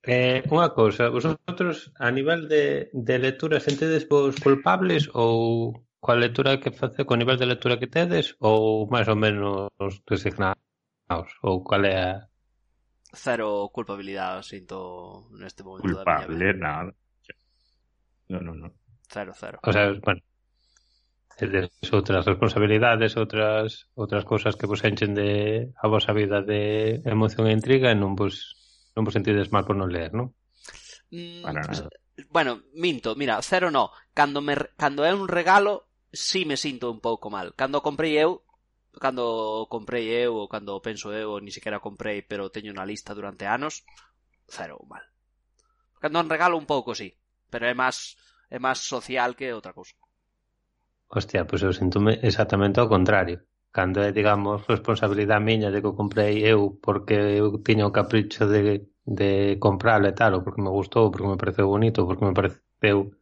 Eh, unha cousa, vosotros a nivel de, de lectura sentedes vos culpables ou coa lectura que face, co nivel de lectura que tedes ou máis ou menos designados ou cal é a... Cero culpabilidade sinto neste momento Culpable, da miña vida. nada. No, no, no. Cero, cero. O sea, bueno, tedes outras responsabilidades, outras outras cousas que vos enchen de a vosa vida de emoción e intriga e non vos non vos sentides mal por non ler, non? Mm, Para nada. Bueno, minto, mira, cero no. Cando, me, cando é un regalo, sí me sinto un pouco mal. Cando comprei eu, cando comprei eu, ou cando penso eu, ou ni sequera comprei, pero teño na lista durante anos, cero mal. Cando un regalo un pouco, sí. Pero é máis é máis social que outra cousa. Hostia, pois pues eu sinto-me exactamente ao contrario. Cando é, digamos, responsabilidade miña de que o comprei eu porque eu tiño o capricho de de comprarlo e tal, porque me gustou, porque me pareceu bonito, porque me pareceu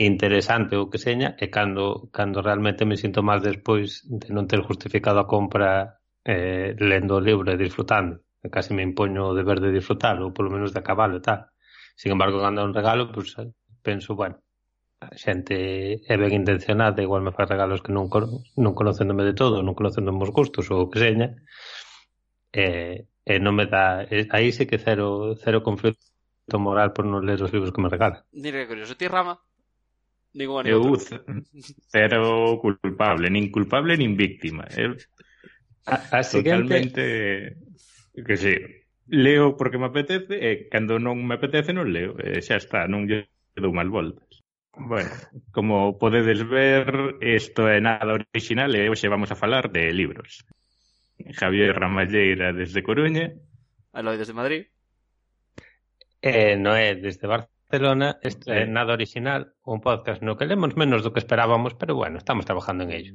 interesante ou que seña, e cando, cando realmente me sinto mal despois de non ter justificado a compra eh, lendo o libro e disfrutando, e casi me impoño o deber de disfrutalo, ou polo menos de acabalo e tal. Sin embargo, cando é un regalo, pues, penso, bueno, a xente é ben intencionada, igual me faz regalos que non, non conocéndome de todo, non conocéndome os gustos ou o que seña, eh, eh, non me dá... Eh, aí sí que cero, cero conflito moral por non ler os libros que me regala. Mira que curioso. Ti, Rama? Ningún Eu cero culpable, nin culpable nin víctima. Eu, a, a totalmente... Siguiente... Que sí, leo porque me apetece e cando non me apetece non leo. e xa está, non lle dou mal voltas. Bueno, como podedes ver, isto é nada original e hoxe vamos a falar de libros. Javier Ramalleira desde Coruña. Aloy desde Madrid. Eh, Noé desde Barcelona. Este sí. nada original, un podcast no que lemos menos do que esperábamos, pero bueno, estamos trabajando en ello.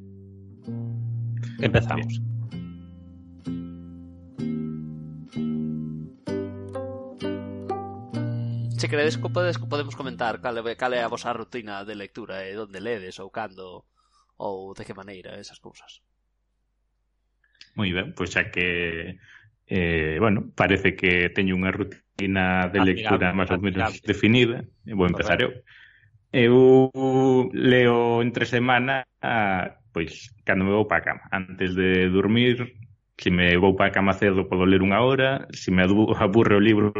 Empezamos. Bien. se queredes que podes, podemos comentar cal, cal é a vosa rutina de lectura e eh? onde ledes ou cando ou de que maneira esas cousas. Moi ben, pois xa que eh, bueno, parece que teño unha rutina de lectura máis ou menos definida, e vou empezar eu. Eu leo entre semana, pois, cando me vou para a cama. Antes de dormir, se me vou para a cama cedo, podo ler unha hora. Se me aburre o libro,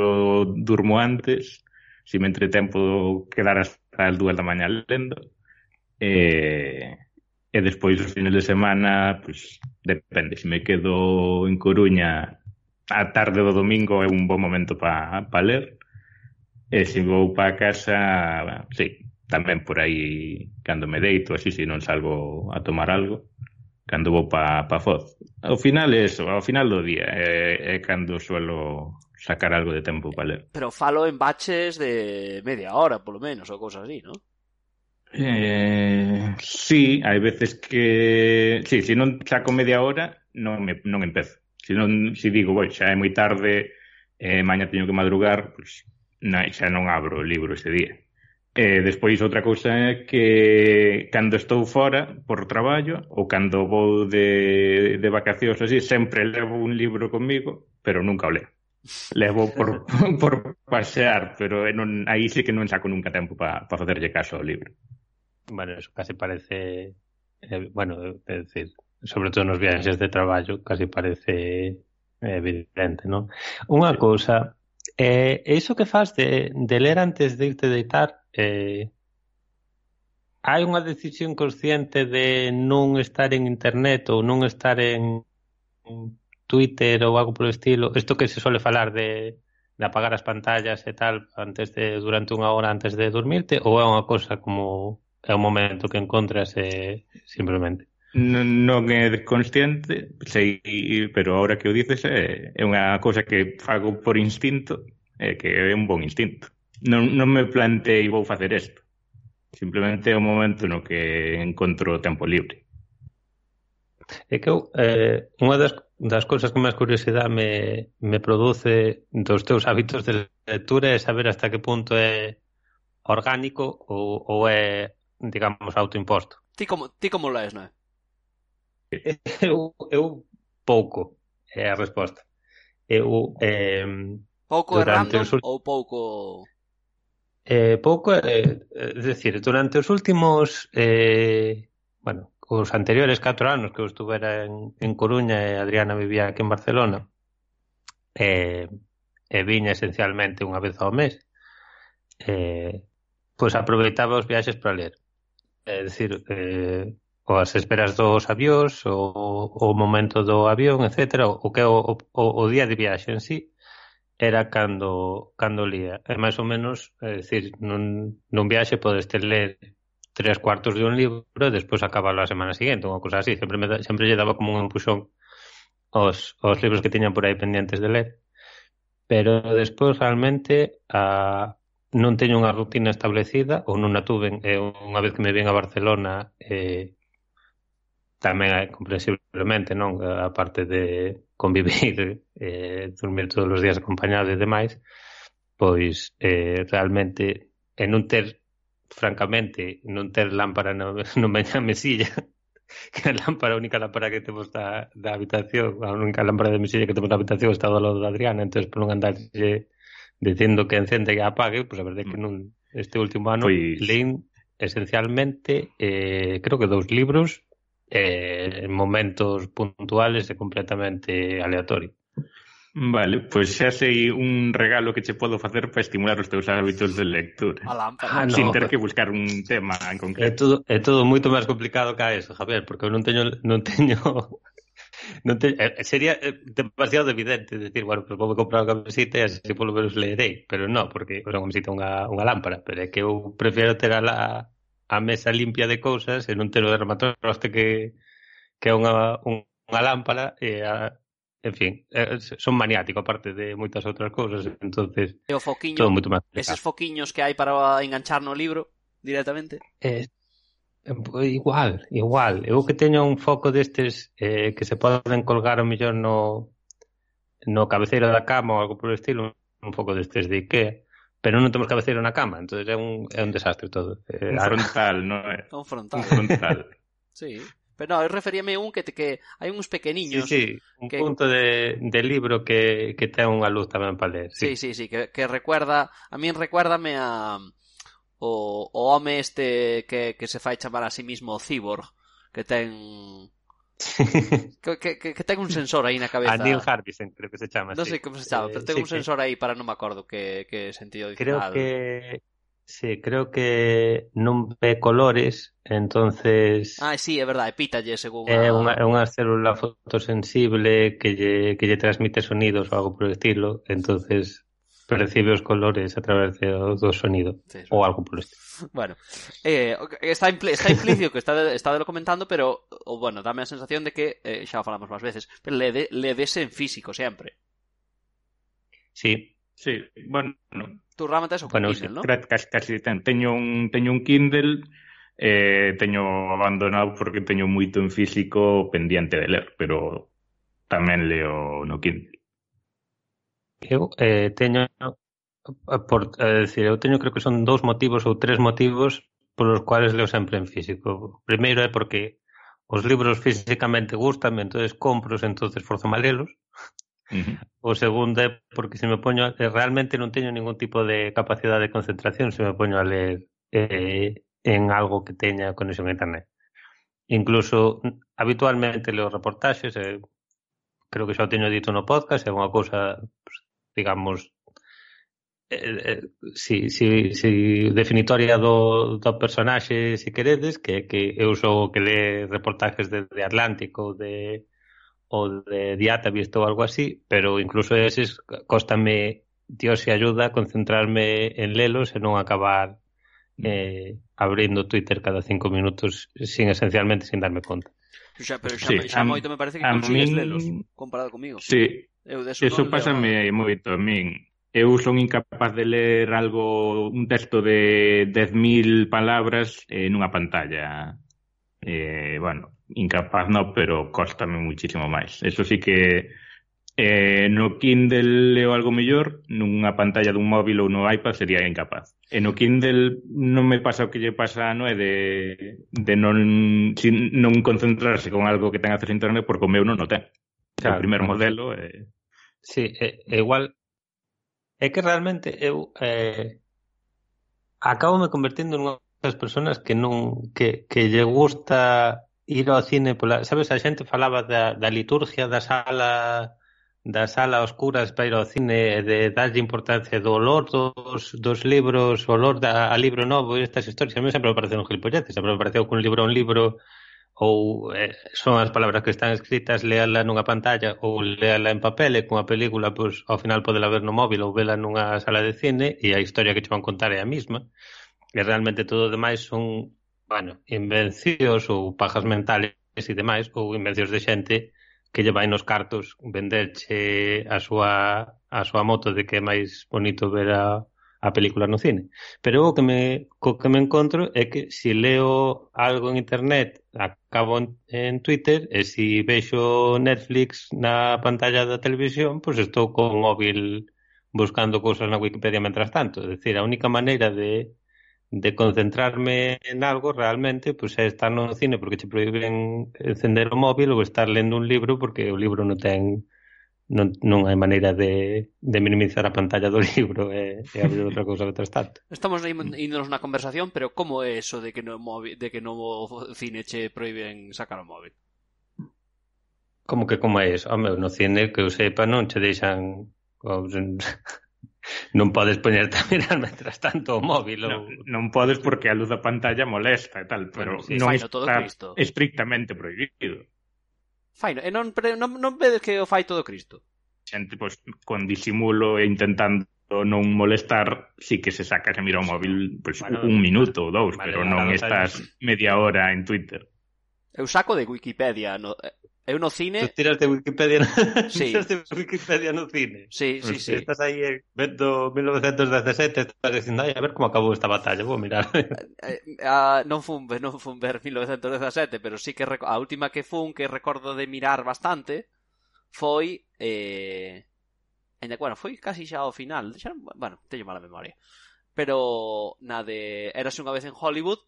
durmo antes. Se me entretempo, podo quedar hasta as dúas da mañá lendo. Eh, E despois os fines de semana, pois, depende, se me quedo en Coruña a tarde do domingo é un bo momento para pa ler. E se vou para casa, bueno, sí, tamén por aí cando me deito, así se non salgo a tomar algo, cando vou pa, pa Foz. Ao final é eso, ao final do día é, é cando suelo sacar algo de tempo para ler. Pero falo en baches de media hora, polo menos, ou cousas así, non? Eh, sí, hai veces que... Sí, se non saco media hora, non, me, non empezo. Se, non, se digo, boi, xa é moi tarde, eh, maña teño que madrugar, pois, na, xa non abro o libro ese día. Eh, despois, outra cousa é que cando estou fora por traballo ou cando vou de, de vacacións así, sempre levo un libro comigo, pero nunca o leo. Levo por, por pasear, pero non, aí sí que non saco nunca tempo para pa facerlle caso ao libro bueno, eso casi parece, eh, bueno, es decir, sobre todo nos viaxes de traballo, casi parece eh, evidente, non? Unha sí. cousa, eh, iso que faz de, de ler antes de irte deitar, eh, hai unha decisión consciente de non estar en internet ou non estar en Twitter ou algo polo estilo, isto que se suele falar de, de apagar as pantallas e tal antes de durante unha hora antes de dormirte ou é unha cosa como é un momento que encontras e simplemente non é consciente, sei, pero ahora que o dices é, é unha cousa que fago por instinto, é que é un bon instinto. Non, non me plantei vou facer isto. Simplemente é un momento no que encontro tempo libre. É que eu, eh, unha das, das cousas que máis curiosidade me, me produce dos teus hábitos de lectura é saber hasta que punto é orgánico ou, ou é digamos, autoimposto. Ti como, ti como lees, non é? Eu, eu pouco é a resposta. Eu eh, pouco é random os... ou pouco eh, pouco eh, é decir, durante os últimos eh, bueno, os anteriores 4 anos que eu estuvera en, en Coruña e Adriana vivía aquí en Barcelona eh, e viña esencialmente unha vez ao mes eh, pois aproveitaba os viaxes para ler É dicir, eh, coas esperas dos avións, o, o momento do avión, etc. O que o, o, o día de viaxe en sí era cando, cando lía. É máis ou menos, é dicir, nun, nun viaxe podes ter ler tres cuartos de un libro e despois acabalo a semana seguinte, unha cousa así. Sempre, me, sempre lle daba como un empuxón os, os libros que tiñan por aí pendientes de ler. Pero despois realmente a, non teño unha rutina establecida ou non a tuven eh, unha vez que me vin a Barcelona eh, tamén é comprensiblemente non? A parte de convivir eh, dormir todos os días acompañado e demais pois eh, realmente en non ter francamente non ter lámpara no, no meña mesilla que a lámpara, a única lámpara que temos da, da habitación, a única lámpara de mesilla que temos da habitación está do lado da Adriana, entonces por non andarlle dicendo que encende e apague, pois a verdade é que mm. non este último ano pois... leín esencialmente eh, creo que dous libros eh, en momentos puntuales e completamente aleatorio. Vale, pois pues xa sei un regalo que che podo facer para estimular os teus hábitos de lectura. Ah, no. Sin ter que buscar un tema en concreto. É todo, é todo moito máis complicado que a eso, Javier, porque eu non teño non teño non te, eh, sería eh, demasiado evidente decir, bueno, pues vou comprar unha camiseta e así polo menos leerei, pero non, porque o sea, unha camiseta unha, unha lámpara, pero é que eu prefiero ter a, la, a mesa limpia de cousas e non ter o dermatoste que, que é unha, unha lámpara e a, en fin, son maniático aparte de moitas outras cousas, entonces e o foquiño, todo moito máis. Eses foquiños que hai para enganchar no libro directamente. Eh, Igual, igual. Eu que teño un foco destes eh, que se poden colgar o mellor no, no cabeceiro da cama ou algo por estilo, un foco destes de Ikea, pero non temos cabeceiro na cama, entón é un, é un desastre todo. Eh, un frontal, non é? Un frontal. Un frontal. sí. Pero no, eu referíame un que, te, que hai uns pequeniños. Sí, sí un que... punto de, de libro que, que ten unha luz tamén para ler. Sí, sí, sí, sí que, que recuerda, a min recuérdame a o, o home este que, que se fai chamar a sí mismo Cyborg, que ten que, que, que ten un sensor aí na cabeza. A Neil Harbison, creo que se chama. Non sei sí. como se chama, eh, pero ten eh, sí, un sensor aí para non me acordo que, que sentido adicional. Creo que Sí, creo que non ve colores, entonces... Ah, sí, é verdade, pítalle según... É unha, é unha célula fotosensible que lle, que lle transmite sonidos ou algo por estilo, entonces percibe os colores a través do, do sonido sí, ou algo por estilo. Bueno, eh, está, impl está implícito que está, de, está de lo comentando, pero o, bueno, dame a sensación de que, eh, xa o falamos máis veces, pero le, de, le dese en físico sempre. Sí, sí, bueno, Tú realmente eso bueno, Kindle, ¿no? Casi, casi ten, teño un, teño un Kindle eh, teño abandonado porque teño moito en físico pendiente de ler, pero tamén leo no Kindle. Eu eh, teño eh, por eh, decir, eu teño creo que son dous motivos ou tres motivos polos cuales leo sempre en físico. Primeiro é porque os libros físicamente gustan, entonces compros, entonces forzo malelos. Uh -huh. O segundo é porque se me poño eh, realmente non teño ningún tipo de capacidade de concentración se me poño a ler eh, en algo que teña conexión a internet. Incluso habitualmente leo reportaxes, eh, creo que xa o teño dito no podcast, é unha cousa pues, digamos, eh, eh, si, si, si definitoria do, do personaxe, se queredes, que, que eu sou o que lee reportajes de, de Atlántico de, ou de Diata, visto algo así, pero incluso eses costame Dios se ayuda a concentrarme en lelos e non acabar mm. eh, abrindo Twitter cada cinco minutos sin esencialmente sin darme conta. Xa, pero xa, sí. xa, xa moito me parece que consigues min... lelos comparado comigo. Sí, Eu Eso pásame moito a min. Eu son incapaz de ler algo, un texto de 10.000 palabras eh, nunha pantalla. Eh, bueno, incapaz no, pero costame muchísimo máis. Eso sí que eh, no Kindle leo algo mellor, nunha pantalla dun móvil ou no iPad sería incapaz. E no Kindle non me pasa o que lle pasa a Noé de, de non, sin, non concentrarse con algo que ten acceso a internet porque o meu non o ten. Claro. O primer modelo eh, Sí, é, é igual é que realmente eu eh, acabo me convertindo nunha das persoas que non que, que lle gusta ir ao cine pola, sabes, a xente falaba da, da liturgia da sala da sala oscuras para ir ao cine de darlle importancia do olor dos, dos libros, o olor da, a libro novo e estas historias, a mí sempre me parece un gilipolleces, sempre me pareceu que un libro un libro ou eh, son as palabras que están escritas leala nunha pantalla ou leala en papel e cunha película pois, ao final podela ver no móvil ou vela nunha sala de cine e a historia que che van contar é a mesma. E realmente todo o demais son bueno, invencios ou pajas mentales e demais ou invencios de xente que lle vai nos cartos venderche a súa a súa moto de que é máis bonito ver a, a película no cine. Pero o que me, co que me encontro é que se si leo algo en internet acabo en, en Twitter e se si vexo Netflix na pantalla da televisión, pois pues estou co móvil buscando cousas na Wikipedia mentras tanto. É dicir, a única maneira de, de concentrarme en algo realmente pois pues, é estar no cine porque te proíben encender o móvil ou estar lendo un libro porque o libro non ten non, non hai maneira de, de minimizar a pantalla do libro e, e abrir outra cousa detrás tanto. Estamos aí índonos na conversación, pero como é eso de que no móvil, de que no cine che proíben sacar o móvil? Como que como é eso? Home, no cine que eu sepa non che deixan non podes poñerte a mirar mentras tanto o móvil ou... non, non podes porque a luz da pantalla molesta e tal, pero bueno, sí, non está estrictamente prohibido. Faino. E non, non, non vedes que o fai todo Cristo? Xente, pois, con disimulo e intentando non molestar, sí que se sacas e mira o móvil pues, bueno, un minuto ou dous, vale, pero non estás media hora en Twitter. Eu saco de Wikipedia no, eh, Eu no cine... Tú tiraste Wikipedia, no... sí. tiraste Wikipedia no cine. Sí, sí, sí. Si estás aí vendo 1917, estás dicindo, ai, a ver como acabou esta batalla, vou mirar. Uh, uh, non fun, non fun ver 1917, pero sí que a última que fun, que recordo de mirar bastante, foi... Eh... Ainda, bueno, foi casi xa ao final. Xa, bueno, teño mala memoria. Pero, na de... Érase unha vez en Hollywood,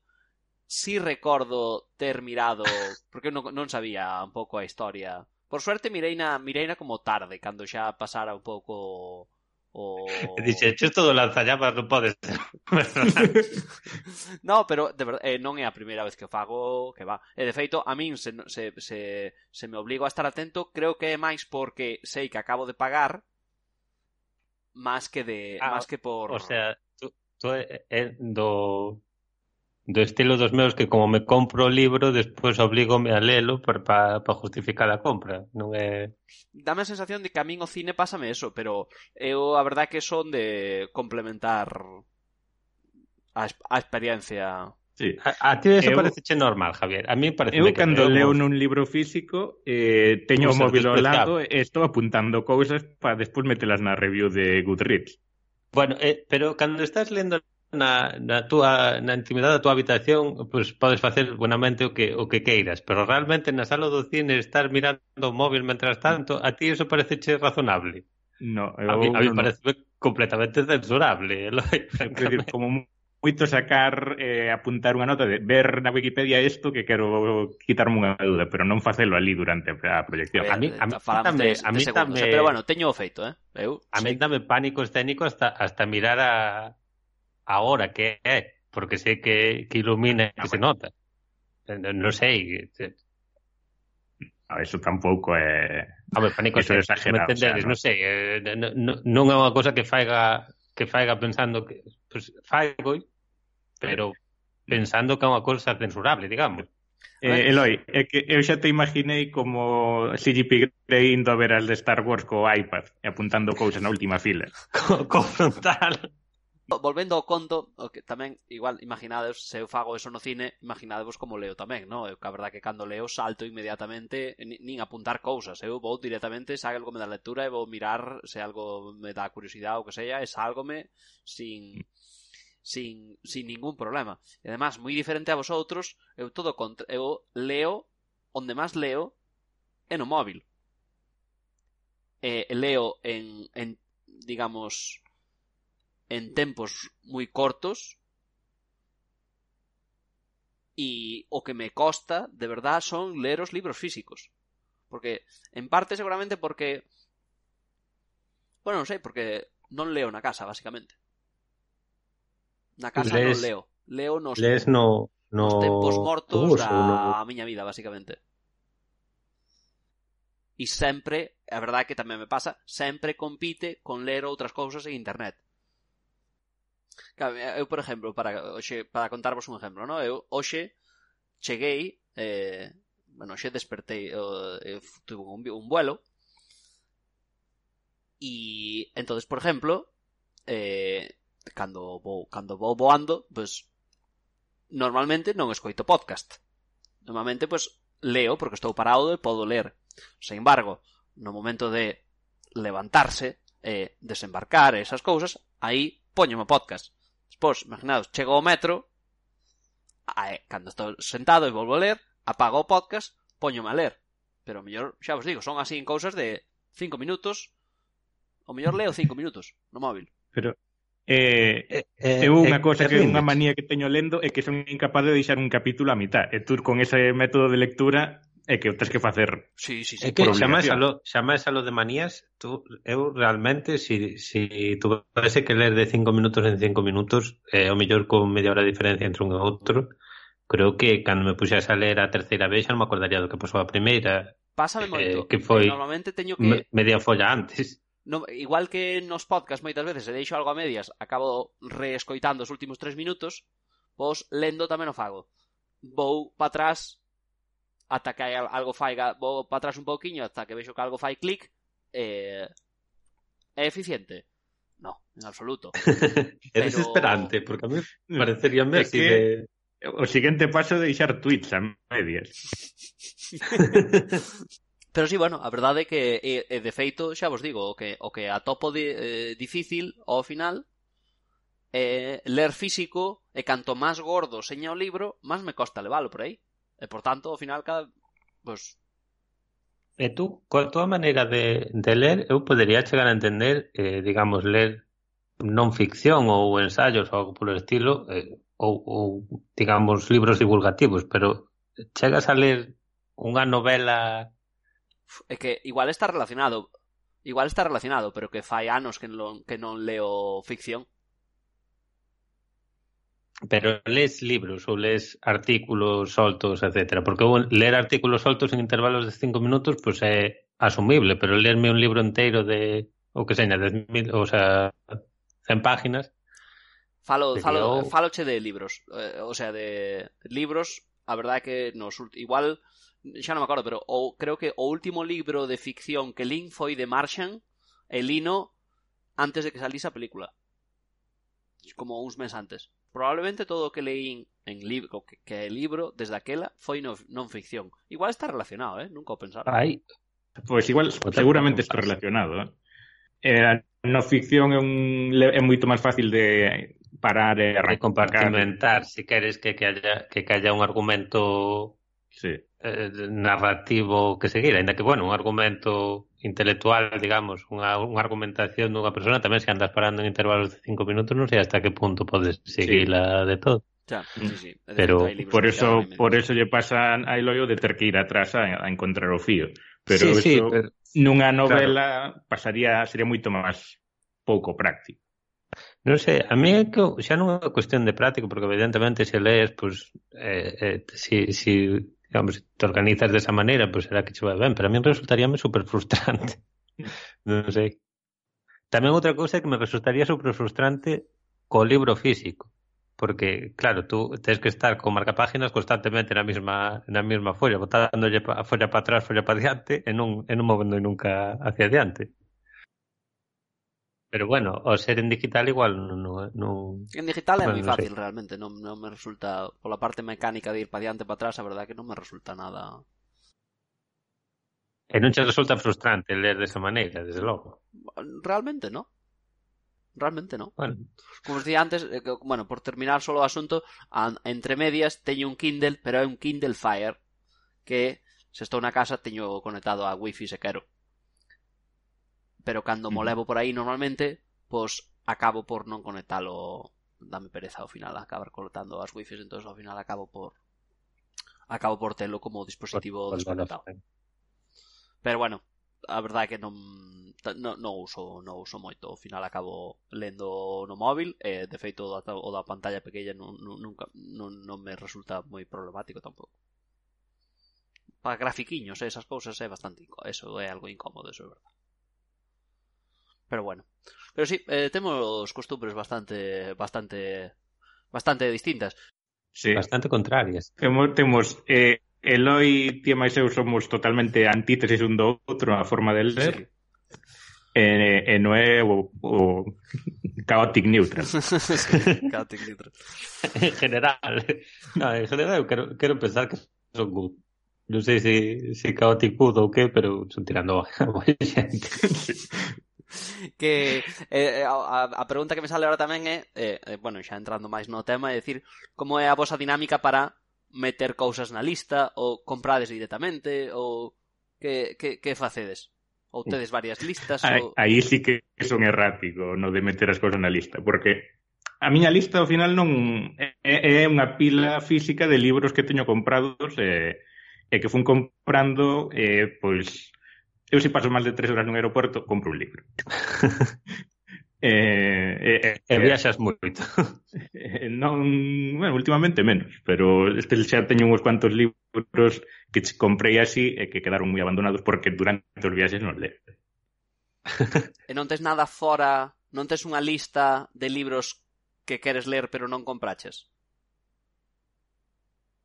si sí recordo ter mirado, porque non, non sabía un pouco a historia. Por suerte mireina, mireina como tarde, cando xa pasara un pouco o... Dixe, xusto do lanzallamas non podes No, pero de verdade, eh, non é a primeira vez que o fago que va. E de feito, a min se, se, se, se me obligo a estar atento creo que é máis porque sei que acabo de pagar máis que de ah, máis que por... O sea, tú, tú eh, do do estilo dos meus que como me compro o libro, despois obligome a lelo para pa, pa justificar a compra. Non é... Dame a sensación de que a min o cine pásame eso, pero eu a verdad que son de complementar a, a experiencia Sí. A, a ti eso eu, parece che normal, Javier. A mí parece eu que cando leo nun libro físico eh, teño o móvil ao lado e estou apuntando cousas para despois metelas na review de Goodreads. Bueno, eh, pero cando estás lendo na, na, túa, na intimidade da túa habitación pues, podes facer buenamente o que, o que queiras, pero realmente na sala do cine estar mirando o móvil mentras tanto, a ti eso pareceche razonable. No, eu, a mí, a mí no, parece no. completamente censurable. Eh, Decir, como moito sacar eh, apuntar unha nota de ver na Wikipedia isto que quero quitarme unha dúda, pero non facelo ali durante a proyección. A, mí, a mí, a mí, a mí, segundos, pero bueno, teño o feito, eh? Eu, a sí. mí dame pánico escénico hasta, hasta mirar a agora que é, porque sei que, que ilumina e que ah, se nota. Non, sei. A eso tampouco é... A ver, panico, eso é exagerado. O sea, non sei, eh, non, non é unha cosa que faiga que faiga pensando que pues, faigo, pero pensando que é unha cosa censurable, digamos. Eh, eh Eloi, é que eu xa te imaginei como CGP Grey indo a ver as de Star Wars co iPad e apuntando cousas na última fila. Co, co frontal. Volvendo ao conto, o que tamén, igual, imaginades, se eu fago eso no cine, imaginadevos como leo tamén, no? Eu, que a verdade que cando leo salto inmediatamente, nin apuntar cousas, eu vou directamente, se algo me da lectura, e vou mirar se algo me dá curiosidade ou que sea, e sálgome sin... Sin, sin ningún problema. E además, moi diferente a vosotros, eu todo contra, eu leo onde máis leo é no móvil. Eh, leo en, en digamos, en tempos moi cortos e o que me costa, de verdad, son ler os libros físicos. Porque, en parte, seguramente porque... Bueno, non sei, porque non leo na casa, basicamente. Na casa les, non leo. Leo nos, lees no, no... nos tempos mortos bus, da no... miña vida, basicamente. E sempre, a verdade é que tamén me pasa, sempre compite con ler outras cousas en internet. Eh, eu, por exemplo, para, hoxe, para contarvos un exemplo, no? eu hoxe cheguei, eh, bueno, hoxe despertei, eu, eh, tuve un, un vuelo, e entonces, por exemplo, eh, cando vou, cando vou voando, pues, normalmente non escoito podcast. Normalmente, pues, leo, porque estou parado e podo ler. sin embargo, no momento de levantarse, eh, desembarcar esas cousas, aí poño podcast. Despois, imaginaos, chego ao metro, a, cando estou sentado e volvo a ler, apago o podcast, poño a ler. Pero o mellor, xa vos digo, son así en cousas de 5 minutos, o mellor leo 5 minutos no móvil. Pero eh, eh, eh, eu unha eh, cosa eh, que é unha manía que teño lendo é que son incapaz de deixar un capítulo a mitad. E tú con ese método de lectura é que o tens que facer sí, sí, sí. É que xa máis, a lo, xa máis a lo de manías tú, eu realmente si, si, si tuvese que ler de 5 minutos en 5 minutos eh, o mellor con media hora de diferencia entre un e outro creo que cando me puxas a ler a terceira vez xa non me acordaría do que pasou a primeira Pásame eh, moito, eh, que foi normalmente teño que... Me, media folla antes no, igual que nos podcast moitas veces se deixo algo a medias, acabo reescoitando os últimos tres minutos, vos lendo tamén o fago. Vou para atrás ata que algo faiga, vou para atrás un pouquiño ata que vexo que algo fai clic, eh, é eficiente. No, en absoluto. é Pero... desesperante, porque a mí mm, parecería me es que... de... O seguinte paso é deixar tweets a medias. Pero sí, bueno, a verdade é que e, e de feito, xa vos digo, o que o que atopo de, eh, difícil ao final é ler físico e canto máis gordo seña o libro, máis me costa levalo por aí. E por tanto, ao final, cada... Pues... E tú, coa tua maneira de, de ler, eu podería chegar a entender, eh, digamos, ler non ficción ou ensaios ou algo polo estilo, eh, ou, ou, digamos, libros divulgativos, pero chegas a ler unha novela... É que igual está relacionado, igual está relacionado, pero que fai anos que non, que non leo ficción pero lees libros ou lees artículos soltos, etcétera, porque bueno, ler artículos soltos en intervalos de cinco minutos pues é asumible, pero lerme un libro inteiro de o que seña, 10.000, o sea, 100 páginas. Falo, sería... falo, faloche de libros, eh, o sea, de libros, a verdade que nos igual xa non me acordo, pero o, creo que o último libro de ficción que lin foi de Martian e lino antes de que salise a película. Como uns meses antes. Probablemente todo o que leín en libro, que, que libro, desde aquela, foi no, non ficción. Igual está relacionado, eh? Nunca o pensar. Ai, Pois igual, Outra seguramente está relacionado. Eh? Eh, no ficción é, un, é moito máis fácil de parar e de arrancar. compartimentar, si queres que, que haya que, que haya un argumento Sí. eh, narrativo que seguir, ainda que, bueno, un argumento intelectual, digamos, unha, unha argumentación dunha persona, tamén se andas parando en intervalos de cinco minutos, non sei hasta que punto podes seguila sí. de todo. Xa, sí, mm. sí. Pero por eso, por eso lle pasa a Eloio de ter que ir atrás a, a encontrar o fío. Pero sí, eso sí, pero... nunha novela claro. pasaría sería moito máis pouco práctico. Non sei, a mí é que xa non é cuestión de práctico, porque evidentemente se lees, pois, pues, eh, eh, si, si digamos, si te organizas de esa manera, pues será que se va bien, pero a mí me resultaría súper frustrante. No sé. También otra cosa que me resultaría súper frustrante con libro físico, porque, claro, tú tienes que estar con marcapáginas constantemente en la misma, en la misma folla, botándolle pa, folla para atrás, folla para adelante, en un, en un moviendo nunca hacia adelante. Pero bueno, o ser en digital igual non En digital Bueno, non sei. fácil realmente, non, non me resulta pola parte mecánica de ir para diante para atrás, a verdade é que non me resulta nada. E non che resulta frustrante ler desa maneira, desde logo. Realmente no. Realmente no. Bueno, Como os dicía antes, eh, bueno, por terminar solo o asunto, entre medias teño un Kindle, pero é un Kindle Fire que se estou na casa teño conectado a wifi se quero. pero cando mo levo por aí normalmente, pois acabo por non conectalo dame pereza ao final acabar cortando as wifis entón ao final acabo por acabo por telo como dispositivo pues, desconectado. pero bueno a verdade é que non non non uso non uso moito. Ao final acabo lendo no móvil e de feito o da, o da pantalla pequena non, non, nunca, non, non me resulta moi problemático tampouco. Para grafiquiños e esas cousas é bastante eso é algo incómodo eso é verdade. Pero bueno. Pero sí, eh, temos costumbres bastante bastante bastante distintas. Sí. Bastante contrarias. Temos, temos eh, Eloi, ti e máis eu somos totalmente antítesis un do outro na forma de ler. Sí. E, e non é o, o chaotic neutral. sí, chaotic neutral. en general. No, en general eu quero, quero pensar que son good. Non sei se, se chaotic good ou que, pero son tirando a boa xente. que eh, eh a, a pregunta que me sale ahora tamén é, eh, eh, bueno, xa entrando máis no tema, é dicir, como é a vosa dinámica para meter cousas na lista ou comprades directamente ou que, que, que facedes? Ou tedes varias listas? Aí, ou... aí sí que son errático no de meter as cousas na lista, porque a miña lista ao final non é, é unha pila física de libros que teño comprados e eh, e que fun comprando eh, pois eu se paso máis de tres horas nun aeroporto, compro un libro. Eh, eh, eh, e eh, viaxas moito. Eh, non, bueno, últimamente menos, pero este xa teño uns cuantos libros que comprei así e que quedaron moi abandonados porque durante os viaxes non leo. e non tes nada fora, non tes unha lista de libros que queres ler pero non compraches?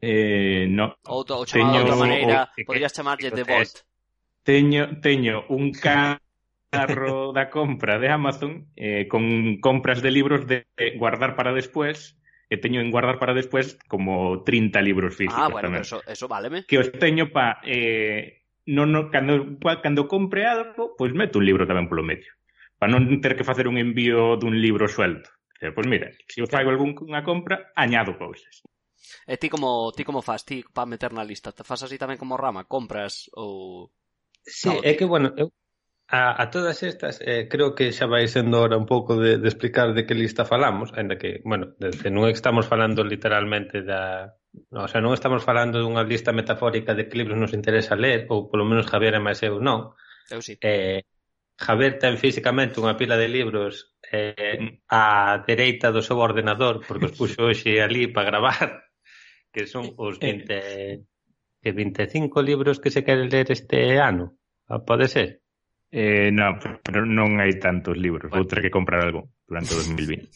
Eh, no. Ou, ou chamado teño, de outra maneira, o... podrías chamarlle The Vault teño, teño un carro da compra de Amazon eh, con compras de libros de guardar para despois e teño en guardar para despois como 30 libros físicos ah, bueno, tamén. Eso, eso váleme. Que os teño pa... Eh, non, non, cando, cando compre algo, pois meto un libro tamén polo medio. Para non ter que facer un envío dun libro suelto. E, pois mira, se eu fago algunha compra, añado cousas. E ti como, ti como fas? Ti para meter na lista? Te fas así tamén como rama? Compras ou Sí, ah, é que, bueno, eu, a, a todas estas eh, creo que xa vai sendo hora un pouco de, de explicar de que lista falamos, ainda que, bueno, desde non estamos falando literalmente da... No, o sea, non estamos falando dunha lista metafórica de que libros nos interesa ler, ou polo menos Javier e máis eu non. Eu sí. Eh, Javier ten físicamente unha pila de libros eh, á dereita do seu ordenador, porque os puxo hoxe ali para gravar, que son os eh, 20 que vinte e cinco libros que se quere ler este ano. Ah, pode ser? Eh, no, pero non hai tantos libros. Bueno. Vou ter que comprar algo durante 2020.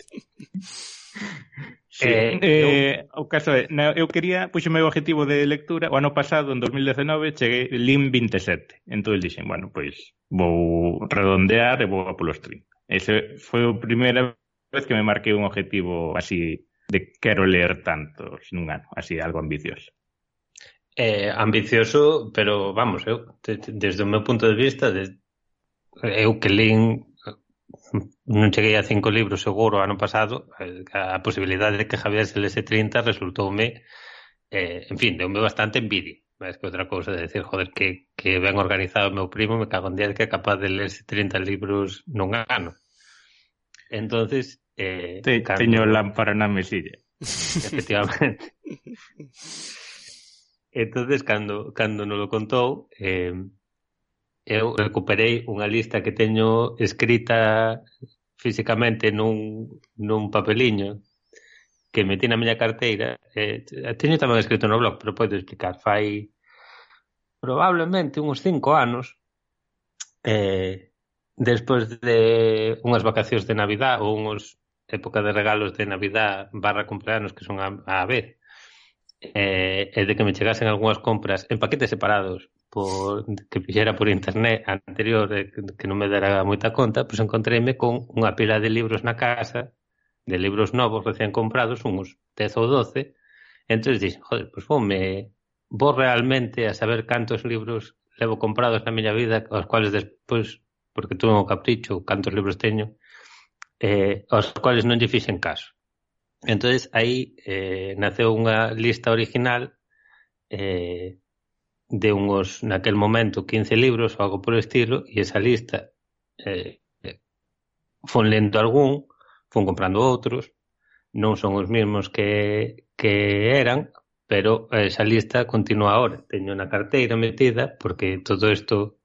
Sí, eh, eh, eu... o caso é, na, eu quería, puxo o objetivo de lectura, o ano pasado, en 2019, cheguei lim 27. Entón dixen, bueno, pois vou redondear e vou a polos 30. Ese foi a primeira vez que me marquei un objetivo así de quero ler tantos nun ano, así algo ambicioso eh, ambicioso, pero vamos, eu, desde o meu punto de vista, de, eu que lín non cheguei a cinco libros seguro ano pasado, eh, a posibilidade de que Javier se lese 30 resultoume, eh, en fin, deume bastante envidia, máis que outra cousa de decir, joder, que, que ben organizado o meu primo, me cago en día que é capaz de lerse 30 libros nun ano. Entonces, eh, te, cambio... teño lámpara na mesilla. Efectivamente. entonces cando, cando nos lo contou, eh, eu recuperei unha lista que teño escrita físicamente nun, nun papeliño que metí na miña carteira. Eh, teño tamén escrito no blog, pero podo explicar. Fai probablemente uns cinco anos eh, despois de unhas vacacións de Navidad ou unhas época de regalos de Navidad barra cumpleanos que son a, a vez eh, e de que me chegasen algunhas compras en paquetes separados por, que fixera por internet anterior eh, que non me dera moita conta, pois encontreime con unha pila de libros na casa, de libros novos recén comprados, uns 10 ou 12, entón dixen, joder, pois vou me vou realmente a saber cantos libros levo comprados na miña vida, aos cuales despois, porque tuve un capricho, cantos libros teño, eh, aos cuales non lle fixen caso entonces aí eh, naceu unha lista original eh, de unhos, naquel momento, 15 libros ou algo por estilo, e esa lista eh, fon lento algún, fon comprando outros, non son os mesmos que, que eran, pero esa lista continúa ahora. Teño na carteira metida porque todo isto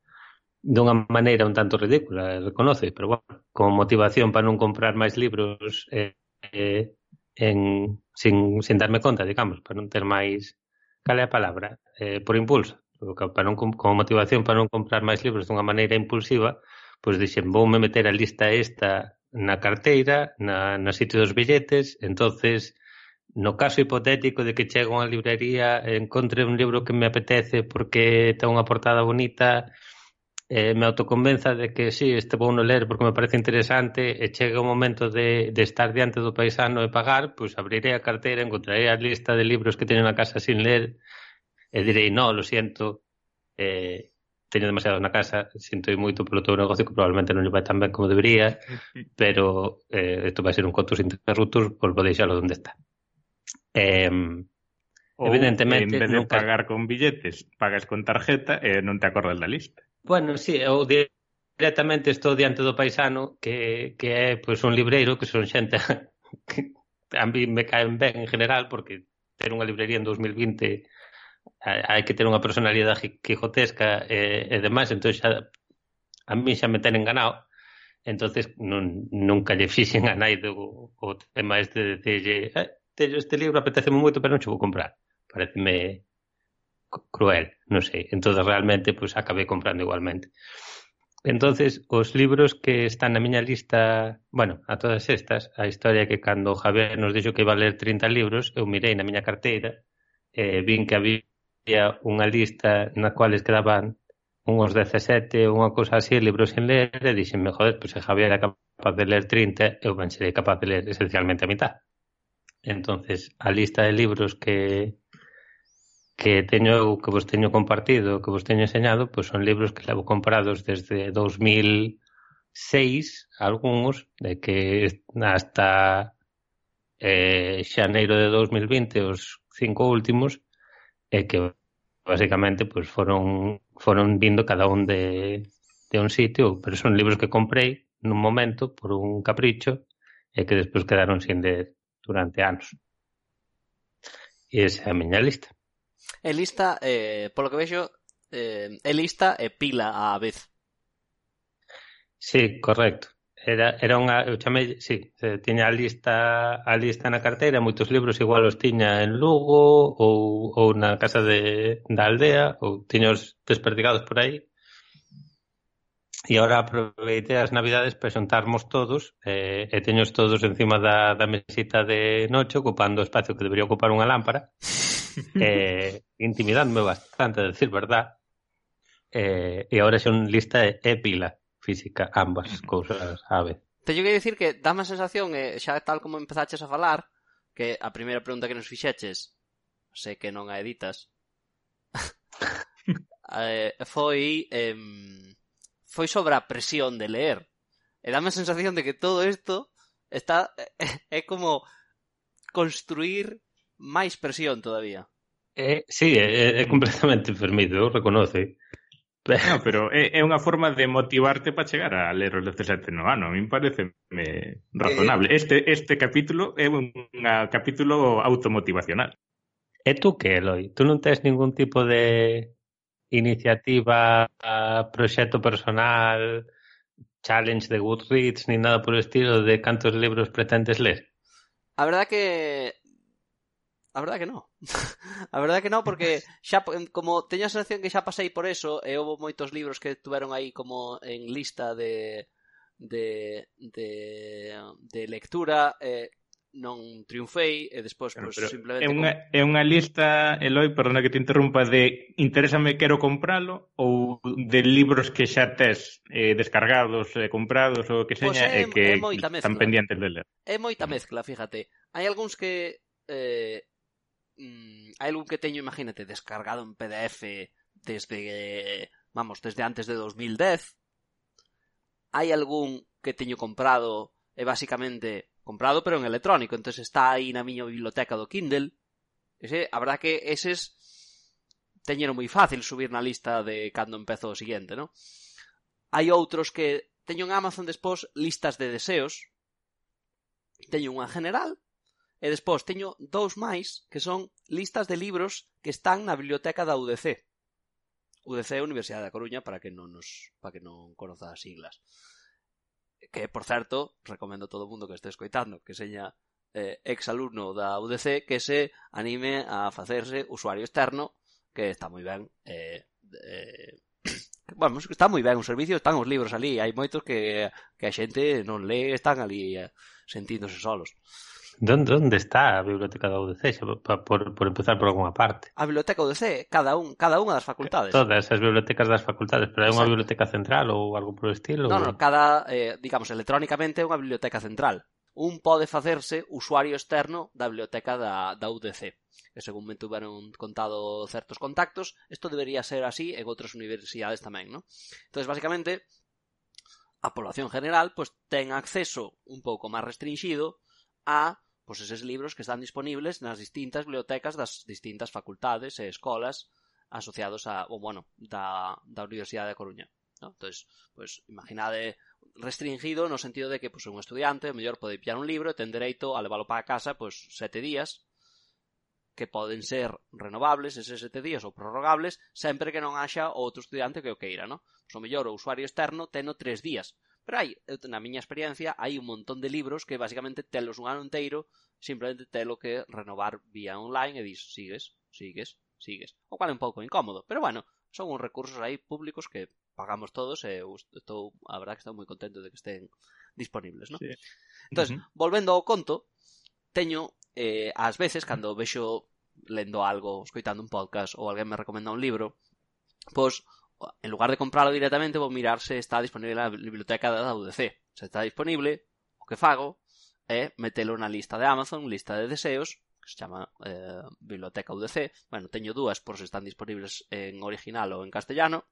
dunha maneira un tanto ridícula, reconoce, pero bueno, como motivación para non comprar máis libros eh, eh, en, sin, sin darme conta, digamos, para non ter máis... Cal é a palabra? Eh, por impulso. Para non, como motivación para non comprar máis libros dunha maneira impulsiva, pois dixen, voume meter a lista esta na carteira, na, na sitio dos billetes, entonces no caso hipotético de que chego a unha librería, encontre un libro que me apetece porque ten unha portada bonita, eh, me autoconvenza de que sí, este vou no ler porque me parece interesante e chega o momento de, de estar diante do paisano e pagar, pois abriré a carteira, encontraré a lista de libros que teño na casa sin ler e direi, no, lo siento, eh, teño demasiados na casa, sinto moito polo teu negocio que probablemente non lle vai tan ben como debería, pero eh, isto vai ser un coto sin interruptos, pois vou deixalo onde está. Eh, Ou, evidentemente, en vez de nunca... pagar con billetes, pagas con tarjeta e eh, non te acordas da lista. Bueno, sí, eu directamente estou diante do paisano que, que é pois, un libreiro que son xente que a mí me caen ben en general porque ter unha librería en 2020 hai que ter unha personalidade quijotesca e, e demais, entón xa a mí xa me ten ganado entonces non, nunca lle fixen a nai do o tema este de dicirlle eh, teño este libro, apetece moito pero non che vou comprar pareceme cruel, non sei. Entón, realmente, pois, acabei comprando igualmente. Entonces, os libros que están na miña lista, bueno, a todas estas, a historia que cando Javier nos dixo que iba a ler 30 libros, eu mirei na miña carteira, eh, vin que había unha lista na cual quedaban unhos 17, unha cousa así, libros sen ler, e dixenme, joder, pois pues, se Javier era capaz de ler 30, eu ben serei capaz de ler esencialmente a mitad. Entonces, a lista de libros que que teño que vos teño compartido, que vos teño enseñado, pois pues son libros que levo comprados desde 2006, algúns, de que hasta eh, xaneiro de 2020, os cinco últimos, e eh, que basicamente pues, foron foron vindo cada un de, de un sitio, pero son libros que comprei nun momento por un capricho e eh, que despois quedaron sin de durante anos. E esa é a miña lista. É lista, eh, polo que vexo, eh, é lista e pila á vez. Sí, correcto. Era, era unha, eu chamei, sí, tiña a lista, a lista na carteira, moitos libros igual os tiña en Lugo ou, ou na casa de, da aldea, ou tiños desperdigados por aí. E agora aproveitei as navidades para xuntarmos todos, eh, e teños todos encima da, da mesita de noche ocupando o espacio que debería ocupar unha lámpara. eh, intimidadme bastante, a decir verdad. Eh, e agora son lista e pila física, ambas cousas a vez. Teño que dicir que dá a sensación, eh, xa tal como empezaches a falar, que a primeira pregunta que nos fixeches, sei que non a editas, eh, foi eh, foi sobre a presión de leer. E dame a sensación de que todo isto está é, é como construir máis presión todavía. Eh, sí, é, é completamente enfermido, reconoce. No, pero é, é unha forma de motivarte para chegar a ler os 17 no ano. A mí parece me razonable. Eh, eh. Este, este capítulo é un capítulo automotivacional. E tú que, Eloi? Tú non tens ningún tipo de iniciativa, proxecto personal, challenge de Goodreads, ni nada por el estilo de cantos libros pretendes ler? A verdad que A verdade que non. a verdade que non, porque xa, como teño a sensación que xa pasei por eso, eh, e houve moitos libros que tuveron aí como en lista de, de, de, de lectura, eh, non triunfei e despois claro, pues, simplemente é unha, como... é unha lista, Eloi, perdona que te interrumpa de interésame quero compralo ou de libros que xa tes eh, descargados, eh, comprados ou que seña pues é, e que é están pendientes de ler. É moita mezcla, fíjate. Hai algúns que eh, mmm, hai algún que teño, imagínate, descargado en PDF desde, vamos, desde antes de 2010. Hai algún que teño comprado e basicamente comprado pero en electrónico, entonces está aí na miña biblioteca do Kindle. Ese, a verdad que eses teñeron moi fácil subir na lista de cando empezo o siguiente, non? Hai outros que teño en Amazon despós listas de deseos. Teño unha general E despois teño dous máis que son listas de libros que están na biblioteca da UDC. UDC é a Universidade da Coruña para que non nos para que non conoza as siglas. Que, por certo, recomendo a todo o mundo que este escoitando que seña eh, exalumno da UDC que se anime a facerse usuario externo que está moi ben eh, eh, bueno, está moi ben o servicio, están os libros ali, hai moitos que, que a xente non lee, están ali eh, sentíndose solos. Donde está a Biblioteca da UDC? Xa, Por, por, por empezar por alguna parte. A Biblioteca UDC, cada un, cada unha das facultades. Todas as bibliotecas das facultades, pero hai unha biblioteca central ou algo por estilo? Non, non, cada, eh, digamos, electrónicamente é unha biblioteca central. Un pode facerse usuario externo da biblioteca da, da UDC. E según me tuveron contado certos contactos, isto debería ser así en outras universidades tamén, non? Entonces, basicamente, a población general pues ten acceso un pouco máis restringido a pois eses libros que están disponibles nas distintas bibliotecas das distintas facultades e escolas asociados a, ou bueno, da, da Universidade da Coruña. ¿no? Entonces, pues, imaginade eh, restringido no sentido de que pues, un estudiante o mellor pode pillar un libro e ten dereito a leválo para casa pues, sete días que poden ser renovables eses sete días ou prorrogables sempre que non haxa outro estudiante que o queira, no? Pois, o mellor o usuario externo teno tres días, Pero hai, na miña experiencia, hai un montón de libros que basicamente telos un ano inteiro, simplemente telo que renovar vía online e dis, sigues, sigues, sigues. O cual é un pouco incómodo, pero bueno, son uns recursos aí públicos que pagamos todos e eu estou, a verdad que estou moi contento de que estén disponibles, non? Sí. Entón, uh -huh. volvendo ao conto, teño eh, ás veces cando vexo lendo algo, escoitando un podcast ou alguén me recomenda un libro, pois en lugar de comprarlo directamente, vou mirar se está disponible na biblioteca da UDC. Se está disponible, o que fago é metelo na lista de Amazon, lista de deseos, que se chama eh, Biblioteca UDC. Bueno, teño dúas por se están disponibles en original ou en castellano,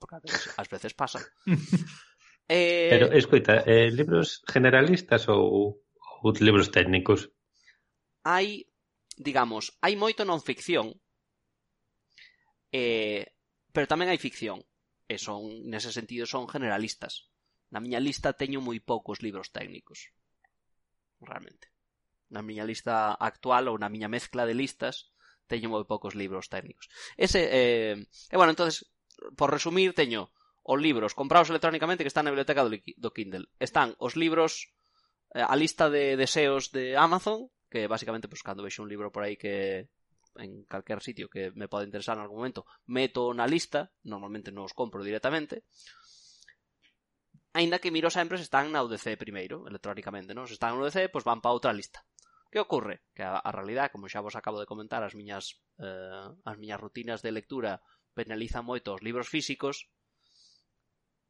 porque ás veces, ás veces pasa. eh... Pero, escoita, eh, libros generalistas ou, ou libros técnicos? Hai, digamos, hai moito non ficción, eh, Pero tamén hai ficción, e son, nese sentido, son generalistas. Na miña lista teño moi poucos libros técnicos. Realmente. Na miña lista actual ou na miña mezcla de listas teño moi poucos libros técnicos. Ese, eh, e bueno, entonces, por resumir, teño os libros comprados electrónicamente que están na biblioteca do Kindle. Están os libros eh, a lista de deseos de Amazon, que basicamente pues, cando vexo un libro por aí que en calquer sitio que me pode interesar en algún momento, meto na lista, normalmente non os compro directamente, aínda que miro sempre se están na UDC primeiro, electrónicamente, non? Se están na UDC, pois van para outra lista. Que ocorre? Que a, a realidade, como xa vos acabo de comentar, as miñas eh, as miñas rutinas de lectura penalizan moito os libros físicos,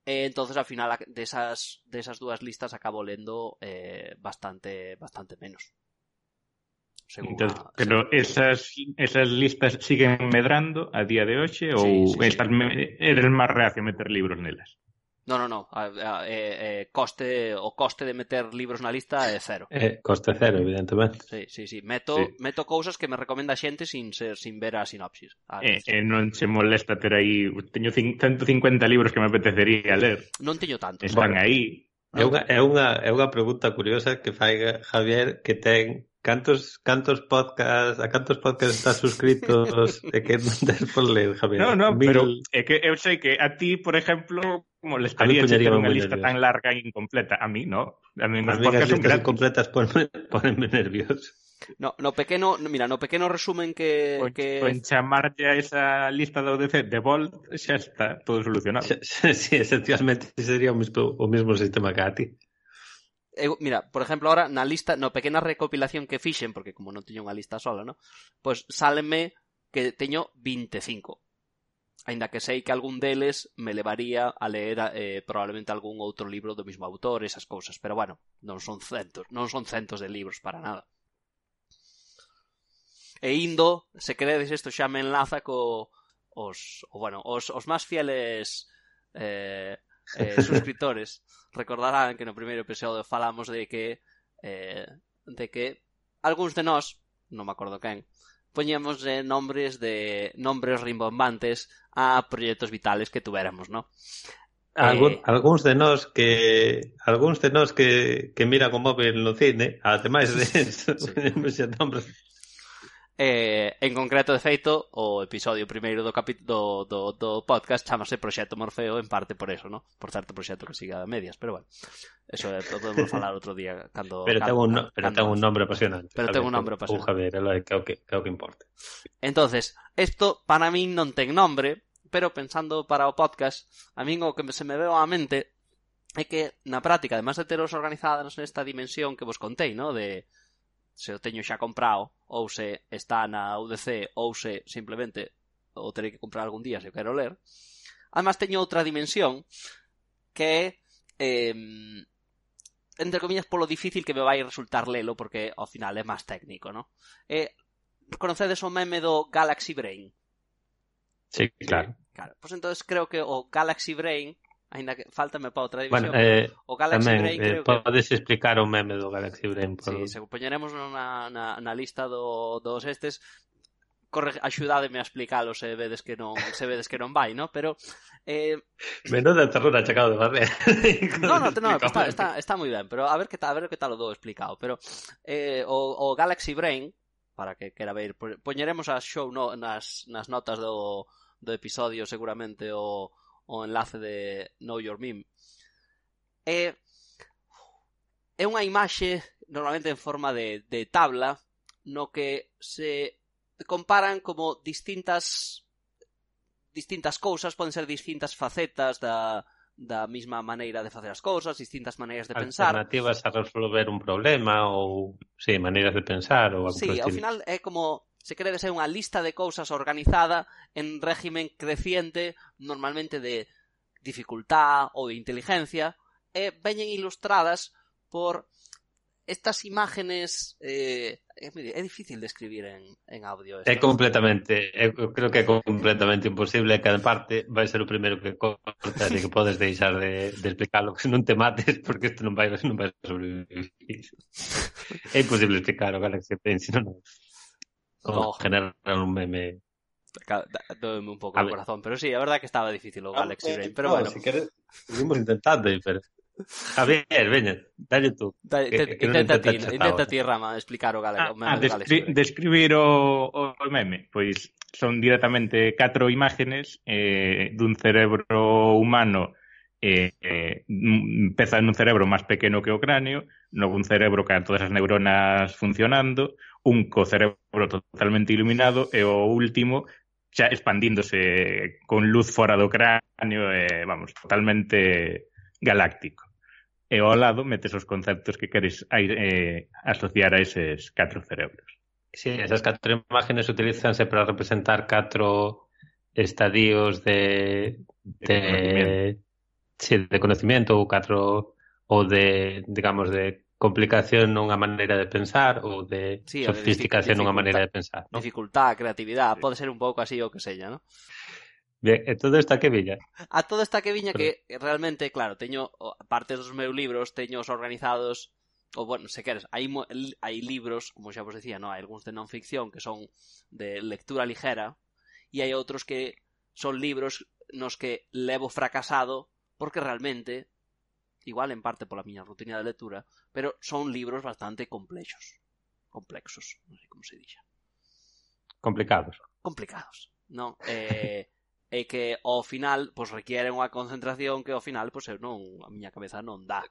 e entonces ao final desas desas dúas listas acabo lendo eh, bastante bastante menos. Según Entonces, a, pero según esas, esas listas siguen medrando a día de hoxe sí, ou sí, estás sí. Eres máis reacio a meter libros nelas? No, no, no. A, a, eh, eh, coste, o coste de meter libros na lista é cero. Eh, coste cero, evidentemente. Sí, sí, sí. Meto, sí. meto cousas que me recomenda xente sin ser, sin ver a sinopsis. A eh, eh, non se molesta ter aí... Teño 150 libros que me apetecería ler. Non teño tanto. Están bueno, aí. É unha, é, unha, é unha pregunta curiosa que fai Javier que ten Cantos, cantos podcast, a cantos podcast estás suscritos e que non des por ler, Javier? No, no, Mil... pero é que eu sei que a ti, por exemplo, molestaría ter unha lista nervioso. tan larga e incompleta. A mí, no. A mí as podcasts son gratis. completas ponme, ponenme nervios. No, no pequeno, mira, no pequeno resumen que... O, que... con chamarlle a esa lista do ODC de Volt xa está todo solucionado. Sí, sí, esencialmente sería o mismo, o mismo sistema que a ti eu, mira, por exemplo, ahora na lista, na pequena recopilación que fixen, porque como non teño unha lista sola, ¿no? pois pues, sáleme que teño 25. Ainda que sei que algún deles me levaría a ler eh, probablemente algún outro libro do mismo autor, esas cousas, pero bueno, non son centos, non son centos de libros para nada. E indo, se queredes isto xa me enlaza co os, o, bueno, os, os máis fieles eh, eh, suscriptores recordarán que no primeiro episodio falamos de que eh, de que algúns de nós, non me acordo quen, poñemos eh, nombres de nombres rimbombantes a proxectos vitales que tuéramos, ¿no? Eh, Algún, eh... algúns de nós que algúns de nós que, que mira con móvil no cine, ademais de sí, sí. poñemos sí. nombres Eh, en concreto, de feito, o episodio primeiro do, capi do, do, do podcast chamase Proxecto Morfeo en parte por eso, ¿no? Por certo proxecto que siga a medias, pero bueno, eso é, podemos falar outro día cando... Pero ten un, no, pero cando, un nombre apasionante. Pero ten un nombre apasionante. Uh, Javier, é que, que, que, que importe. Entonces, isto para min non ten nombre, pero pensando para o podcast, a min o que se me veo á mente é que na práctica, además de teros organizadas nesta dimensión que vos contei, ¿no? De se o teño xa comprado ou se está na UDC ou se simplemente o terei que comprar algún día se o quero ler. Además teño outra dimensión que é eh, entre comillas polo difícil que me vai resultar lelo porque ao final é máis técnico, ¿no? Eh, conocedes o meme do Galaxy Brain? Sí, claro. Claro, pois pues entonces creo que o Galaxy Brain Ainda que faltame para outra división. Bueno, eh, o Galaxy tamén, Brain eh, creo eh, que... Podes explicar o meme do Galaxy Brain. Por... Sí, se poñeremos na, na, na lista do, dos estes corre, axudádeme a explicalo se vedes que non se vedes que non vai, no? Pero eh Menuda terror achacado de barrer. no, no, no, está, está, está moi ben, pero a ver que tal, a ver que tal o do explicado, pero eh o, o Galaxy Brain para que quera ver, poñeremos as show no, nas nas notas do do episodio seguramente o o enlace de Know Your Meme. É, é unha imaxe normalmente en forma de, de tabla no que se comparan como distintas distintas cousas, poden ser distintas facetas da, da mesma maneira de facer as cousas, distintas maneiras de pensar. Alternativas a resolver un problema ou, sí, maneiras de pensar ou algo Sí, ao final é como se queredes, é unha lista de cousas organizada en régimen creciente, normalmente de dificultad ou de inteligencia, e veñen ilustradas por estas imágenes eh, é difícil de escribir en, en audio. Esto. É completamente, eu creo que é completamente imposible cada parte vai ser o primeiro que cortas e que podes deixar de, de explicarlo, que non te mates porque isto non vai, non vai sobrevivir. É imposible explicar o Galaxy Paint, senón non. Oh. generar un meme Dóeme un pouco o corazón, pero sí, a verdade que estaba difícil o Galaxy ah, Brain, pero no, bueno. Si queres, seguimos intentando, pero... Javier, veña, dalle tú. Dale, que, que intenta, ti, intenta ti, Rama, explicar o, Galaxy, ah, o ah, descri describir o, o meme, pois son directamente catro imágenes eh, dun cerebro humano eh, eh, empeza nun cerebro máis pequeno que o cráneo, un cerebro que todas as neuronas funcionando, un co cerebro totalmente iluminado e o último xa expandíndose con luz fora do cráneo, eh, vamos, totalmente galáctico. E ao lado metes os conceptos que queres eh, asociar a eses catro cerebros. Sí, esas catro imágenes utilizanse para representar catro estadios de, de, de sí, de conocimiento ou catro ou de, digamos, de complicación nunha maneira de pensar ou de sí, sofisticación nunha maneira de pensar. ¿no? Dificultad, creatividade, pode ser un pouco así o que sella, ¿no? Bien, e todo esta que viña? A todo esta que viña Pero... que realmente, claro, teño parte dos meus libros, teños organizados ou bueno, se queres, hai, hai libros, como xa vos decía, no? hai algúns de non ficción que son de lectura ligera e hai outros que son libros nos que levo fracasado porque realmente, igual en parte pola miña rutina de lectura, pero son libros bastante complexos. Complexos, non sei como se dixa. Complicados. Complicados, non? Eh, e que ao final pois requieren unha concentración que ao final pois eu eh, non a miña cabeza non dá.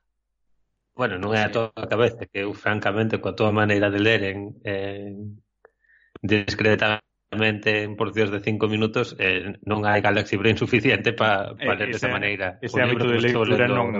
Bueno, non é a toda a cabeza, que eu francamente coa tua maneira de ler en, en discretamente realmente en porcións de cinco minutos eh, non hai Galaxy Brain suficiente para pa eh, ler desa maneira. Ese hábito de lectura non,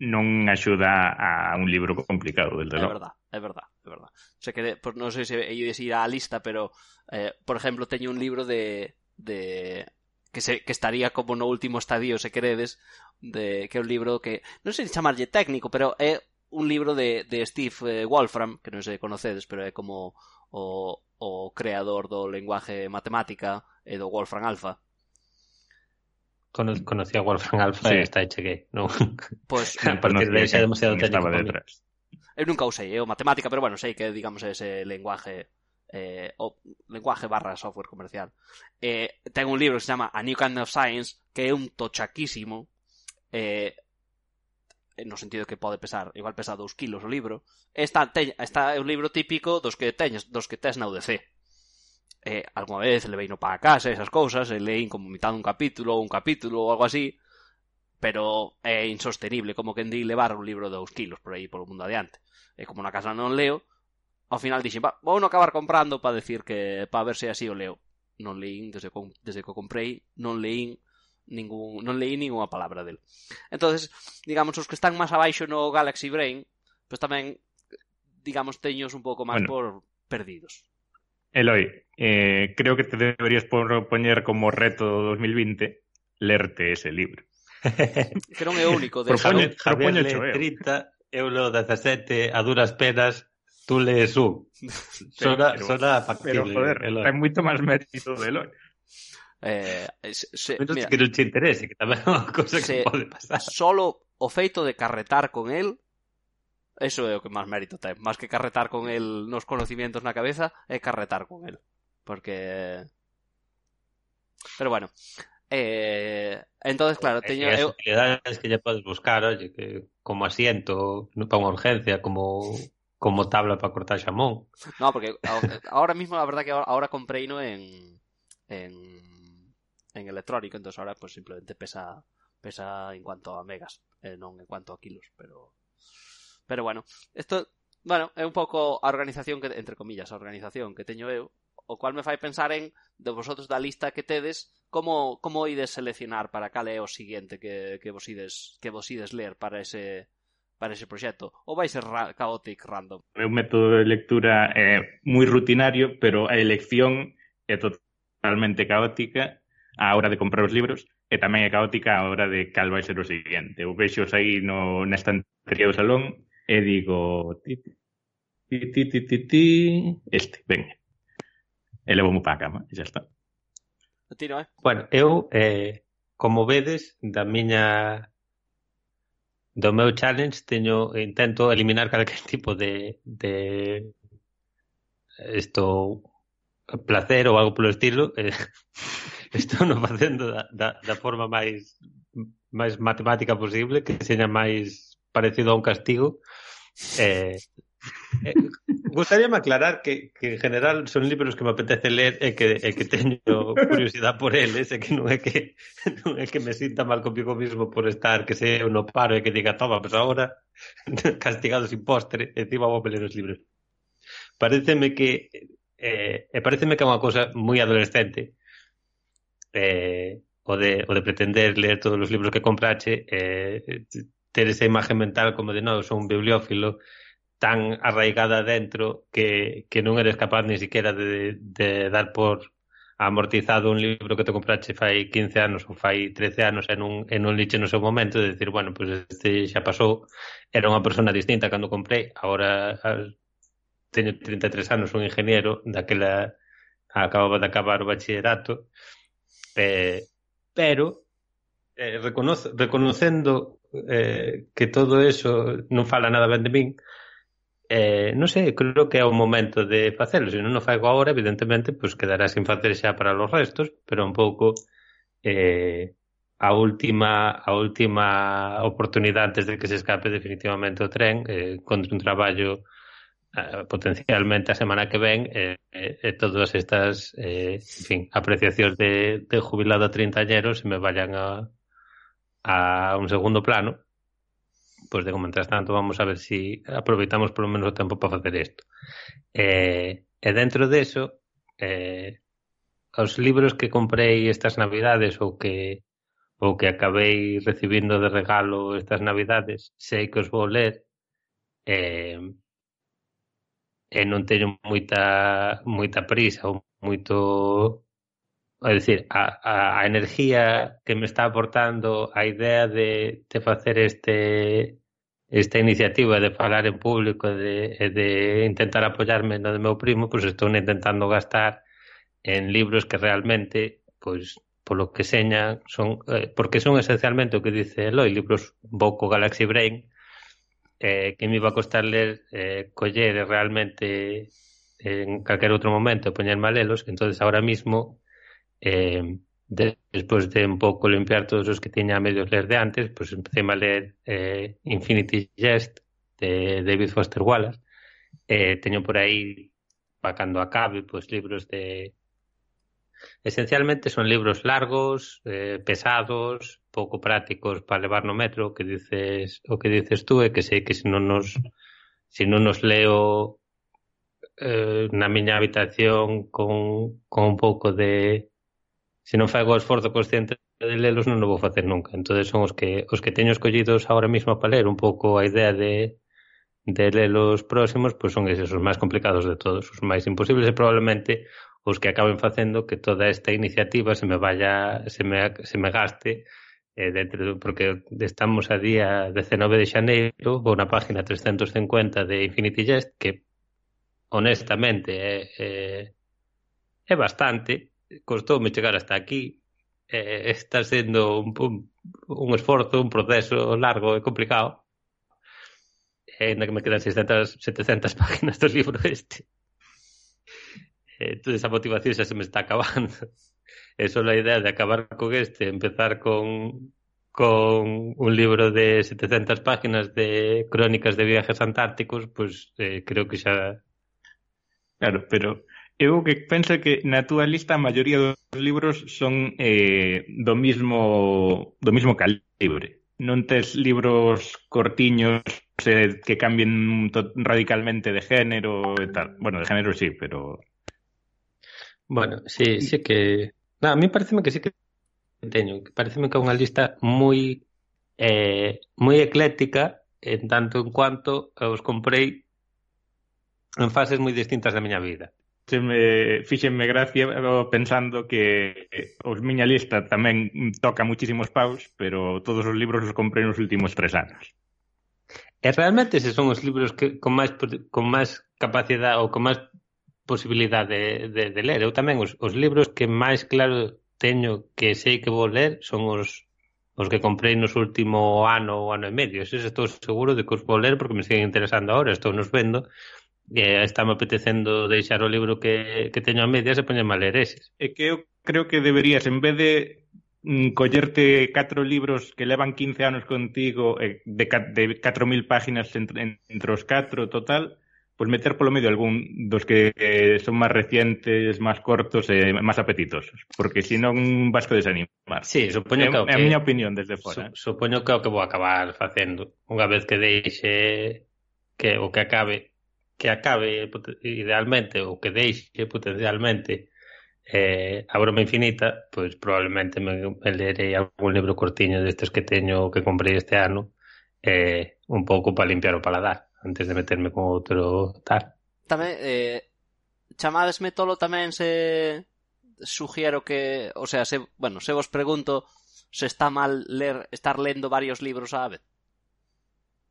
non axuda a un libro complicado, del. É verdad, é verdad, é verdad. O sea que, pues, non sei se eu ia ir a lista, pero, eh, por exemplo, teño un libro de, de que, se, que estaría como no último estadio, se queredes, de, que é un libro que, non sei chamarlle técnico, pero é un libro de, de Steve eh, Wolfram, que non sei conocedes, pero é como o, o creador do lenguaje matemática e do Wolfram Alpha. Cono conocí a Wolfram Alpha sí. e está cheguei, non? Pois, pues, a partir de xa demasiado técnico. Detrás. Eu eh, nunca usei, eu eh, matemática, pero bueno, sei que digamos ese lenguaje eh, o lenguaje barra software comercial. Eh, ten un libro que se chama A New Kind of Science, que é un tochaquísimo, eh, Eh, no sentido que pode pesar, igual pesa 2 kilos o libro, está, te, está é un libro típico dos que teñes, dos que tes na UDC. Eh, alguna vez levei no para casa esas cousas, e leín como mitad un capítulo, un capítulo ou algo así, pero é insostenible, como que en di levar un libro de 2 kilos por aí polo mundo adiante. E como na casa non leo, ao final dixen, va, vou non acabar comprando para decir que, para ver se así o leo. Non leín, desde, desde que comprei, non leín ningún, non leí ninguna palabra del. entonces digamos, os que están máis abaixo no Galaxy Brain, pois pues tamén, digamos, teños un pouco máis bueno, por perdidos. Eloi, eh, creo que te deberías poñer como reto 2020 lerte ese libro. Que non é único. De... Propoñe, Javier, Javier 30, eu leo 17 a duras penas, tú lees un. Sona, pero, sona factible. Pero, joder, Eloi. ten moito máis mérito de Eloy. Eh, se, Menos mira, que non te interese, que tamén é unha cosa se, que pode pasar. Solo o feito de carretar con el Eso é o que máis mérito ten. Más que carretar con el nos conocimientos na cabeza, é carretar con el. Porque... Pero bueno. Eh, entonces, claro, teño... As utilidades que lle podes buscar, oye, que como asiento non para unha urgencia, como como tabla para cortar xamón. No, porque ahora mismo, a verdad que ahora, ahora comprei no en en en electrónico, entonces ahora pues simplemente pesa pesa en cuanto a megas, eh, non en cuanto a kilos, pero pero bueno, isto bueno, é un pouco a organización que entre comillas, a organización que teño eu, o cual me fai pensar en de vosotros da lista que tedes, como como ides seleccionar para cal é o siguiente que que vos ides que vos ides ler para ese para ese proxecto? Ou vai ser ra chaotic random? É un método de lectura eh, moi rutinario, pero a elección é totalmente caótica á hora de comprar os libros e tamén é caótica a hora de cal vai ser o seguinte. Eu vexo aí no, na estantería do salón e digo ti, ti, ti, ti, ti, ti este, venga. E levo-mo para a cama, e xa está. O tiro, eh? Bueno, eu, eh, como vedes, da miña do meu challenge teño intento eliminar calquer tipo de de isto placer ou algo polo estilo eh, estou no facendo da, da, da forma máis máis matemática posible, que seña máis parecido a un castigo. Eh, eh, gustaríame aclarar que, que en general son libros que me apetece ler e que, e que teño curiosidade por eles e que non é que non é que me sinta mal comigo mismo por estar que se eu no paro e que diga toma, pois pues agora castigado sin postre encima vou ler os libros pareceme que eh, e pareceme que é unha cosa moi adolescente eh, o, de, o de pretender ler todos os libros que comprache eh, ter esa imaxe mental como de non, son un bibliófilo tan arraigada dentro que, que non eres capaz ni siquiera de, de dar por amortizado un libro que te comprache fai 15 anos ou fai 13 anos e non, e non liche no seu momento de decir, bueno, pues este xa pasou era unha persona distinta cando comprei agora teño 33 anos, un ingeniero daquela acababa de acabar o bachillerato Eh, pero eh, reconoce, reconocendo eh, que todo eso non fala nada ben de min, eh, non sei, creo que é o momento de facelo. Se non o faigo agora, evidentemente, pues quedará sin facer xa para los restos, pero un pouco eh, a última a última oportunidade antes de que se escape definitivamente o tren, eh, contra un traballo Eh, potencialmente a semana que ven eh, eh, todas estas eh, en fin, apreciacións de, de jubilado a trintañeros se me vayan a, a un segundo plano. Pois pues de mientras tanto vamos a ver si aproveitamos polo menos o tempo para facer isto eh, e dentro deso eh, os libros que comprei estas navidades ou que ou que acabei recibindo de regalo estas navidades sei que os vou ler eh, e non teño moita moita prisa ou moito é dicir, a, a, a enerxía que me está aportando a idea de, de facer este esta iniciativa de falar en público de, de intentar apoyarme no de meu primo, pois estou intentando gastar en libros que realmente, pois, polo que señan, son, eh, porque son esencialmente o que dice Eloi, libros Boco Galaxy Brain, eh, que me iba a costar ler, eh, coller realmente en calquer outro momento, poñer malelos, entonces ahora mismo eh, de, despois de un pouco limpiar todos os que tiña a medios ler de antes, pois empecé a ler eh, Infinity Jest de David Foster Wallace. Eh, teño por aí, para cando acabe, pois libros de, esencialmente son libros largos, eh, pesados, pouco prácticos para levar no metro, que dices, o que dices tú é que sei que se non nos se non nos leo eh, na miña habitación con, con un pouco de se non fago o esforzo consciente de lelos non o vou facer nunca. Entón son os que os que teño escollidos agora mesmo para ler un pouco a idea de de lelos próximos, pois son eses os máis complicados de todos, os máis imposibles e probablemente os que acaben facendo que toda esta iniciativa se me vaya se me, se me gaste eh, dentro, porque estamos a día 19 de xaneiro, vou na página 350 de Infinity Jest, que honestamente é, é, é bastante, costoume chegar hasta aquí, eh, está sendo un, un, un esforzo, un proceso largo e complicado. E ainda que me quedan 600, 700 páginas do libro este. Eh, entón, esa motivación xa se me está acabando. Eso é a idea de acabar con este, empezar con, con un libro de 700 páginas de crónicas de viajes antárticos, pois pues, eh, creo que xa... Claro, pero eu que penso que na túa lista a maioría dos libros son eh, do mismo do mismo calibre. Non tes libros cortiños eh, que cambien radicalmente de género e tal. Bueno, de género sí, pero... Bueno, sí, sí que Na, a mí pareceme que sí que teño, pareceme que é unha lista moi eh, moi ecléctica en tanto en cuanto os comprei en fases moi distintas da miña vida. Fíxenme, fíxenme gracia eh, pensando que eh, os miña lista tamén toca muchísimos paus, pero todos os libros os comprei nos últimos tres anos. E realmente se son os libros que con máis con máis capacidade ou con máis posibilidade de, de, de ler. Eu tamén os, os libros que máis claro teño que sei que vou ler son os os que comprei nos último ano ou ano e medio. Eso estou seguro de que os vou ler porque me siguen interesando ahora, estou nos vendo e eh, está me apetecendo deixar o libro que, que teño a medias e poñerme a ler eses. É que eu creo que deberías, en vez de mm, collerte catro libros que levan 15 anos contigo eh, de, de 4.000 páginas entre, entre os catro total, pues meter polo medio algún dos que eh, son máis recientes, máis cortos e eh, máis apetitosos, porque se non vas co desanimar. Sí, supoño que, é, que é a miña opinión desde fora. Su, supoño que é o que vou acabar facendo unha vez que deixe que o que acabe que acabe idealmente ou que deixe potencialmente eh, a broma infinita, pois probablemente me, me lerei algún libro cortiño destes que teño que comprei este ano eh, un pouco para limpiar o paladar antes de meterme con outro tal. Tamén, eh, chamadesme tolo tamén se sugiero que, o sea, se, bueno, se vos pregunto se está mal ler, estar lendo varios libros á vez.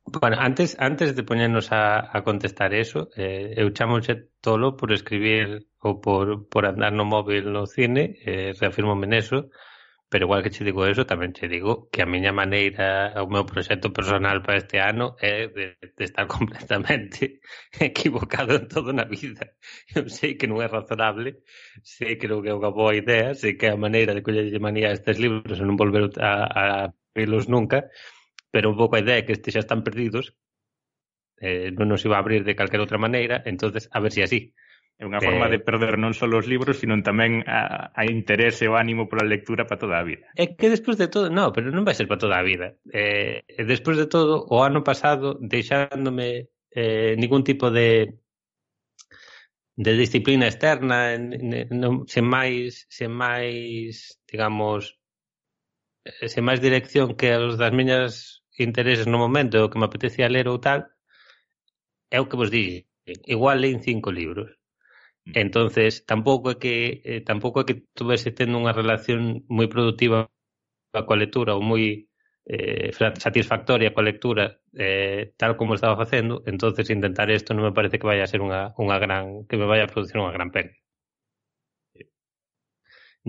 Bueno, antes antes de poñernos a, a contestar eso, eh, eu chamoche tolo por escribir ou por, por andar no móvil no cine, eh, reafirmo-me neso, Pero igual que che digo eso, tamén che digo que a miña maneira, o meu proxecto personal para este ano é de, de estar completamente equivocado en todo na vida. Eu sei que non é razonable, sei que non é unha boa idea, sei que a maneira de collerlle manía a estes libros e non volver a, a abrirlos nunca, pero un pouco a idea é que estes xa están perdidos, eh, non nos iba a abrir de calquera outra maneira, entonces a ver se si así. É unha forma eh. de perder non só os libros, sino tamén a, a interese o ánimo pola lectura para toda a vida. É que despois de todo, no, pero non vai ser para toda a vida. Eh, despois de todo, o ano pasado, deixándome eh, ningún tipo de de disciplina externa, non, sen máis, sen máis, digamos, eh, sen máis dirección que os das miñas intereses no momento, o que me apetecía ler ou tal, é o que vos dixen. Igual leín cinco libros Entonces, tampouco é que eh, tampouco é que tuvese tendo unha relación moi productiva coa lectura ou moi eh, satisfactoria coa lectura eh, tal como estaba facendo, entonces intentar isto non me parece que vaya a ser unha, unha gran que me vaya a producir unha gran pena.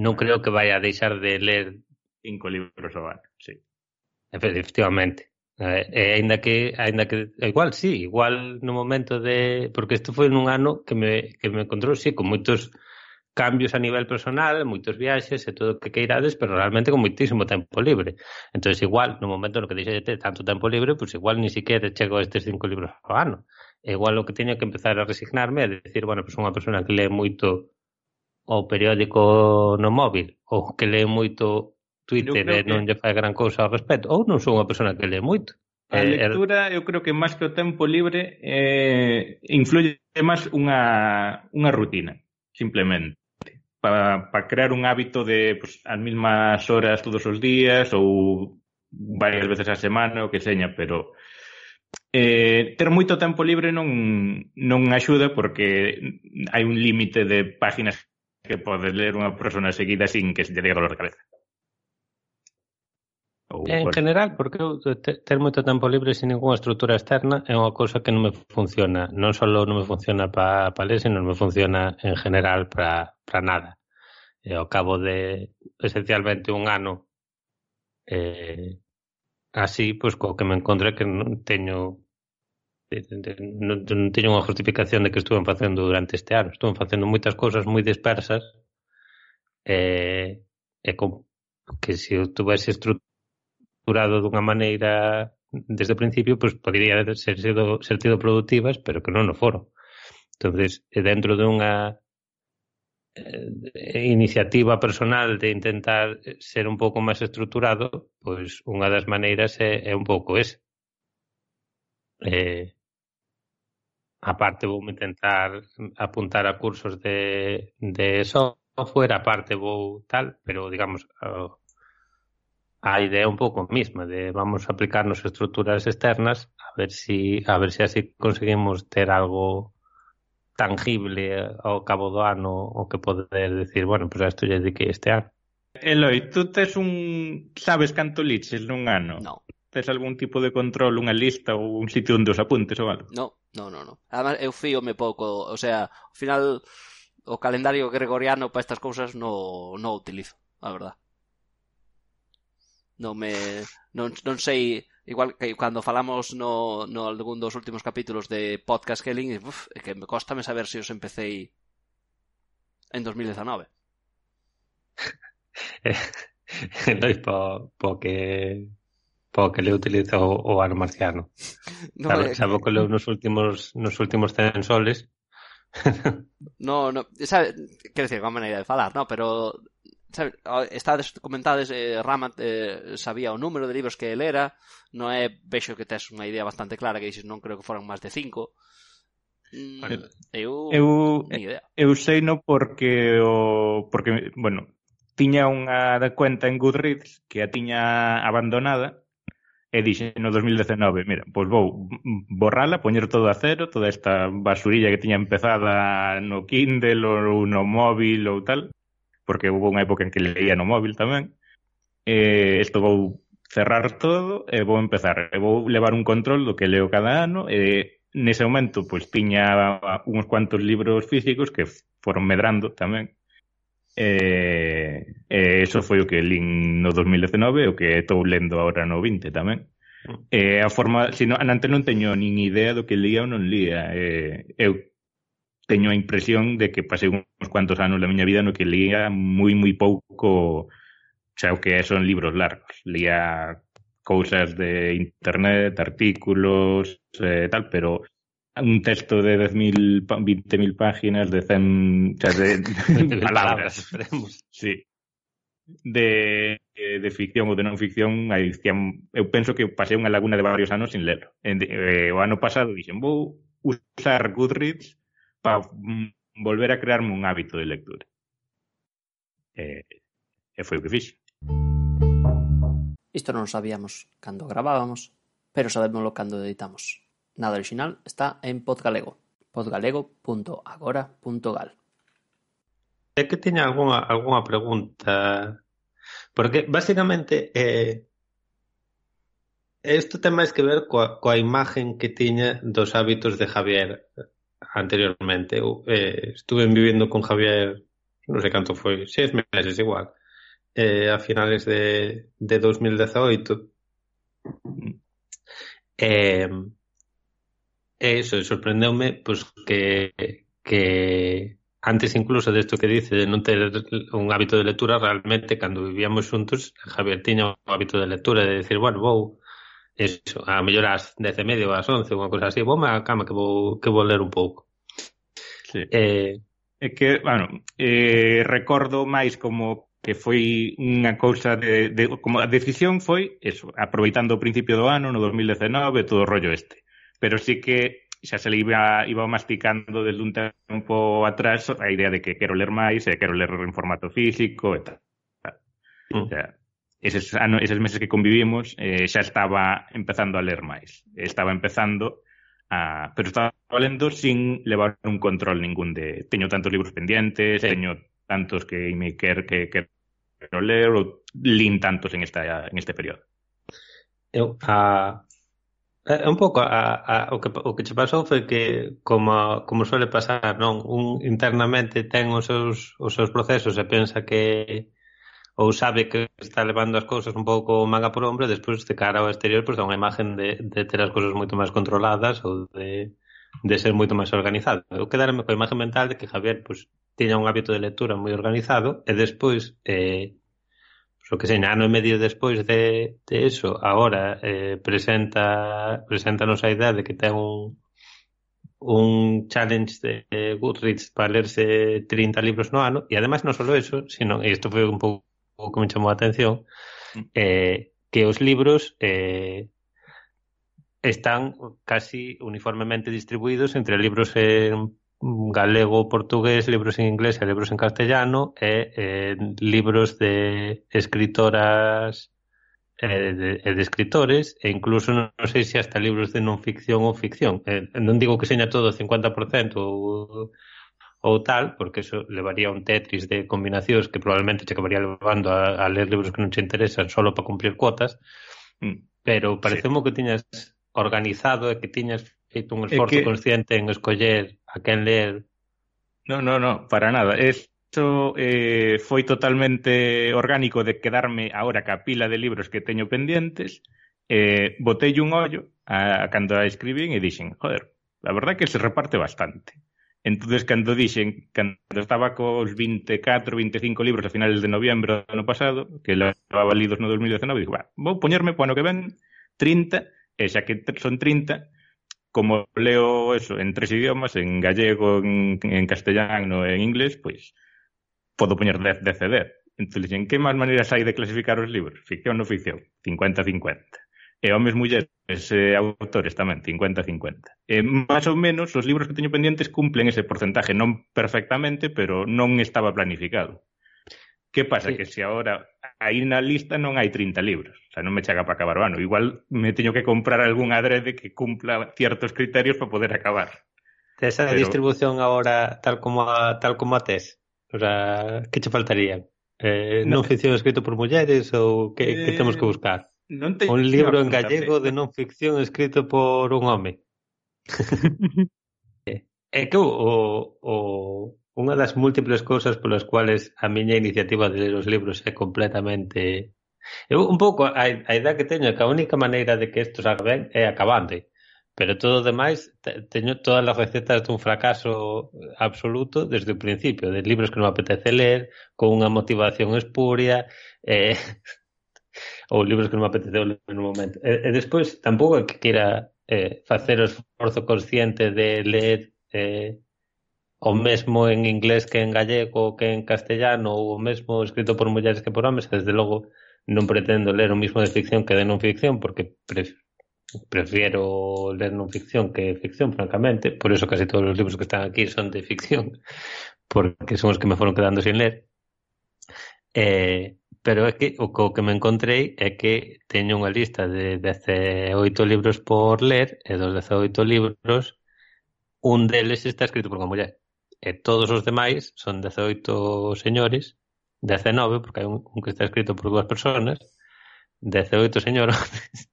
Non creo que vaya a deixar de ler cinco libros ao ano, sí. Efectivamente. E aínda que aínda que igual sí, igual no momento de porque isto foi nun ano que me que me encontrou sí con moitos cambios a nivel personal, moitos viaxes e todo o que queirades, pero realmente con moitísimo tempo libre. Entonces igual, no momento no que deixe de ter tanto tempo libre, pois pues igual ni siquiera chego a estes cinco libros ao ano. E igual o que teño que empezar a resignarme é decir, bueno, pois pues unha persona que lee moito o periódico no móvil ou que lee moito Twitter e eh, non lle fai gran cousa ao respecto, ou non son unha persona que lee moito. A eh, lectura, eu creo que máis que o tempo libre eh, influye máis unha, unha rutina, simplemente. Para pa crear un hábito de pues, as mismas horas todos os días ou varias veces a semana, o que seña, pero eh, ter moito tempo libre non, non axuda porque hai un límite de páginas que pode ler unha persona seguida sin que se lle dé dolor de cabeza. Ou, en bueno. general, porque eu ter moito tempo libre sin ninguna estrutura externa é unha cousa que non me funciona. Non só non me funciona para pa ler, sino non me funciona en general para nada. E ao cabo de esencialmente un ano eh, así, pois co que me encontrei que non teño non, non teño unha justificación de que estuve facendo durante este ano. Estuve facendo moitas cousas moi dispersas eh, e con, que se eu tuvese estrutura estructurado dunha maneira desde o principio, pois pues, podría ser sido, ser sido productivas, pero que non o foron. entonces eh, dentro dunha eh, iniciativa personal de intentar eh, ser un pouco máis estructurado, pois unha das maneiras é, é un pouco ese. Eh, aparte vou intentar apuntar a cursos de, de software, aparte vou tal, pero digamos, o, a idea un pouco mesma de vamos a aplicarnos estruturas externas a ver si a ver se si así conseguimos ter algo tangible ao cabo do ano o que poder decir, bueno, pois pues isto lle dediquei este ano. Eloi, tú tes un... sabes canto liches nun ano? No. Tes algún tipo de control, unha lista ou un sitio onde os apuntes ou algo? No, no, no, no. Además, eu fíome pouco, o sea, ao final o calendario gregoriano para estas cousas no, no utilizo, a verdad. Non me non, non sei igual que cando falamos no, no algún dos últimos capítulos de Podcast uf, é que me costa me saber se os empecéi en 2019 non po, po que po que le utilizo o, o ano marciano. No, Sabe, eh, sabo que leo nos últimos nos últimos censoles no, no, sabe, quero decir, unha maneira de falar, no, pero sabe, estades comentades eh, Rama eh, sabía o número de libros que el era. Non é, vexo que tes unha idea bastante clara que dices non creo que foran máis de cinco mm, eu, eu idea. eu sei no porque o, porque, bueno tiña unha da cuenta en Goodreads que a tiña abandonada e dixe no 2019, mira, pois vou borrala, poñer todo a cero, toda esta basurilla que tiña empezada no Kindle ou no móvil ou tal, porque houve unha época en que leía no móvil tamén, eh, isto vou cerrar todo e vou empezar. E vou levar un control do que leo cada ano e nese momento pois tiña uns cuantos libros físicos que foron medrando tamén. E, e eso foi o que lín no 2019 o que estou lendo agora no 20 tamén. E a forma, sino antes non teño nin idea do que lía ou non lía. E, eu teño a impresión de que pasei uns cuantos anos da miña vida no que lía moi moi pouco xa o que son libros largos. Lía cousas de internet, artículos, eh, tal, pero un texto de 10.000, 20.000 páginas, de 100, xa de, de palabras. sí. De, de ficción ou de non ficción, ficción, eu penso que pasei unha laguna de varios anos sin ler. En, eh, o ano pasado dixen, vou usar Goodreads para volver a crearme un hábito de lectura. E, e foi o que fixe. Isto non sabíamos cando gravábamos, pero sabémoslo cando editamos. Nada original está en Podgalego, podgalego.agora.gal. É que teña algunha, algunha pregunta, porque basicamente eh, isto ten máis que ver coa, coa imagen que tiña dos hábitos de Javier anteriormente. Eh, estuve vivindo con Javier, non sei canto foi, seis meses igual, eh, a finales de, de 2018. Eh, e iso, sorprendeume pues, que, que antes incluso de isto que dice de non ter un hábito de lectura, realmente cando vivíamos xuntos, Javier tiña un hábito de lectura de decir, bueno, Eso, a mellor ás dez e media ou ás 11, unha cousa así, vou a cama que vou, que vou ler un pouco. Sí. Eh, é que, bueno, eh, recordo máis como que foi unha cousa de, de como a decisión foi eso, aproveitando o principio do ano no 2019 todo o rollo este. Pero sí que xa se le iba, iba masticando desde un tempo atrás a idea de que quero ler máis e quero ler en formato físico e tal. tal. Mm. O sea, eses, ano, eses meses que convivimos eh, xa estaba empezando a ler máis. Estaba empezando a... Pero estaba lendo sin levar un control ningún de... Teño tantos libros pendientes, sí. teño tantos que me quer que quero ler ou lin tantos en, esta, en este período. Eu, a, É un pouco a, a, o, que, o que che pasou foi que como, como suele pasar, non? Un internamente ten os seus, os seus procesos e pensa que ou sabe que está levando as cousas un pouco manga por ombro e despois de cara ao exterior pois dá unha imagen de, de ter as cousas moito máis controladas ou de, de ser moito máis organizado. Eu quedarme coa imagen mental de que Javier pois tiña un hábito de lectura moi organizado e despois eh, pois, o que sei, ano e medio despois de, de eso, agora eh, presenta preséntanos a idea de que ten un, un challenge de Goodreads para lerse 30 libros no ano e ademais non só eso, sino, e isto foi un pouco o que me chamou a atención mm. eh, que os libros eh, están casi uniformemente distribuídos entre libros en galego portugués, libros en inglés e libros en castellano e eh, libros de escritoras e de, eh, de escritores e incluso non, non sei se hasta libros de non ficción ou ficción. Eh, non digo que seña todo 50% ou ou tal, porque eso levaría un Tetris de combinacións que probablemente che acabaría levando a, a ler libros que non che interesan solo para cumplir cuotas, mm. pero pareceu-me sí. que tiñas organizado e que tiñas feito un esforzo que... consciente en escoller a quen ler. No, no, no, para nada. Esto eh, foi totalmente orgánico de quedarme ahora ca pila de libros que teño pendientes, eh, botei un ollo a, a cando a escribín e dixen, joder, la verdad que se reparte bastante entonces cando dixen, cando estaba cos 24, 25 libros a finales de noviembro do ano pasado, que levaba lidos no 2019, dixo, vou poñerme po ano que ven 30, e xa que son 30, como leo eso en tres idiomas, en gallego, en, en castellano e en inglés, pois podo poñer 10 de CD. Entón, en que máis maneiras hai de clasificar os libros? Ficción ou ficción? 50-50 e homes mulleres e autores tamén, 50-50. E máis ou menos, os libros que teño pendentes cumplen ese porcentaje, non perfectamente, pero non estaba planificado. Que pasa? Sí. Que se agora aí na lista non hai 30 libros, o sea, non me chega para acabar o ano. Igual me teño que comprar algún adrede que cumpla ciertos criterios para poder acabar. Esa pero... distribución agora tal como a, tal como a tes? O sea, que che faltaría? Eh, non ficción escrito por mulleres ou que, eh... que temos que eh, buscar? Non te... Un libro en gallego de non ficción escrito por un home. é que o, o, unha das múltiples cousas polas cuales a miña iniciativa de ler os libros é completamente Eu un pouco a, a idea que teño é que a única maneira de que isto salga ben é acabando. Pero todo o demais teño todas as recetas dun fracaso absoluto desde o principio, de libros que non me apetece ler, con unha motivación espuria, eh, ou libros que non me apeteceu ler no momento. E, e despois, tampouco que queira eh, facer o esforzo consciente de ler eh, o mesmo en inglés que en gallego que en castellano ou o mesmo escrito por mulleres que por homes, desde logo non pretendo ler o mismo de ficción que de non ficción porque pref prefiero ler non ficción que ficción, francamente, por eso casi todos os libros que están aquí son de ficción, porque son os que me foron quedando sin ler. Eh, pero é que o co que me encontrei é que teño unha lista de 18 libros por ler e dos 18 libros un deles está escrito por unha muller. E todos os demais son 18 señores 19, porque hai un, un que está escrito por dúas personas 18 señores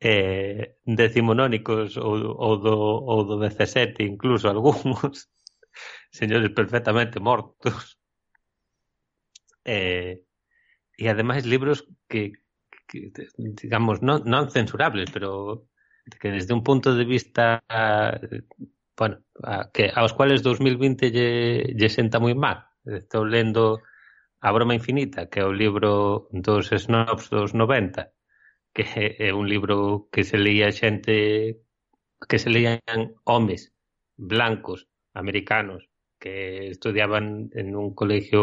eh, decimonónicos ou, ou, do, ou do 17 incluso algúns señores perfectamente mortos. Eh, e ademais libros que, que, digamos, non, non censurables, pero que desde un punto de vista, bueno, a, que aos cuales 2020 lle, lle senta moi mal. Estou lendo A broma infinita, que é o libro dos snobs dos 90, que é un libro que se leía xente que se leían homes blancos americanos que estudiaban en un colegio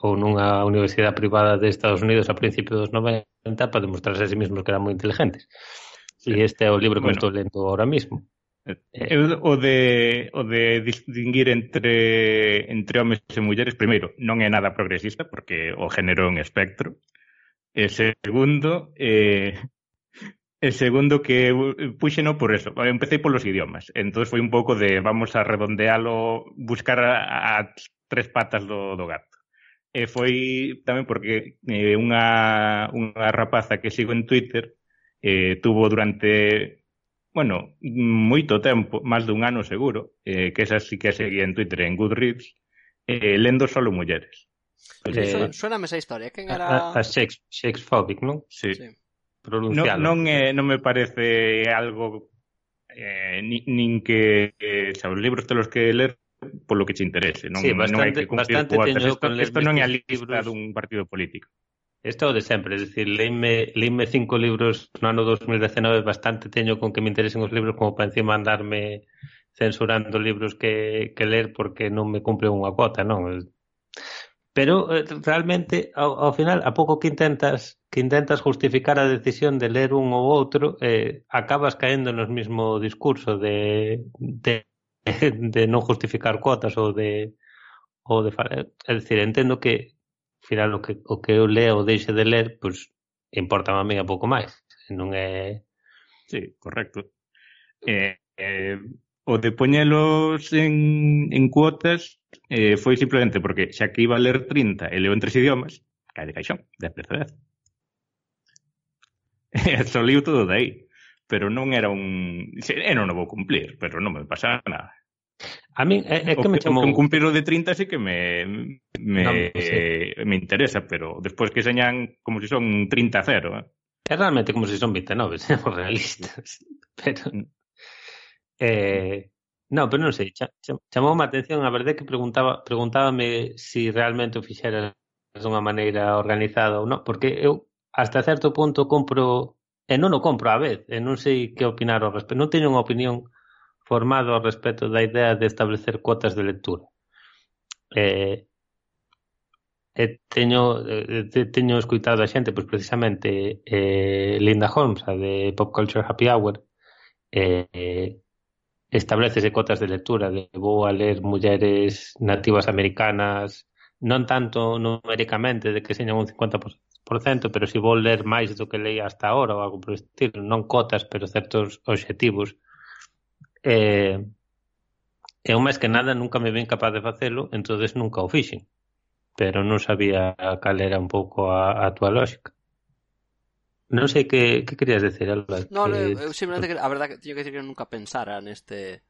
ou nunha universidade privada de Estados Unidos a principios dos 90 para demostrarse a sí mesmos que eran moi inteligentes. Sí. E este é o libro que bueno. estou lendo ahora mismo. Eh, eh. Eu, o de o de distinguir entre entre homes e mulleres, primeiro, non é nada progresista porque o género é un espectro. E segundo, eh, E segundo que puxeno por eso. Empecé polos idiomas. Entón foi un pouco de vamos a redondealo, buscar as tres patas do, do gato. E foi tamén porque eh, unha, unha rapaza que sigo en Twitter eh, tuvo durante, bueno, moito tempo, máis dun ano seguro, eh, que esa sí que seguía en Twitter, en Goodreads, eh, lendo solo mulleres. Porque... Eh, Suéname esa historia, quen era... A, a sex, sexphobic, non? Sí. sí. pronuncialo. Non, non, eh, non me parece algo eh, nin, nin que eh, xa, os libros telos que ler polo que che interese. Non, sí, bastante, non hai que bastante cuotas. Isto, isto non é a lista libros... dun partido político. Isto é o de sempre, é dicir, leime, leime cinco libros no ano 2019, bastante teño con que me interesen os libros como para encima andarme censurando libros que, que ler porque non me cumpre unha cota, non? Pero eh, realmente ao, ao final a pouco que intentas que intentas justificar a decisión de ler un ou outro, eh, acabas caendo no mesmo discurso de, de de non justificar cotas ou de ou de é dicir, entendo que ao final o que, o que eu leo ou deixe de ler, pois importa a mí a pouco máis, non é Sí, correcto. Eh, eh, o de poñelos en, en cuotas eh, foi simplemente porque xa que iba a ler 30 e leo en tres idiomas, cae de caixón, de 10. Só liu todo de aí pero non era un... E non o vou cumplir, pero non me pasa nada. A min é, é que me chamou... Un cumplirlo de 30 sí que me me, no, sí. me interesa, pero despois que señan como se si son 30 a 0. Eh? É realmente como se si son 29, seamos realistas. Pero... Mm. Eh, non, pero non sei, chamou má atención, a verdade que preguntaba, preguntábame se si realmente o fixera de unha maneira organizada ou non, porque eu hasta certo punto compro e non o compro a vez, e non sei que opinar ao respecto. Non teño unha opinión formada ao respecto da idea de establecer cuotas de lectura. Eh, e teño eh, teño escuitado a xente, pois precisamente eh, Linda Holmes, a de Pop Culture Happy Hour, eh, establecese cotas de lectura de vou a ler mulleres nativas americanas non tanto numericamente de que señan un 50%, pero si vou ler máis do que lei hasta ahora ou algo por estilo, non cotas, pero certos obxectivos. Eh, eu máis que nada nunca me ven capaz de facelo, entonces nunca o fixen. Pero non sabía cal era un pouco a, a tua lógica. Non sei que, que querías decir, Alba. No, que... eu simplemente, que, a verdade, teño que decir que nunca pensara neste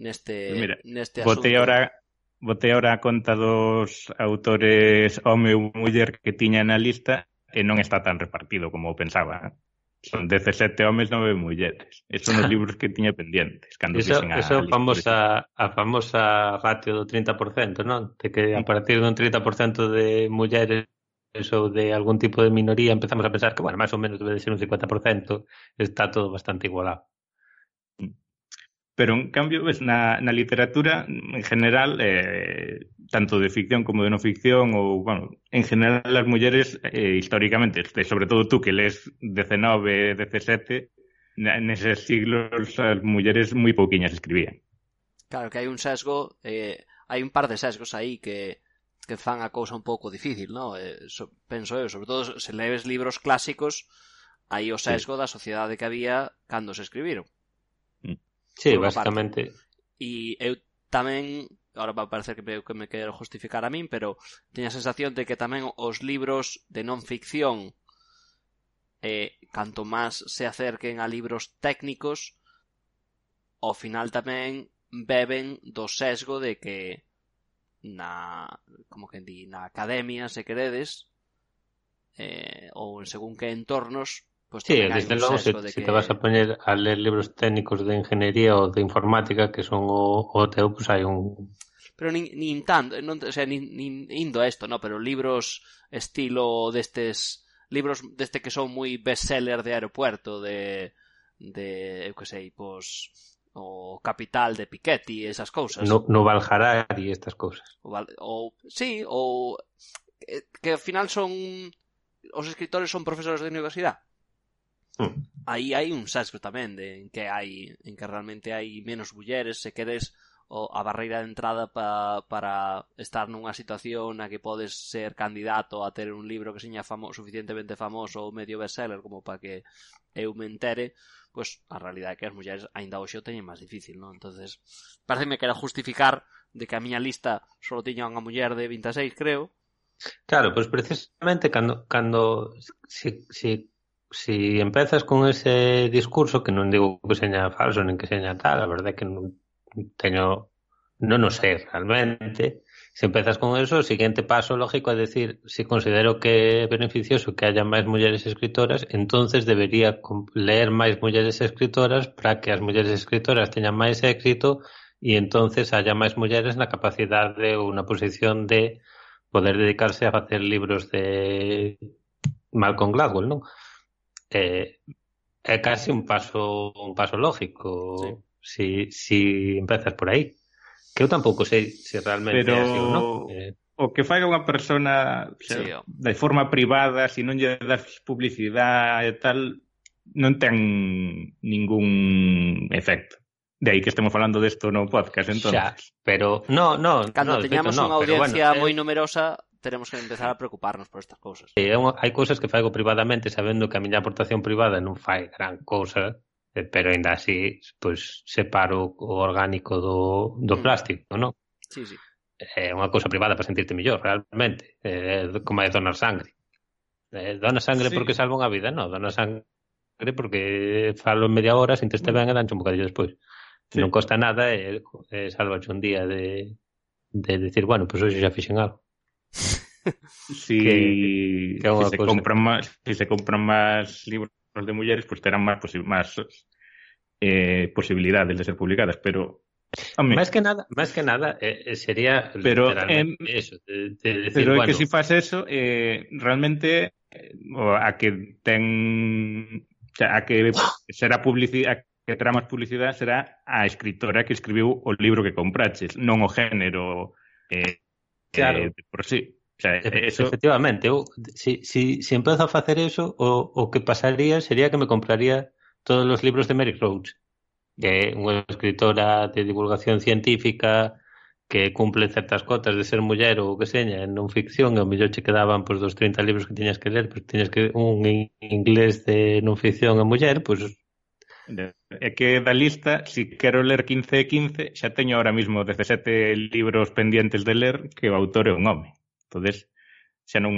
neste Mira, neste asunto. Botei ahora botei ahora a conta dos autores home ou muller que tiña na lista e non está tan repartido como pensaba. Eh. Son 17 homes, 9 mulleres. Esos son os libros que tiña pendentes. Cando eso, a eso a famosa, a famosa ratio do 30%, non? De que a partir dun 30% de mulleres ou de algún tipo de minoría empezamos a pensar que, bueno, máis ou menos debe de ser un 50%, está todo bastante igualado. Pero, en cambio, ves, na, na literatura, en general, eh, tanto de ficción como de no ficción, ou, bueno, en general, as mulleres, eh, históricamente, sobre todo tú que lees 19, 17 neses siglos as mulleres moi pouquiñas escribían. Claro, que hai un sesgo, eh, hai un par de sesgos aí que, que fan a cousa un pouco difícil, ¿no? Eh, so, penso eu, sobre todo se leves libros clásicos, hai o sesgo sí. da sociedade que había cando se escribiron. Sí, basicamente. E eu tamén, agora va parecer que que me quero justificar a min, pero teña a sensación de que tamén os libros de non ficción eh, canto máis se acerquen a libros técnicos, ao final tamén beben do sesgo de que na, como que di, na academia, se queredes, eh, ou en según que entornos, pues, sí, desde logo, se, de se que... te vas a poñer a ler libros técnicos de ingeniería ou de informática, que son o, o teu, pues, hai un... Pero nin, nin tanto, non, o sea, nin, nin indo a isto, no, pero libros estilo destes libros deste que son moi bestseller de aeropuerto de de eu que sei, pois o Capital de Piketty e esas cousas. No, no Valjarari e estas cousas. O, o sí, ou eh, que, que ao final son os escritores son profesores de universidade Mm. Aí hai un sesgo tamén de en que hai en que realmente hai menos mulleres, se queres o a barreira de entrada pa, para estar nunha situación na que podes ser candidato a ter un libro que seña famo, suficientemente famoso ou medio bestseller como para que eu me entere, pois a realidade é que as mulleres aínda hoxe o teñen máis difícil, non? Entonces, pareceme que era justificar de que a miña lista só tiña unha muller de 26, creo, Claro, pois precisamente cando cando se, se si empezas con ese discurso, que non digo que seña falso nen que seña tal, a verdade é que non teño, non o sei realmente, se empezas con eso, o siguiente paso lógico é decir, se si considero que é beneficioso que haya máis mulleres escritoras, entonces debería leer máis mulleres escritoras para que as mulleres escritoras teñan máis éxito e entonces haya máis mulleres na capacidade ou na posición de poder dedicarse a facer libros de Malcolm Gladwell, non? Uh eh, é case un paso un paso lógico sí. si, si empezas por aí que eu tampouco sei se realmente Pero... é así ou non eh, o que fai unha persona o sea, sí, de forma privada, se si non lle das publicidade e tal, non ten ningún efecto. De aí que estemos falando desto no podcast, entón. Xa, pero no, no, Cando no, teñamos no, unha audiencia bueno, moi eh. numerosa, teremos que empezar a preocuparnos por estas cousas. E eh, hai cousas que faigo privadamente sabendo que a miña aportación privada non fai gran cousa, eh, pero ainda así pois pues, separo o orgánico do, do mm. plástico, non? Sí, sí. Eh, é unha cousa privada para sentirte mellor, realmente. É como é donar sangre. É, dona sangre sí. porque salva unha vida, non? Dona sangre porque falo en media hora, sin te mm. ben e danche un bocadillo despois. Sí. Non costa nada e, e salvache un día de, de decir, bueno, pois pues hoxe xa fixen algo. si, que, que si se compran más, si se compran más libros de mulleres, pues terán más, posi más eh, posibilidades de ser publicadas, pero Home. Más que nada, más que nada eh, eh sería pero, eh, eso. De, de decir, pero bueno, que se si faz eso, eh, realmente eh, a que ten a que será publicidade que terá máis publicidade será a escritora que escribiu o libro que compraches, non o género eh, Claro. Eh, por sí. O sea, eso... Efectivamente, eu, si, si, si empezo a facer eso, o, o que pasaría sería que me compraría todos los libros de Mary Roach, que é unha escritora de divulgación científica que cumple certas cotas de ser muller ou que seña en non ficción, e ao mellor che quedaban pois, dos 30 libros que tiñas que ler, pois tiñas que un inglés de non ficción e muller, pois É que da lista, se si quero ler 15 e 15, xa teño ahora mismo 17 libros pendientes de ler que o autor é un home. entonces xa non...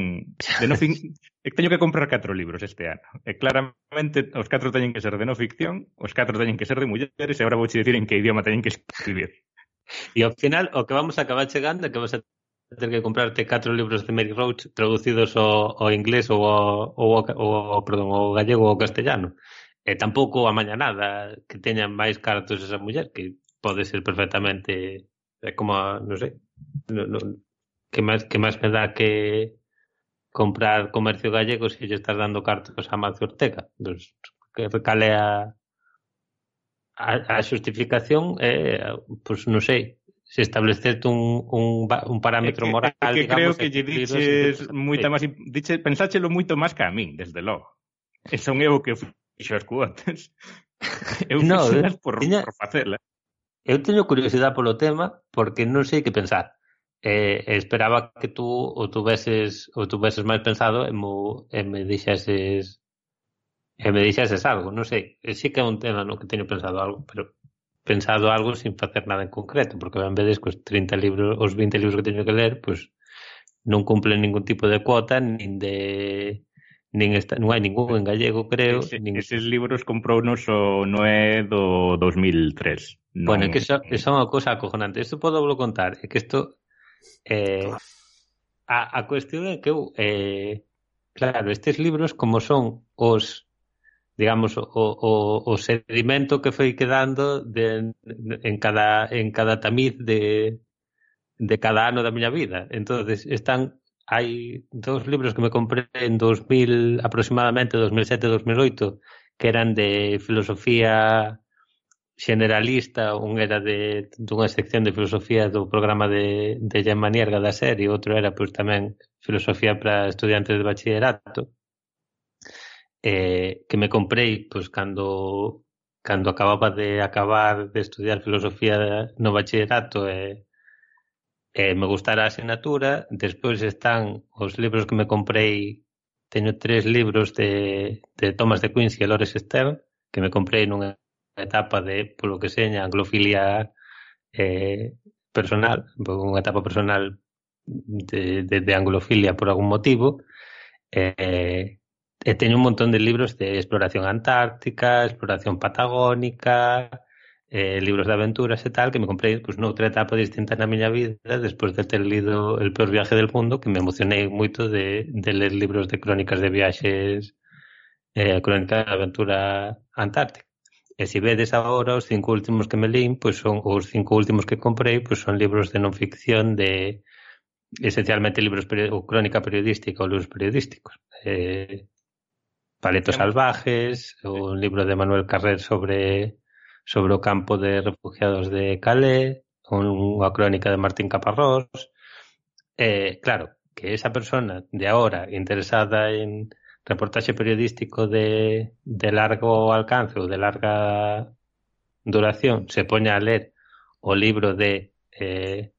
De no fin... teño que comprar 4 libros este ano. E claramente os 4 teñen que ser de no ficción, os 4 teñen que ser de mulleres, e agora vou dicir en que idioma teñen que escribir. E ao final, o que vamos a acabar chegando é que vas a ter que comprarte 4 libros de Mary Roach traducidos ao, ao inglés ou ao, ou, ao, ou, perdón, ao gallego ou ao castellano. E tampouco a mañanada que teñan máis cartos esa muller, que pode ser perfectamente é como, non sei, no, no, que máis que máis me dá que comprar comercio gallego se lle estás dando cartos a Mancio Ortega. Pues, que recale a, a, a xustificación é, eh, pois non sei, se establecerte un, un, un parámetro moral, é que, é que digamos, creo que lle diches moita máis Diche, pensáchelo moito máis que a min, desde logo. E son eu que fixo as cuotas. Eu no, fixo eh, por, tiña... por facela. Eu teño curiosidade polo tema porque non sei que pensar. Eh, esperaba que tú o tuveses o tuveses máis pensado e, mo, e me dixeses e me dixeses algo, non sei. Eh, e sí que é un tema no que teño pensado algo, pero pensado algo sin facer nada en concreto, porque ben vedes cos 30 libros, os 20 libros que teño que ler, pois pues, non cumplen ningún tipo de cuota nin de nin está, non hai ningún en gallego, creo. Ese, nin... Eses libros comprou nos o Noé do 2003. Non... Bueno, é que iso, iso é unha cousa acojonante. Isto podo vos contar, é que isto... Eh, a, a cuestión é que eu... Eh, claro, estes libros, como son os digamos o, o, o sedimento que foi quedando de, en cada en cada tamiz de de cada ano da miña vida. Entonces, están hai dous libros que me comprei en 2000 aproximadamente 2007-2008 que eran de filosofía generalista, un era de dunha sección de filosofía do programa de, de Jean Manierga da serie, outro era pois tamén filosofía para estudiantes de bachillerato eh, que me comprei pois cando cando acababa de acabar de estudiar filosofía no bachillerato e eh, eh, me gustara a asignatura. Despois están os libros que me comprei, teño tres libros de, de Thomas de Quincy e Lores Stern, que me comprei nunha etapa de, polo que seña, anglofilia eh, personal, unha etapa personal de, de, de anglofilia por algún motivo, eh, e teño un montón de libros de exploración antártica, exploración patagónica, eh, libros de aventuras e tal, que me comprei pues, noutra etapa distinta na miña vida, despois de ter lido El peor viaje del mundo, que me emocionei moito de, de ler libros de crónicas de viaxes, eh, crónica de aventura antártica. E se vedes agora os cinco últimos que me lín, pois son os cinco últimos que comprei, pois son libros de non ficción de esencialmente libros ou crónica periodística ou libros periodísticos. Eh, Paletos salvajes, un libro de Manuel Carrer sobre sobre o campo de refugiados de Calais, unha crónica de Martín Caparrós. Eh, claro, que esa persona de ahora interesada en reportaxe periodístico de, de largo alcance ou de larga duración se poña a ler o libro de eh,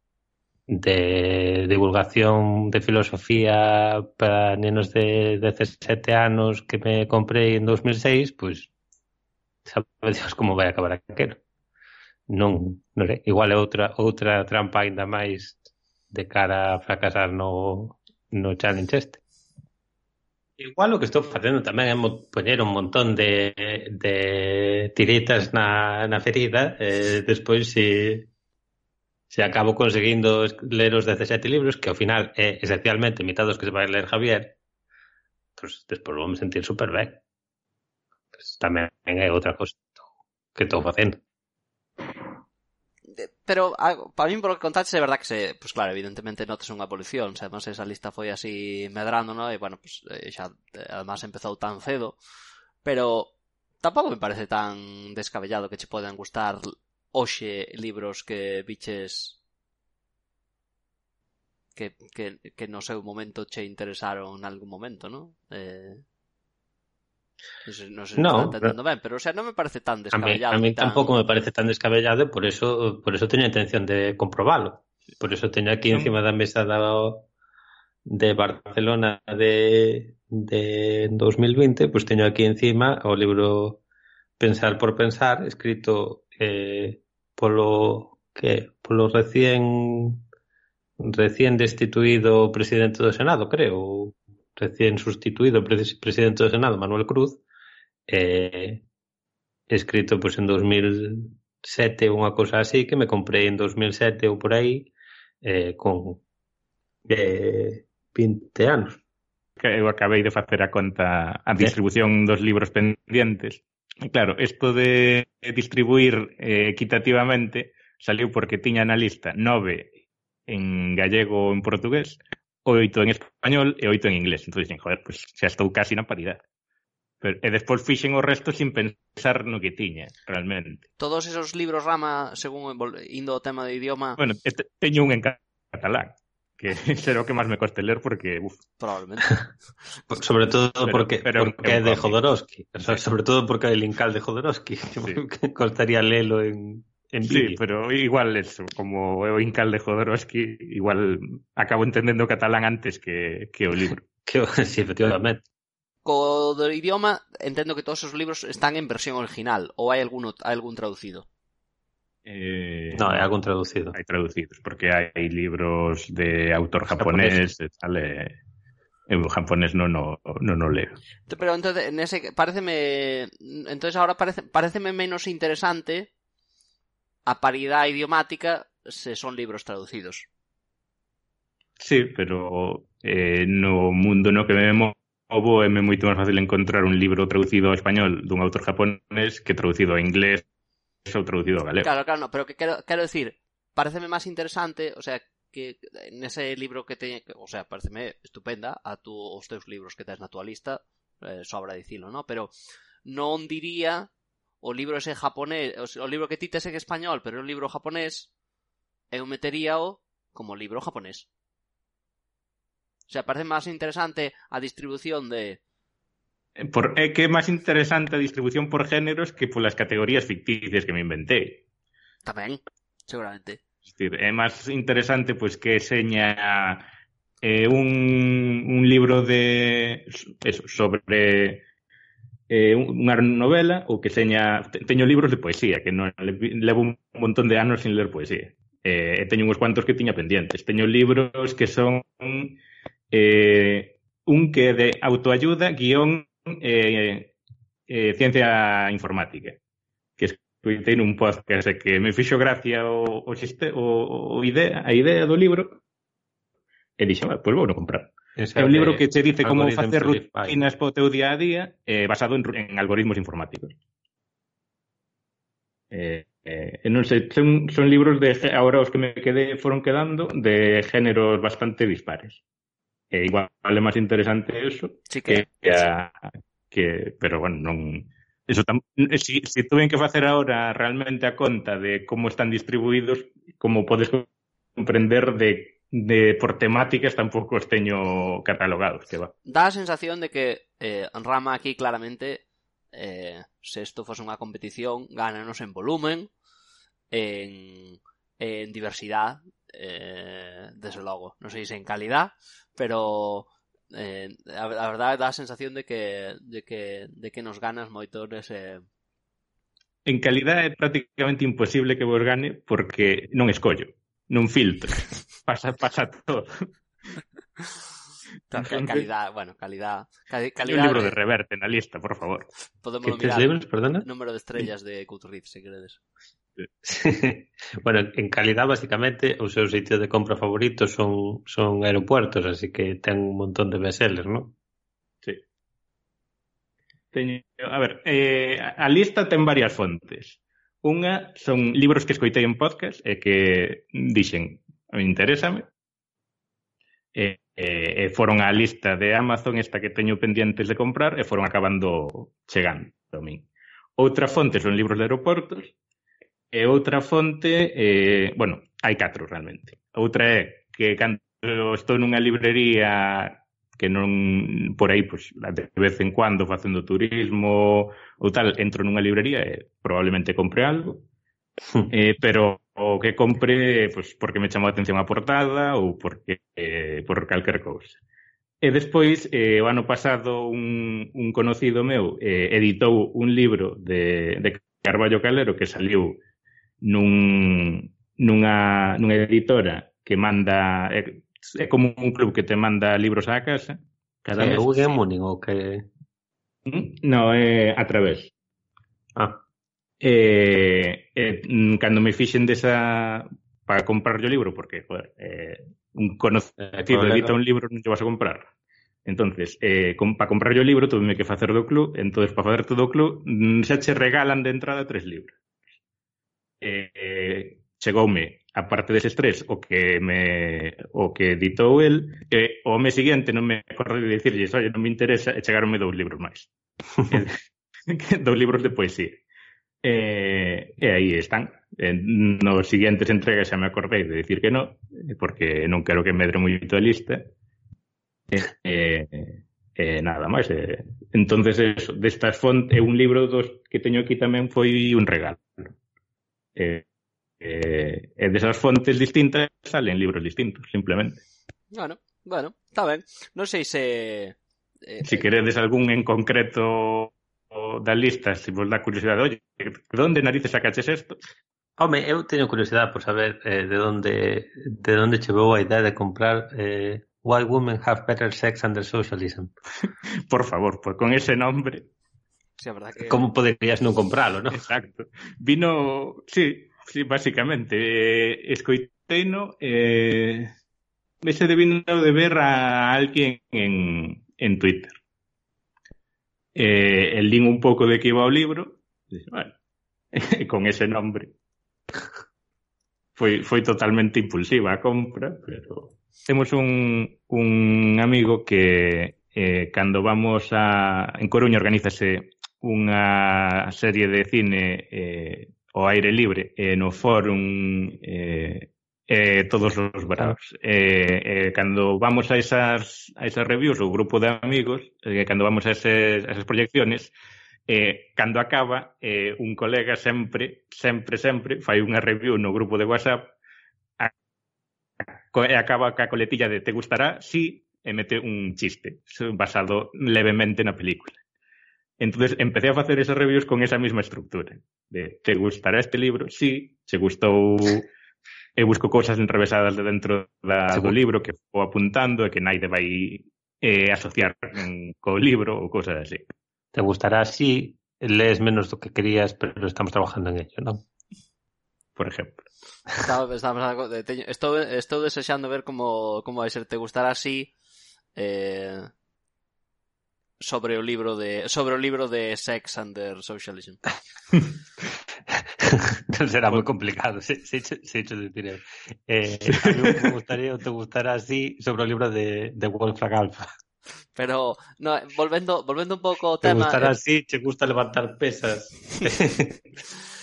de divulgación de filosofía para nenos de 17 anos que me comprei en 2006, pois sabe Dios como vai acabar aquilo. Non, non sei, igual é outra outra trampa aínda máis de cara a fracasar no no challenge este. Igual o que estou facendo tamén é poñer un montón de, de tiritas na, na ferida e despois se se acabo conseguindo ler os 17 libros, que ao final é esencialmente mitad dos que se vai ler Javier, pois pues, despois vou me sentir super ben pues tamén é outra cosa que estou facendo. Pero ah, para min, polo que contaste, é verdad que se, pues claro, evidentemente notas unha evolución, se además esa lista foi así medrando, ¿no? e bueno, pues, eh, xa eh, además empezou tan cedo, pero tampouco me parece tan descabellado que che poden gustar hoxe libros que biches que, que, que no seu momento che interesaron en algún momento, ¿no? Eh, Sei, non sei no, se entendendo ben, pero o sea, non me parece tan descabellado. A mí, a mí tan... tampouco me parece tan descabellado por eso, por eso teño intención de comprobalo. Por eso teño aquí no. encima da mesa da, de Barcelona de, de 2020, pues teño aquí encima o libro Pensar por Pensar, escrito eh, polo que polo recién recién destituído presidente do Senado, creo, recién sustituído presidente do Senado, Manuel Cruz, eh, escrito pues, en 2007, unha cosa así, que me comprei en 2007 ou por aí, eh, con eh, 20 anos. Que eu acabei de facer a conta a distribución sí. dos libros pendientes. Claro, isto de distribuir eh, equitativamente saliu porque tiña na lista nove en gallego ou en portugués, oito en español e oito en inglés. Entón, dixen, joder, pues, xa estou casi na paridade. Pero, eh, e despois fixen o resto sin pensar no que tiña, realmente. Todos esos libros rama, según indo ao tema de idioma... Bueno, este, teño un en catalán, que será o que máis me coste ler porque... Uf. Probablemente. sobre todo porque, pero, pero, porque é de Jodorowsky. O sea, sí. Sobre todo porque é el incal de Jodorowsky. Sí. Costaría lelo en en Sí, pero igual eso, como o Incal de Jodorowsky, igual acabo entendendo o catalán antes que, que o libro. sí, efectivamente. Co do idioma, entendo que todos os libros están en versión original, ou hai algún, hai algún traducido? Eh, no, hai algún traducido. Hai traducidos, porque hai libros de autor japonés, e tal, e, en japonés non no, no, no leo. Pero entonces, nese, pareceme, entonces ahora parece, pareceme menos interesante a paridade idiomática se son libros traducidos. Sí, pero eh, no mundo no que vemos movo eh, é moito máis fácil encontrar un libro traducido ao español dun autor japonés que traducido a inglés ou traducido ao galego. Claro, claro, no, pero que quero, quero decir, pareceme máis interesante, o sea, que nese libro que teñe, o sea, pareceme estupenda a tú, os teus libros que tens na tua lista, eh, sobra dicilo, no? Pero non diría o libro ese japonés, o, o libro que ti tes en español, pero é un libro japonés, eu meteríao como libro japonés. O sea, parece máis interesante a distribución de Por, é que é máis interesante a distribución por géneros que polas categorías ficticias que me inventé. tamén, seguramente. Es decir, é máis interesante pois que seña eh, un, un libro de eso, sobre eh, unha novela ou que teña teño libros de poesía, que non levo un montón de anos sin ler poesía. Eh, teño uns cuantos que tiña pendientes. Teño libros que son eh, un que é de autoayuda guión eh, eh, ciencia informática que escutei nun podcast que me fixo gracia o, o, xiste, o, o idea, a idea do libro e dixo, ah, pois pues, vou non comprar Ese é un libro que te dice facer Simplify. rutinas para teu día a día eh, basado en, en algoritmos informáticos. Eh, eh, non sei, son, son libros de agora os que me quedé foron quedando de géneros bastante dispares. E igual é máis interesante eso Sí que, que, a, que pero bueno, non eso tam, si, si tuven que facer agora realmente a conta de como están distribuídos, como podes comprender de, de por temáticas tampouco os teño catalogados, que va. Dá a sensación de que eh, Rama aquí claramente eh, se isto fose unha competición, gánanos en volumen, en, en diversidade, eh, desde logo. Non sei se en calidad, pero eh, a, a verdade dá a sensación de que, de que, de que nos ganas moito nese, en calidad é prácticamente imposible que vos gane porque non escollo, non filtro. pasa, pasa todo. Entonces, calidad, bueno, calidad. Cali calidad un libro de... de... reverte en la lista, por favor. Podemos mirar libros, perdona? número de estrellas de Goodreads, si queredes. bueno, en calidad basicamente o seu sitio de compra favorito son, son aeropuertos, así que ten un montón de bestsellers, ¿no? Sí. Teño, a ver, eh, a lista ten varias fontes. Unha son libros que escoitei en podcast e que dixen interésame. E, e, e foron á lista de Amazon esta que teño pendientes de comprar e foron acabando chegando a min. Outra fonte son libros de aeroportos e outra fonte, eh, bueno, hai catro realmente. Outra é que cando estou nunha librería que non por aí pois de vez en cuando facendo turismo ou tal, entro nunha librería e probablemente compre algo. Hmm. eh, pero o que compre pois, porque me chamou a atención a portada ou porque eh, por calquer cousa. E despois, eh, o ano pasado, un, un conocido meu eh, editou un libro de, de Carballo Calero que saliu nun, nunha, nunha editora que manda... É, é como un club que te manda libros á casa. Cada é, mes. É Munin ou que... Mm? No, é a través. Ah eh, eh, mm, cando me fixen desa para comprar o libro, porque, joder, eh, un conocido edita un libro non te vas a comprar. Entonces, eh, com, para comprar o libro tuve que facer do club, entonces para facer todo o club mm, xa che regalan de entrada tres libros. Eh, eh, chegoume a parte deses tres o que me o que editou el e o mes seguinte non me acordo de dicirlle, "Oye, non me interesa", e chegaronme dous libros máis. dous libros de poesía. Eh, e aí están. Eh, nos siguientes entregas xa me acordei de decir que no, eh, porque non quero que medre moito a lista. Eh, eh, eh, nada máis. Eh, entonces, eso, destas fontes, un libro dos que teño aquí tamén foi un regalo. Eh, eh, e desas fontes distintas salen libros distintos, simplemente. Bueno, bueno, está ben. Non sei se... Eh, Si queredes algún en concreto da lista, se vos da curiosidade, oye, onde narices sacaches isto? Home, eu teño curiosidade por saber eh, de onde de onde chegou a idea de comprar eh, Why Women Have Better Sex Under Socialism. por favor, pues con ese nombre. Sí, a verdad que... Como poderías non compralo, non? Exacto. Vino, sí, sí, basicamente. Eh, escoiteino, eh, ese devino de ver a alguén en, en Twitter eh, el link un pouco de que iba o libro, e bueno, con ese nombre. foi, foi totalmente impulsiva a compra, pero temos un, un amigo que eh, cando vamos a... En Coruña organízase unha serie de cine eh, ao aire libre eh, no Fórum eh, eh, todos os veranos. Eh, eh, cando vamos a esas, a esas reviews, o grupo de amigos, eh, cando vamos a, ese, a esas proyecciones, eh, cando acaba, eh, un colega sempre, sempre, sempre, fai unha review no grupo de WhatsApp a, e acaba ca coletilla de te gustará, sí, e mete un chiste basado levemente na película. Entonces empecé a facer esas reviews con esa mesma estructura. De, ¿Te gustará este libro? Sí. Se gustou eu busco cousas enrevesadas de dentro da, do libro que vou apuntando e que naide vai eh, asociar co libro ou cousas así. Te gustará así, lees menos do que querías, pero estamos trabajando en ello, non? Por exemplo. Estaba, estaba, teño, estou, estou desexando ver como, como vai ser Te gustará así eh, sobre o libro de sobre o libro de Sex and the Socialism. será moi complicado, se, se, se hecho decir eu. Eh, a mí me gustaría, te gustará así sobre o libro de, de Wolfgang Alpha. Pero, no, volvendo, volvendo un pouco ao tema... Te gustará eh... así, te gusta levantar pesas.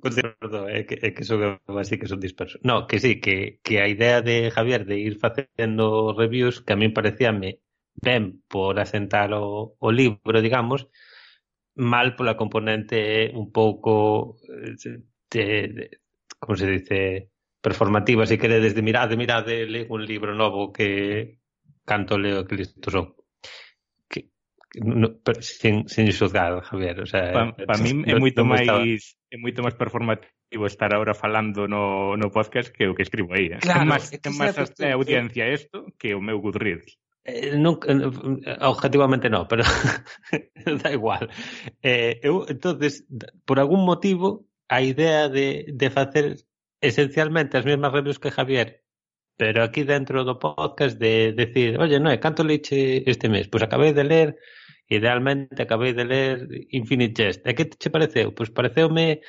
Perdón, é que, é que son así que son dispersos. No, que sí, que, que a idea de Javier de ir facendo reviews que a mí parecíame ben por asentar o, o libro, digamos, mal pola componente un pouco eh, de, de como se dice performativa, se quere desde mirade, mirade, le un libro novo que canto leo que listo son. Que, no, pero, sen, sen xuzgar, Javier, o sea, pa, pa mí é moito máis é moito máis performativo estar agora falando no, no podcast que o que escribo aí. Eh? Claro, é máis, ten máis audiencia isto que o meu Goodreads. Eh, non, eh, objetivamente non, pero da igual. Eh, eu, entonces, por algún motivo, a idea de, de facer esencialmente as mesmas reviews que Javier, pero aquí dentro do podcast de decir, oye, non, canto leche este mes? Pois pues acabei de ler, idealmente acabei de ler Infinite Jest. E que te pareceu? Pois pues pareceume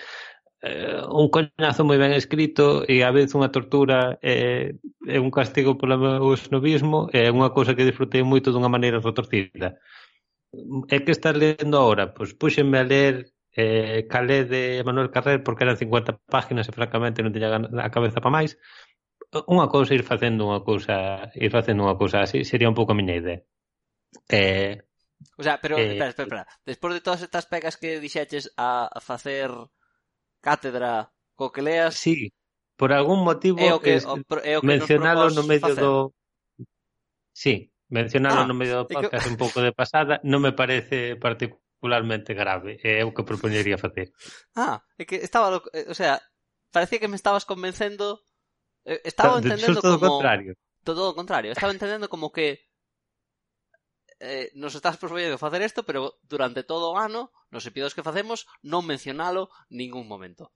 eh, un coñazo moi ben escrito e a vez unha tortura e eh, eh, un castigo polo meu esnovismo é eh, unha cousa que disfrutei moito dunha maneira retorcida. É que estás lendo agora? Pois puxenme a ler eh, Calé de Manuel Carrer porque eran 50 páginas e francamente non teña a cabeza para máis. Unha cousa ir facendo unha cousa ir facendo unha cousa así sería un pouco a miña idea. Eh, O sea, pero, eh, espera, espera, espera. Despois de todas estas pegas que dixeches a facer cátedra co que leas. Sí, por algún motivo é o que, es, o, é o que mencionalo no medio facer. do Sí, mencionalo ah, no medio do podcast que... un pouco de pasada, non me parece particularmente grave, é o que propoñería facer. Ah, é que estaba, lo... Eh, o sea, parecía que me estabas convencendo, eh, estaba entendendo todo como todo o contrario. Todo o contrario, estaba entendendo como que eh, nos estás propoñendo facer isto, pero durante todo o ano, nos episodios que facemos, non mencionalo ningún momento.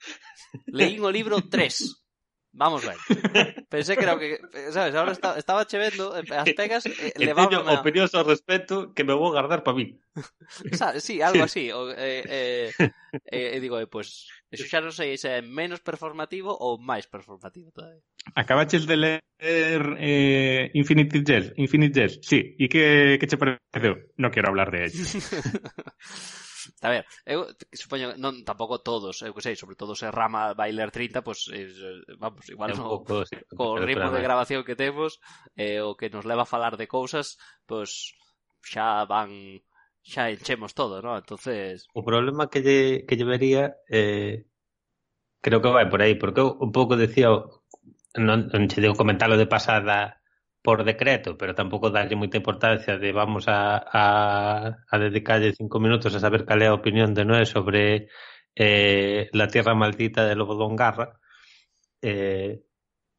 Leín o libro 3. Vamos ben. Pensé que era o que, sabes, ahora está, estaba chevendo, eh, as pegas eh, levábame a... opinións ao respecto que me vou guardar para min. Sabes, sí, algo así. O, eh, eh, eh, eh, digo, eh, pois, eso xa non sei se é menos performativo ou máis performativo todavía. Acabaches de ler eh, Infinity Jest, Infinite Jest, sí. E que, que che pareceu? Non quero hablar de ello. a ver, eu supoño non tampouco todos, eu que sei, sobre todo se rama Bailer 30, pois pues, eh, vamos, igual no, pouco, sí, co ritmo de grabación que temos, eh, o que nos leva a falar de cousas, pois pues, xa van xa enchemos todo, ¿no? Entonces, o problema que lle que lle vería eh creo que vai por aí, porque eu un pouco decía non, non che digo comentalo de pasada por decreto, pero tampouco darlle moita importancia de vamos a, a, a dedicarlle cinco minutos a saber cal é a opinión de Noé sobre eh, la tierra maldita de Lobodón Garra, eh,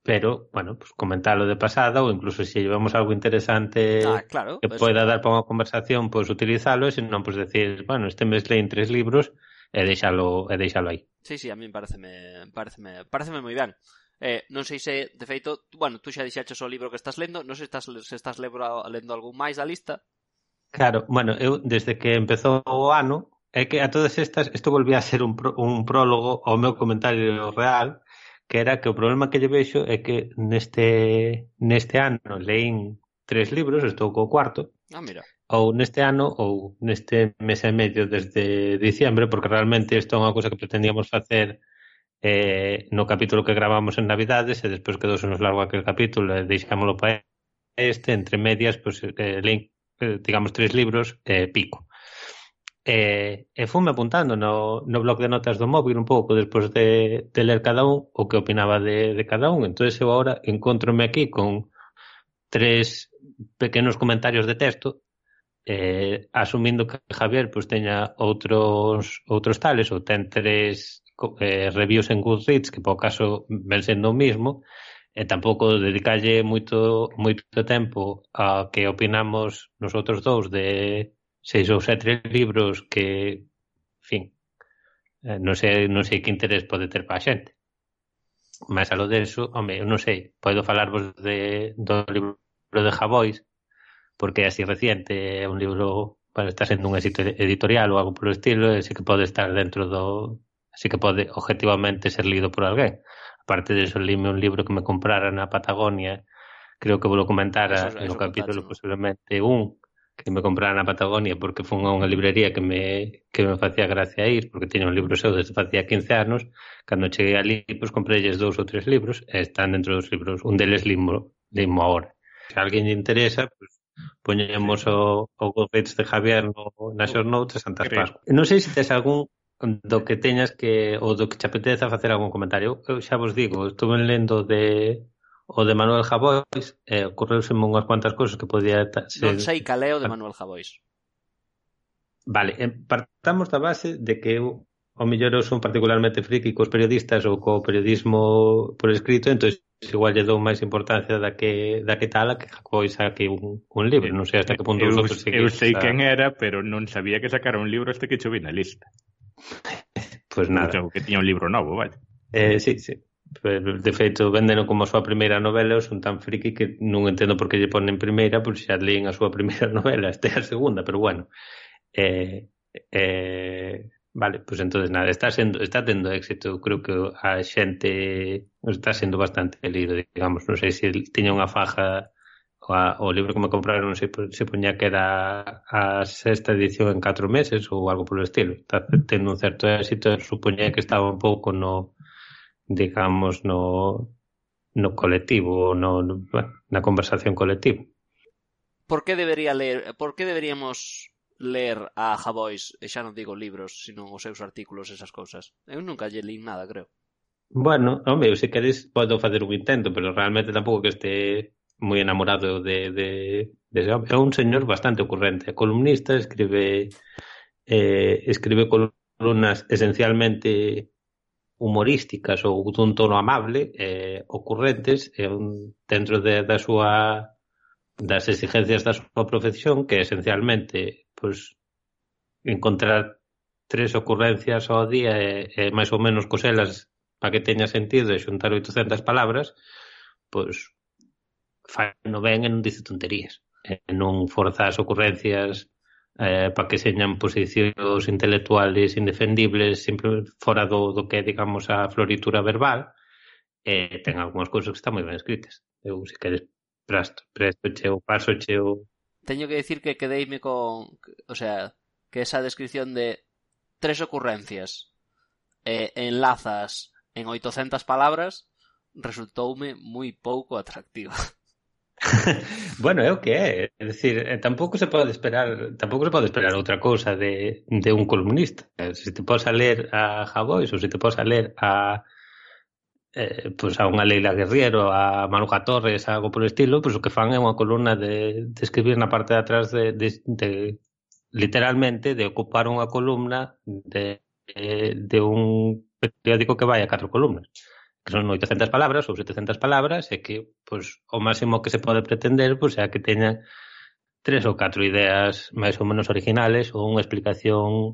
pero, bueno, pues comentalo de pasada ou incluso se llevamos algo interesante ah, claro, que pues, poida dar para unha conversación, pues, utilizalo e senón, pois pues, decir, bueno, este mes leín tres libros e deixalo, e deixalo aí. Sí, sí, a mí pareceme, pareceme, pareceme moi ben. Eh, non sei se, de feito, bueno, tú xa dixaches o libro que estás lendo, non sei se estás, se estás lebro, lendo algún máis da lista. Claro, bueno, eu desde que empezou o ano, é que a todas estas, isto volvía a ser un, pro, un prólogo ao meu comentario real, que era que o problema que lle vexo é que neste, neste ano leín tres libros, estou co cuarto, ah, mira. ou neste ano ou neste mes e medio desde diciembre, porque realmente isto é unha cousa que pretendíamos facer eh, no capítulo que gravamos en Navidades e despois quedou nos largo aquel capítulo e deixámoslo para este, entre medias, pues, eh, link, eh, digamos, tres libros eh, pico. E, eh, e fume apuntando no, no blog de notas do móvil un pouco despois de, de ler cada un o que opinaba de, de cada un. Entón, eu agora encontrome aquí con tres pequenos comentarios de texto eh, asumindo que Javier pues, teña outros outros tales ou ten tres eh, reviews en Goodreads, que por caso ven sendo o mismo, e tampouco dedicalle moito moito tempo a que opinamos nosotros dous de seis ou sete libros que, fin, eh, non sei, non sei que interés pode ter para a xente. Mas a lo deso, home, non sei, podo falarvos de, do libro de Javois, porque é así reciente, é un libro, bueno, está sendo un éxito editorial ou algo polo estilo, e sí que pode estar dentro do, así que pode objetivamente ser lido por alguén. Aparte de eso, lime un libro que me comprara na Patagonia, creo que vou comentar comentara eso, no capítulo posiblemente un, que me comprara na Patagonia porque fun a unha librería que me, que me facía gracia ir, porque tiña un libro seu desde facía 15 anos, cando cheguei ali, pois pues, comprelles dous ou tres libros, e están dentro dos libros, un deles limo, limo ahora. Se alguén lle interesa, pois, pues, poñemos o, o Goetz de Javier no, nas show notes Santa Pascua. Non sei se tes algún do que teñas que ou do que te apeteza facer algún comentario. Eu xa vos digo, estuve lendo de o de Manuel Javois, eh, ocorreuseme unhas cuantas cousas que podía ser... Non sei caleo de Manuel Javois. Vale, eh, partamos da base de que eu o mellor eu son particularmente friki cos periodistas ou co periodismo por escrito, entón igual lle dou máis importancia da que da que tal a que Javois saque un, un libro, non sei hasta que punto eu, os outros Eu sei quen era, pero non sabía que sacara un libro este que chove na lista. Pois nada. Que tiña un libro novo, vai. Eh, sí, sí. De feito, véndeno como a súa primeira novela e son tan friki que non entendo por que lle ponen primeira, porque xa leen a súa primeira novela, este é a segunda, pero bueno. Eh, eh, Vale, pois pues entonces nada, está sendo está tendo éxito, creo que a xente está sendo bastante lido, digamos, non sei se tiña unha faja a, o libro que me compraron se, se poñía que era a sexta edición en 4 meses ou algo polo estilo. Está tendo un certo éxito, supoñía que estaba un pouco no digamos no no colectivo, no, no na conversación colectiva. Por que debería ler, por que deberíamos ler a Javois, e xa non digo libros, sino os seus artículos, esas cousas. Eu nunca lle li nada, creo. Bueno, home, se queres podo facer un intento, pero realmente tampouco que este moi enamorado de, de, de ese É un señor bastante ocurrente, columnista, escribe eh, escribe columnas esencialmente humorísticas ou dun tono amable, eh, ocurrentes, eh, un, dentro de, da súa das exigencias da súa profesión, que esencialmente pues, encontrar tres ocurrencias ao día e, e máis ou menos coselas para que teña sentido e xuntar 800 palabras, pois faino ben e non dice tonterías. E non forza as ocurrencias eh, para que señan posicións intelectuales indefendibles sempre fora do, do que, digamos, a floritura verbal. E ten algunhas cousas que están moi ben escritas. Eu, se queres, presto, presto cheo, paso cheo... Teño que decir que quedeime con... O sea, que esa descripción de tres ocurrencias eh, enlazas en 800 palabras resultoume moi pouco atractiva. bueno, é o que é, é dicir, eh, tampouco se pode esperar, tampouco se pode esperar outra cousa de, de un columnista. Eh, se te posa ler a Javois ou se te posa ler a eh, pues a unha Leila Guerriero, a Manuja Torres, algo por estilo, pues o que fan é unha columna de, de escribir na parte de atrás de, de, de literalmente de ocupar unha columna de, de, de un periódico que vai a catro columnas que son 800 palabras ou 700 palabras, e que pois, o máximo que se pode pretender pois, é que teña tres ou catro ideas máis ou menos originales ou unha explicación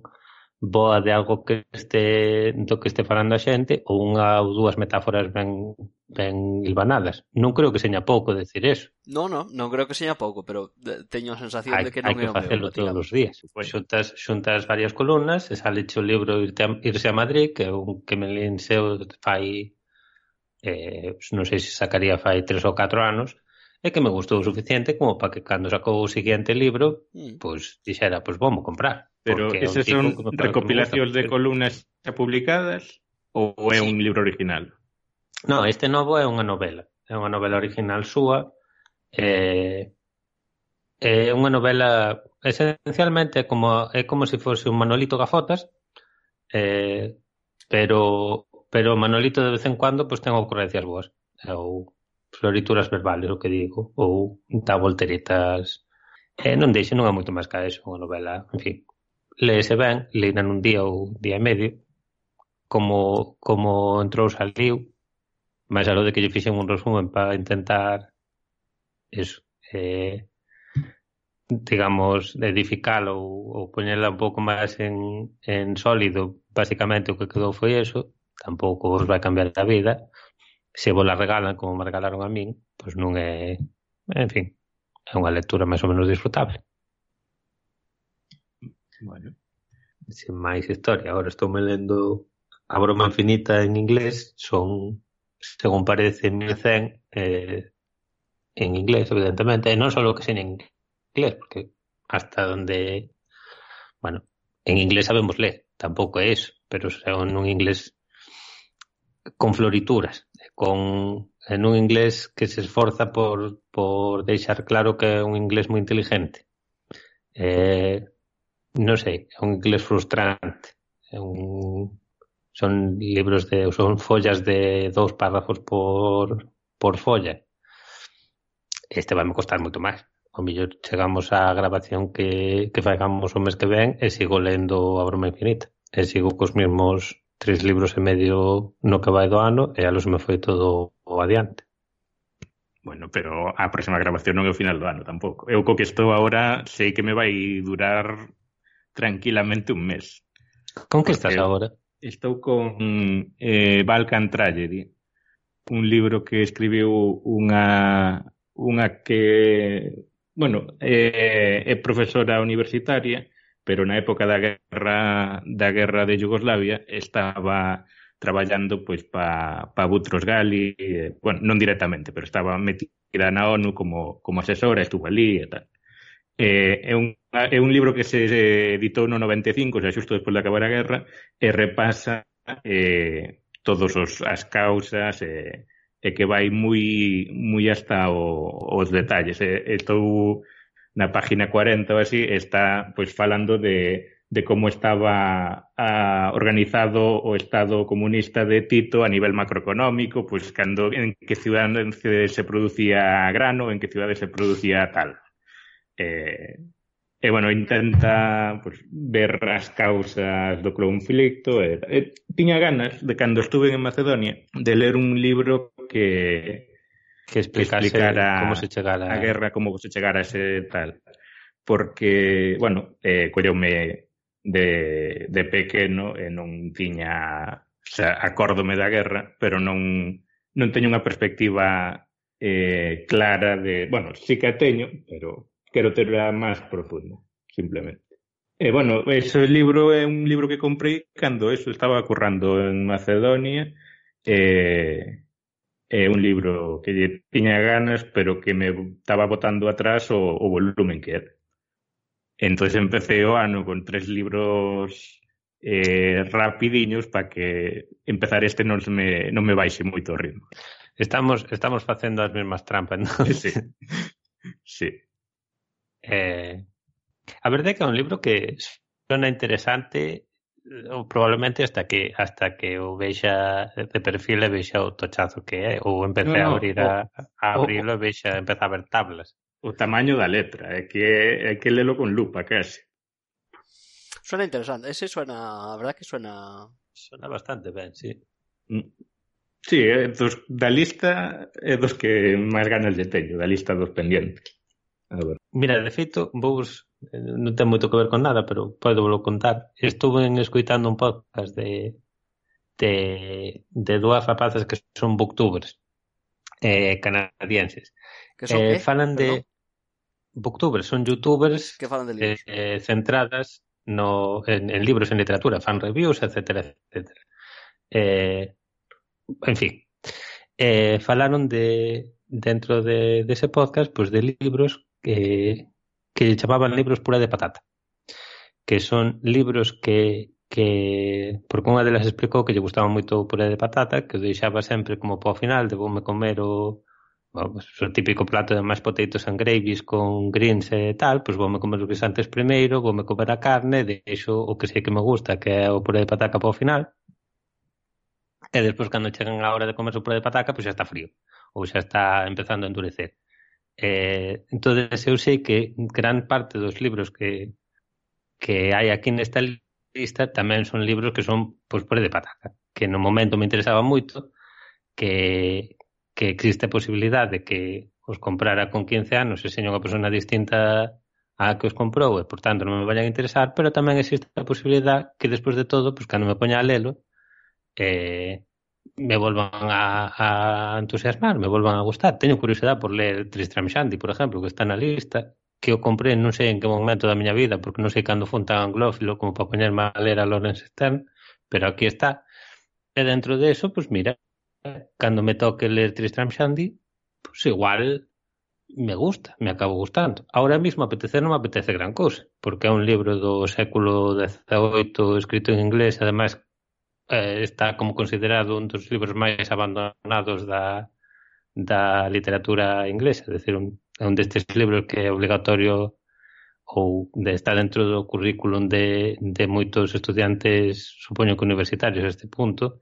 boa de algo que este do que este falando a xente ou unha ou dúas metáforas ben ben ilvanadas. Non creo que seña pouco decir eso. Non, non, non creo que seña pouco, pero teño a sensación hai, de que non hai que é o facelo meu, todos os días. Pois xuntas, xuntas varias columnas, e sale o libro Irte a, Irse a Madrid, que, un, que me linseu fai eh, non sei se sacaría fai tres ou catro anos, e que me gustou o suficiente como para que cando sacou o seguinte libro, mm. pois dixera, pois vamos comprar. Pero ese son recopilacións de columnas xa publicadas ou é sí. un libro original? No, este novo é unha novela. É unha novela original súa. Eh, é unha novela esencialmente como é como se fose un Manolito Gafotas, eh, pero pero Manolito de vez en cuando pois pues, ten ocurrencias boas ou florituras verbales, o que digo, ou dá volteretas. Eh, non deixe, non é moito máis ca eso, unha novela, en fin. Leese ben, leina nun día ou día e medio, como, como entrou saliu, máis alo de que lle fixen un resumen para intentar eso, eh, digamos, edificar ou, ou poñela un pouco máis en, en sólido, basicamente o que quedou foi eso, tampouco vos vai cambiar a vida. Se vos la regalan como me regalaron a min, pois non é... En fin, é unha lectura máis ou menos disfrutable. Bueno. sin máis historia. Agora estou me lendo A broma infinita en inglés. Son, según parece, 1100 eh, en inglés, evidentemente. E non só que sen en inglés, porque hasta donde... Bueno, en inglés sabemos ler. Tampouco é eso, pero é un inglés con florituras, con en un inglés que se esforza por, por deixar claro que é un inglés moi inteligente. Eh, non sei, é un inglés frustrante. É un, son libros de son follas de dous párrafos por, por folla. Este vai me costar moito máis. O mellor chegamos á grabación que, que fagamos o mes que ven e sigo lendo a broma infinita. E sigo cos mesmos tres libros e medio no que vai do ano e alos me foi todo o adiante. Bueno, pero a próxima grabación non é o final do ano tampouco. Eu co que estou agora sei que me vai durar tranquilamente un mes. Con que estás agora? Estou con eh, Balkan Tragedy, un libro que escribiu unha unha que, bueno, eh, é profesora universitaria pero na época da guerra da guerra de Yugoslavia estaba traballando pois pa, pa Butros Gali, eh, bueno, non directamente, pero estaba metida na ONU como, como asesora, estuvo ali e tal. Eh, é, un, é un libro que se editou no 95, xa xusto despois de acabar a guerra, e repasa eh, todos os, as causas, eh, e que vai moi moi hasta o, os detalles. Eh, estou na página 40 ou así, está pois falando de, de como estaba a, organizado o Estado comunista de Tito a nivel macroeconómico, pois cando, en que cidades se producía grano, en que cidades se producía tal. Eh, e, bueno, intenta pues, ver as causas do conflicto. E, e, tiña ganas de, cando estuve en Macedonia, de ler un libro que que explicara como se chegara a guerra, como se chegara ese tal. Porque, bueno, eh, colleume de, de pequeno e non tiña, o sea, acórdome da guerra, pero non, non teño unha perspectiva eh, clara de, bueno, sí que a teño, pero quero terla máis profunda, simplemente. E, bueno, ese libro é un libro que comprei cando eso estaba currando en Macedonia, eh, é un libro que lle tiña ganas, pero que me estaba botando atrás o, o volumen que era. Entón empecé o ano con tres libros eh, rapidiños para que empezar este non me, non me baixe moito o ritmo. Estamos, estamos facendo as mesmas trampas, non? Sí. sí. Eh, a verdade é que é un libro que sona interesante ou probablemente hasta que hasta que o vexa de perfil e vexa o tochazo que é ou empecé no, no, a abrir a, a abrirlo e vexa empeza a ver tablas o tamaño da letra é que é que lelo con lupa case suena interesante ese suena a verdad que suena suena bastante ben sí mm. Sí, é dos, da lista é dos que máis ganas lle teño, da lista dos pendientes. A ver. Mira, de feito, vos eh, non ten moito que ver con nada, pero podo volo contar. Estuve escoitando un podcast de de, de dúas rapazas que son booktubers eh, canadienses. Que son eh, que? Falan de... Booktubers, son youtubers que falan de eh, libros? Eh, centradas no, en, en libros, en literatura, fan reviews, etcétera, etcétera. Eh, en fin, eh, falaron de dentro de, de ese podcast, pues de libros que, que chamaban libros pura de patata, que son libros que que porque unha delas explicou que lle gustaba moito o puré de patata, que o deixaba sempre como para o final, de voume comer o o típico plato de máis potatoes and gravies con greens e tal, pois voume comer os guisantes primeiro, voume comer a carne, deixo o que sei que me gusta, que é o puré de pataca para o final. E despois cando chegan a hora de comer o puré de pataca, pois xa está frío, ou xa está empezando a endurecer. Eh, entonces eu sei que gran parte dos libros que que hai aquí nesta lista tamén son libros que son pois pues, de pataca, que no momento me interesaba moito que que existe a posibilidade de que os comprara con 15 anos e seña unha persona distinta a que os comprou e, por tanto, non me vayan a interesar, pero tamén existe a posibilidad que, despois de todo, pois, pues, cando me poña a lelo, eh, me volvan a, a entusiasmar, me volvan a gustar. Teño curiosidade por ler Tristram Shandy, por exemplo, que está na lista, que o compré non sei en que momento da miña vida, porque non sei cando fun tan anglófilo como para poñerme a ler a Lawrence Stern, pero aquí está. E dentro de eso, pues mira, cando me toque ler Tristram Shandy, pues igual me gusta, me acabo gustando. Ahora mismo apetecer non me apetece gran cousa, porque é un libro do século XVIII escrito en inglés, ademais eh, está como considerado un dos libros máis abandonados da, da literatura inglesa, é dicir, un, un destes libros que é obligatorio ou de está dentro do currículum de, de moitos estudiantes, supoño que universitarios a este punto,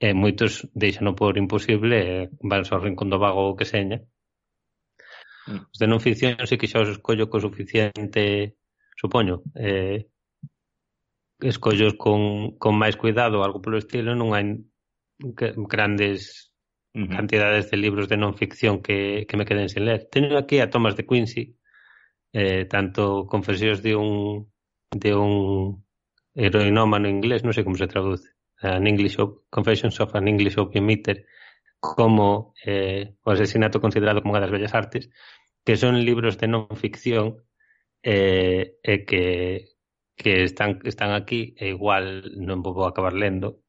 e moitos deixano por imposible e van ao rincón do vago que seña. Mm. Os de non ficción sei que xa os escollo co suficiente, supoño, eh, escollos con, con máis cuidado, algo polo estilo, non hai grandes uh -huh. cantidades de libros de non ficción que, que me queden sen ler. Teño aquí a Thomas de Quincy, eh, tanto confesións de un de un heroinómano inglés, non sei como se traduce, an English of, Confessions of an English Opium Eater, como eh, o asesinato considerado como unha das bellas artes, que son libros de non ficción eh, e que, que están, están aquí e igual non vou acabar lendo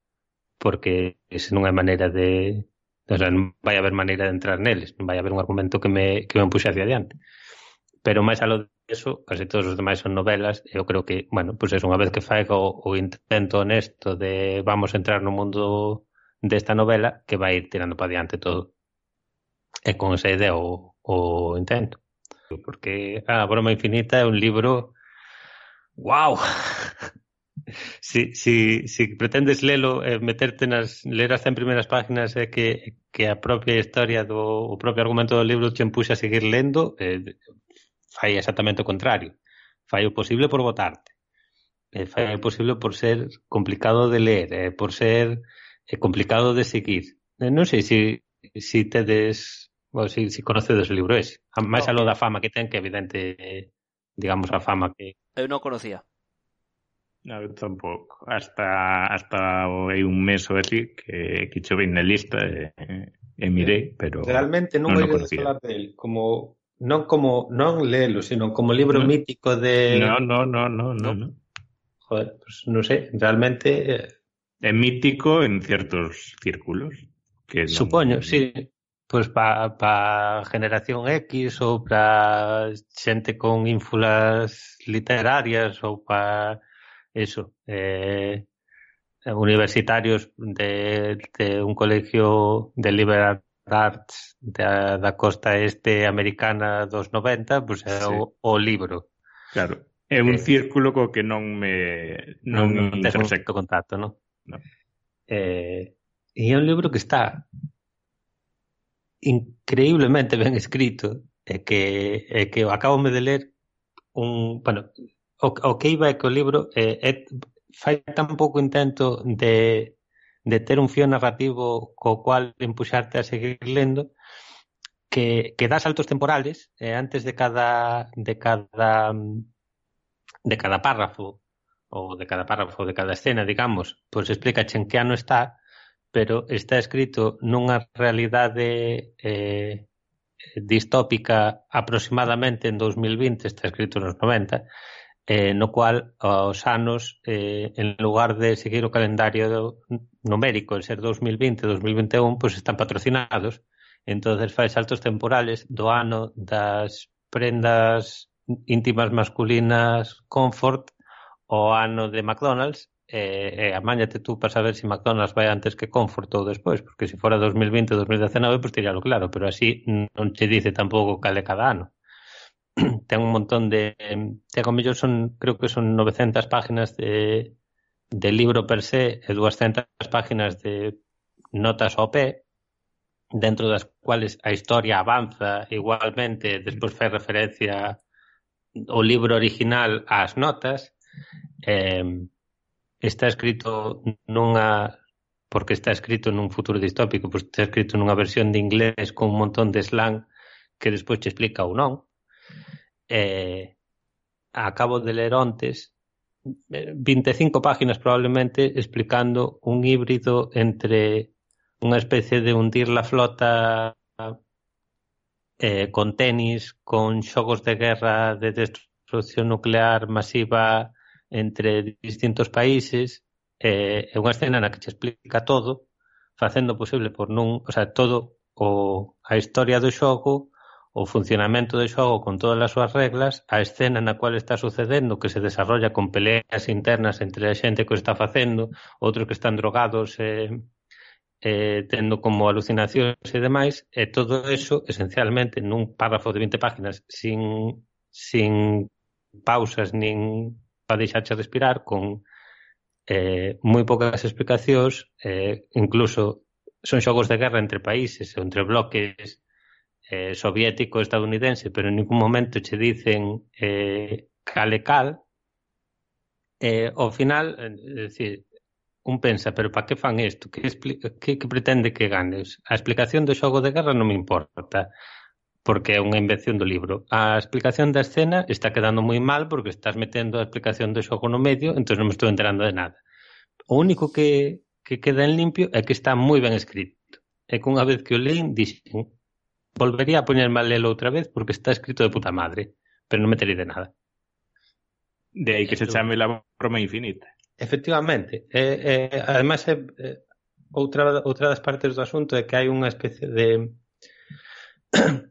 porque ese non hai maneira de o sea, non vai haber maneira de entrar neles non vai haber un argumento que me, que me empuxe hacia adiante. Pero máis alo eso case todos os demais son novelas e eu creo que, bueno, pois pues é unha vez que faigo o, o intento honesto de vamos entrar no mundo desta novela que vai ir tirando para diante todo. E con esa idea o, o intento. Porque a ah, broma infinita é un libro Wow! Si, si, si pretendes lelo e eh, meterte nas ler as 100 primeiras páginas é eh, que, que a propia historia do o propio argumento do libro te empuxa a seguir lendo eh, fai exactamente o contrario fai o posible por votarte eh, fai o posible por ser complicado de ler eh, por ser eh, complicado de seguir eh, non sei se si, si tedes bueno, si, si conocedes o libro ese máis no. lo da fama que ten que evidente eh, digamos a fama que eu non conocía. No, eu tampouco. Hasta, hasta hai un mes ou así que, que vin na lista e, e mirei, pero Realmente non, non vai falar del como non como non lelo, sino como libro no. mítico de No, no, no, no, no, no. Joder, pues non sei, realmente é mítico en certos círculos que non... Supoño, sí, pois pa, pa generación X ou para xente con ínfulas literarias ou para eso, eh, universitarios de, de un colegio de liberal arts da, da costa este americana dos 90, pois é sí. o, o libro. Claro, é un eh, círculo co que non me non, non intersecto contacto, non? No. Eh, e é un libro que está increíblemente ben escrito e que, e que acabo de ler un, bueno, o, o que iba é que o libro é, é, fai tan pouco intento de, de ter un fío narrativo co cual empuxarte a seguir lendo que, que dá saltos temporales eh, antes de cada de cada de cada párrafo ou de cada párrafo de cada escena, digamos, pois pues explica en que ano está pero está escrito nunha realidade eh, distópica aproximadamente en 2020, está escrito nos 90, eh, no cual os anos, eh, en lugar de seguir o calendario numérico, en ser 2020, 2021, pois pues están patrocinados. entonces fai saltos temporales do ano das prendas íntimas masculinas Comfort o ano de McDonald's e, e amáñate tú para saber se si McDonald's vai antes que Comfort ou despois, porque se fora 2020 ou 2019, pois pues, claro, pero así non che dice tampouco cale cada ano. ten un montón de... Ten como mellor son, creo que son 900 páginas de, de libro per se e 200 páginas de notas OP, dentro das cuales a historia avanza igualmente, despois fai referencia o libro original ás notas, eh, está escrito nunha porque está escrito nun futuro distópico, pois está escrito nunha versión de inglés con un montón de slang que despois te explica ou non. Eh, acabo de ler ontes eh, 25 páginas probablemente explicando un híbrido entre unha especie de hundir la flota eh, con tenis, con xogos de guerra, de destrucción nuclear masiva, entre distintos países eh, é unha escena na que che explica todo facendo posible por non, o sea, todo o, a historia do xogo o funcionamento do xogo con todas as súas reglas, a escena na cual está sucedendo que se desarrolla con peleas internas entre a xente que o está facendo, outros que están drogados eh, eh, tendo como alucinacións e demais, e todo eso esencialmente nun párrafo de 20 páginas sin sin pausas nin para deixarche respirar con eh, moi poucas explicacións, eh, incluso son xogos de guerra entre países, entre bloques eh, soviético estadounidense, pero en ningún momento che dicen eh, cal e cal, eh, ao final, eh, é dicir, un pensa, pero para que fan isto? Que, que, que pretende que ganes? A explicación do xogo de guerra non me importa porque é unha invención do libro. A explicación da escena está quedando moi mal porque estás metendo a explicación do xogo no medio, entón non me estou enterando de nada. O único que, que queda en limpio é que está moi ben escrito. É que unha vez que o leín, dixen, volvería a poñerme a lelo outra vez porque está escrito de puta madre, pero non me enterei de nada. De aí que Esto... se chame la broma infinita. Efectivamente. Eh, eh, además, eh, outra, outra das partes do asunto é que hai unha especie de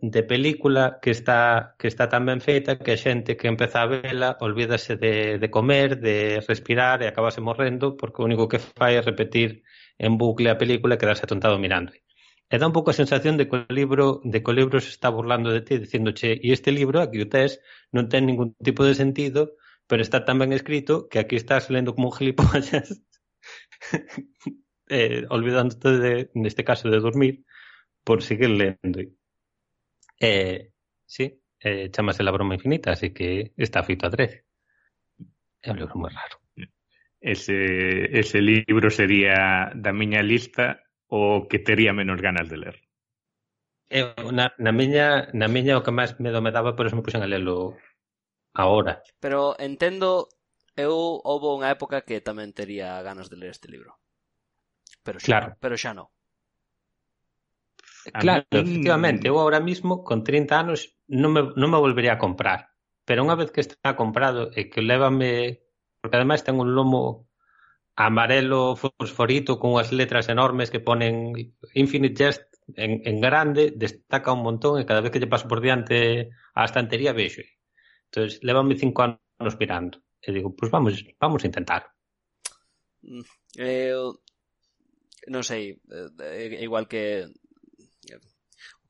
de película que está que está tan ben feita que a xente que empeza a vela olvídase de, de comer, de respirar e acabase morrendo porque o único que fai é repetir en bucle a película e quedarse atontado mirando. E dá un pouco a sensación de que o libro, de que o libro se está burlando de ti, dicíndoche, e este libro, aquí o tes, non ten ningún tipo de sentido, pero está tan ben escrito que aquí estás lendo como un gilipollas, eh, olvidándote, de, neste caso, de dormir, por seguir lendo. Eh, sí, eh, chamase La Broma Infinita, así que está fito a 13. É un libro moi raro. Ese, ese libro sería da miña lista o que tería menos ganas de ler. Eu, na, na, miña, na miña o que máis medo me daba, por eso me puxen a lelo ahora. Pero entendo, eu houve unha época que tamén tería ganas de ler este libro. Pero xa, claro. pero xa non. Claro, mí... efectivamente, eu agora mismo con 30 anos non me, non me volvería a comprar, pero unha vez que está comprado e que levame, porque ademais ten un lomo amarelo fosforito con unhas letras enormes que ponen Infinite Jest en, en grande, destaca un montón e cada vez que lle paso por diante a estantería vexo. Entón, levame cinco anos mirando. E digo, pois pues vamos, vamos a intentar. Mm, eh, non sei, é igual que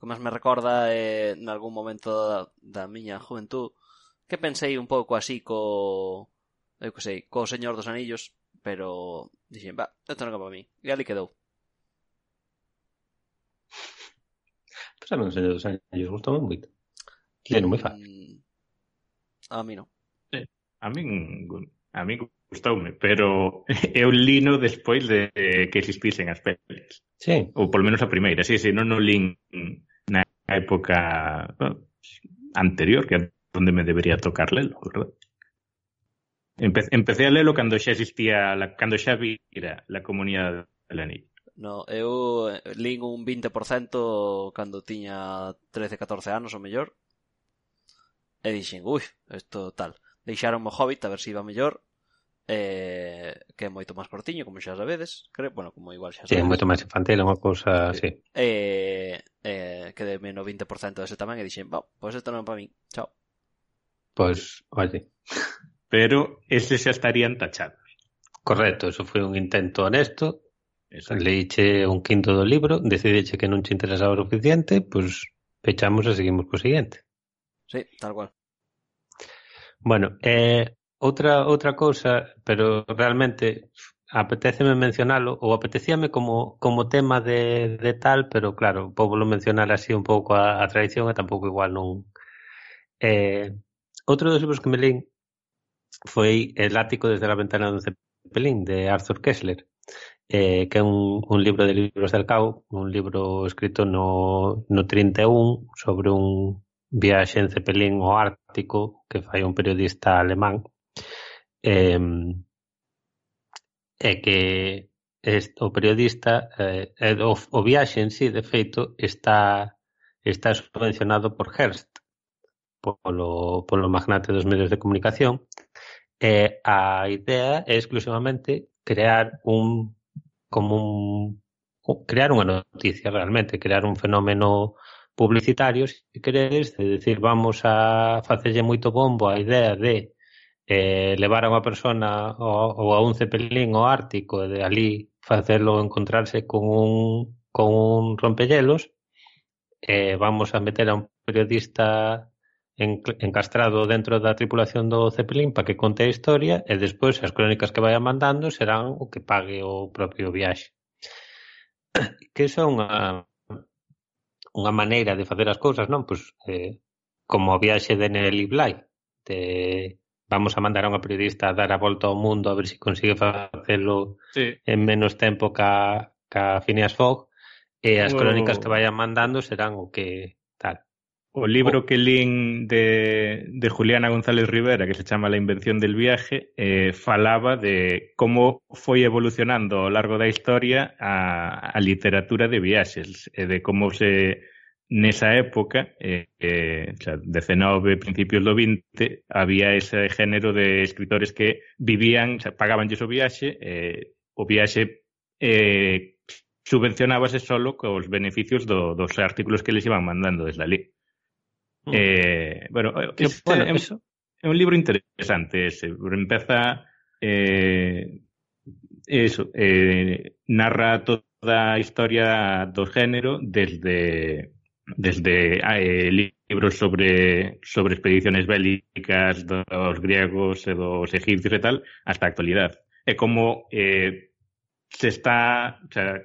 que máis me recorda é eh, nalgún momento da, da miña juventud que pensei un pouco así co eu que sei, co Señor dos Anillos pero dixen, va, esto non é para mí e ali quedou. Pois a mí o Señor dos Anillos gustou moito e non me fa A mí non eh, A mí a mí gustoume, pero eu lino despois de que existisen as pelis. Sí. Ou polo menos a primeira, sí, sí, non o lin época bueno, anterior, que é onde me debería tocar lelo, verdad? Empecé, empecé a lelo cando xa existía, la, cando xa vira la comunidade del anillo. No, eh, eu eh, lin un 20% cando tiña 13, 14 anos ou mellor. E dixen, ui, isto tal. Deixaron o Hobbit a ver se si iba mellor eh, que é moito máis cortiño, como xa sabedes, creo, bueno, como igual xa sabedes. Sí, é moito máis infantil, é unha cousa así. Eh, eh, que de menos 20% dese tamén e dixen, "Bo, pois pues isto non é para min, chao. Pois, pues, oye, pero eses xa estarían tachados. Correcto, eso foi un intento honesto, Exacto. leiche un quinto do libro, decideche que non che interesaba o suficiente, pois pues, pechamos e seguimos co seguinte. Sí, tal cual. Bueno, eh, Outra outra cousa, pero realmente apetéceme mencionalo ou apetecíame como como tema de, de tal, pero claro, voulo mencionar así un pouco a, a tradición e tampouco igual non. Eh, outro dos libros que me lín foi El ático desde la ventana do Zeppelin de Arthur Kessler. Eh, que é un, un libro de libros del cabo, un libro escrito no, no 31 sobre un viaxe en Zeppelin ao Ártico que fai un periodista alemán E, e que este, o periodista eh, o, o viaxe en sí, de feito, está está subvencionado por Hearst, polo, polo magnate dos medios de comunicación, e a idea é exclusivamente crear un como un crear unha noticia realmente, crear un fenómeno publicitario, se queredes, de decir, vamos a facerlle moito bombo a idea de eh, levar a unha persona ou, ou a un cepelín ao Ártico e de ali facelo encontrarse con un, con un rompehielos, eh, vamos a meter a un periodista en, encastrado dentro da tripulación do Zeppelin para que conte a historia e despois as crónicas que vaya mandando serán o que pague o propio viaxe. Que iso é unha unha maneira de facer as cousas, non? Pois, eh, como o viaxe de Nelly Bly, de vamos a mandar a unha periodista a dar a volta ao mundo a ver se si consigue facelo sí. en menos tempo ca, ca Phineas Fogg e as o... crónicas que vayan mandando serán o que tal. O libro o... que lín de, de Juliana González Rivera que se chama La invención del viaje eh, falaba de como foi evolucionando ao largo da historia a, a literatura de viaxes e de como se nesa época, eh, eh, xa, 19, principios do 20, había ese género de escritores que vivían, xa, pagabanlles o viaxe, eh, o viaxe eh, subvencionábase solo cos beneficios do, dos artículos que les iban mandando desde ali. Mm. Eh, bueno, eh, este, bueno é, un, é un libro interesante ese. Empeza... Eh, eso, eh, narra toda a historia do género desde desde eh, libros sobre sobre expediciones bélicas dos griegos e dos egipcios e tal hasta a actualidade. É como eh, se está, o sea,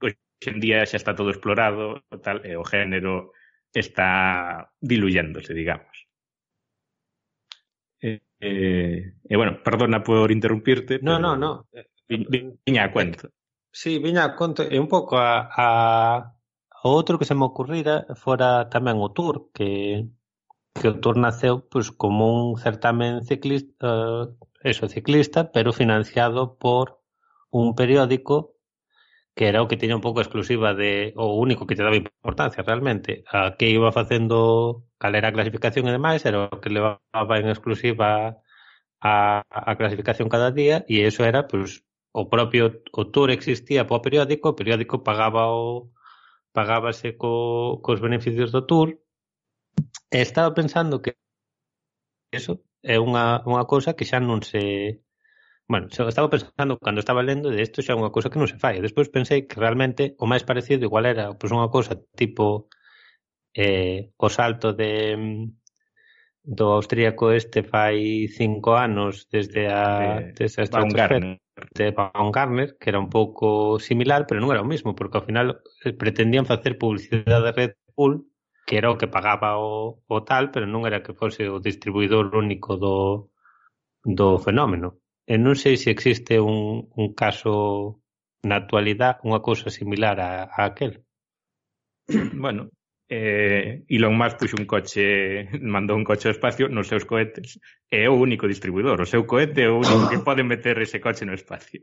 hoxe en día xa está todo explorado tal, e o género está diluyéndose, digamos. Eh, eh, e bueno, perdona por interrumpirte. No, no, no. vi- vi- Viña a cuento. Sí, viña a conto, e un pouco a, a, O outro que se me ocurrira fora tamén o Tour, que que o Tour naceu pois como un certamen ciclista, uh, eh, eso, ciclista, pero financiado por un periódico que era o que tiña un pouco exclusiva de o único que te daba importancia realmente, a que iba facendo cal era a clasificación e demais, era o que levaba en exclusiva a, a clasificación cada día e eso era pois o propio o Tour existía po periódico, o periódico pagaba o, pagábase co, cos beneficios do tour. E estaba pensando que eso é unha, unha cousa que xa non se bueno, xa estaba pensando cando estaba lendo de isto xa é unha cousa que non se fai. Despois pensei que realmente o máis parecido igual era pois, unha cousa tipo eh, o salto de do austríaco este fai cinco anos desde a, eh, desde a estratosfera de Van Garner, que era un pouco similar, pero non era o mesmo, porque ao final eh, pretendían facer publicidade de Red Bull, que era o que pagaba o, o tal, pero non era que fose o distribuidor único do, do fenómeno. E non sei se existe un, un caso na actualidade unha cousa similar a, a aquel. Bueno, eh, Elon Musk puxo un coche, mandou un coche ao espacio nos seus cohetes. É o único distribuidor, o seu cohete é o único que pode meter ese coche no espacio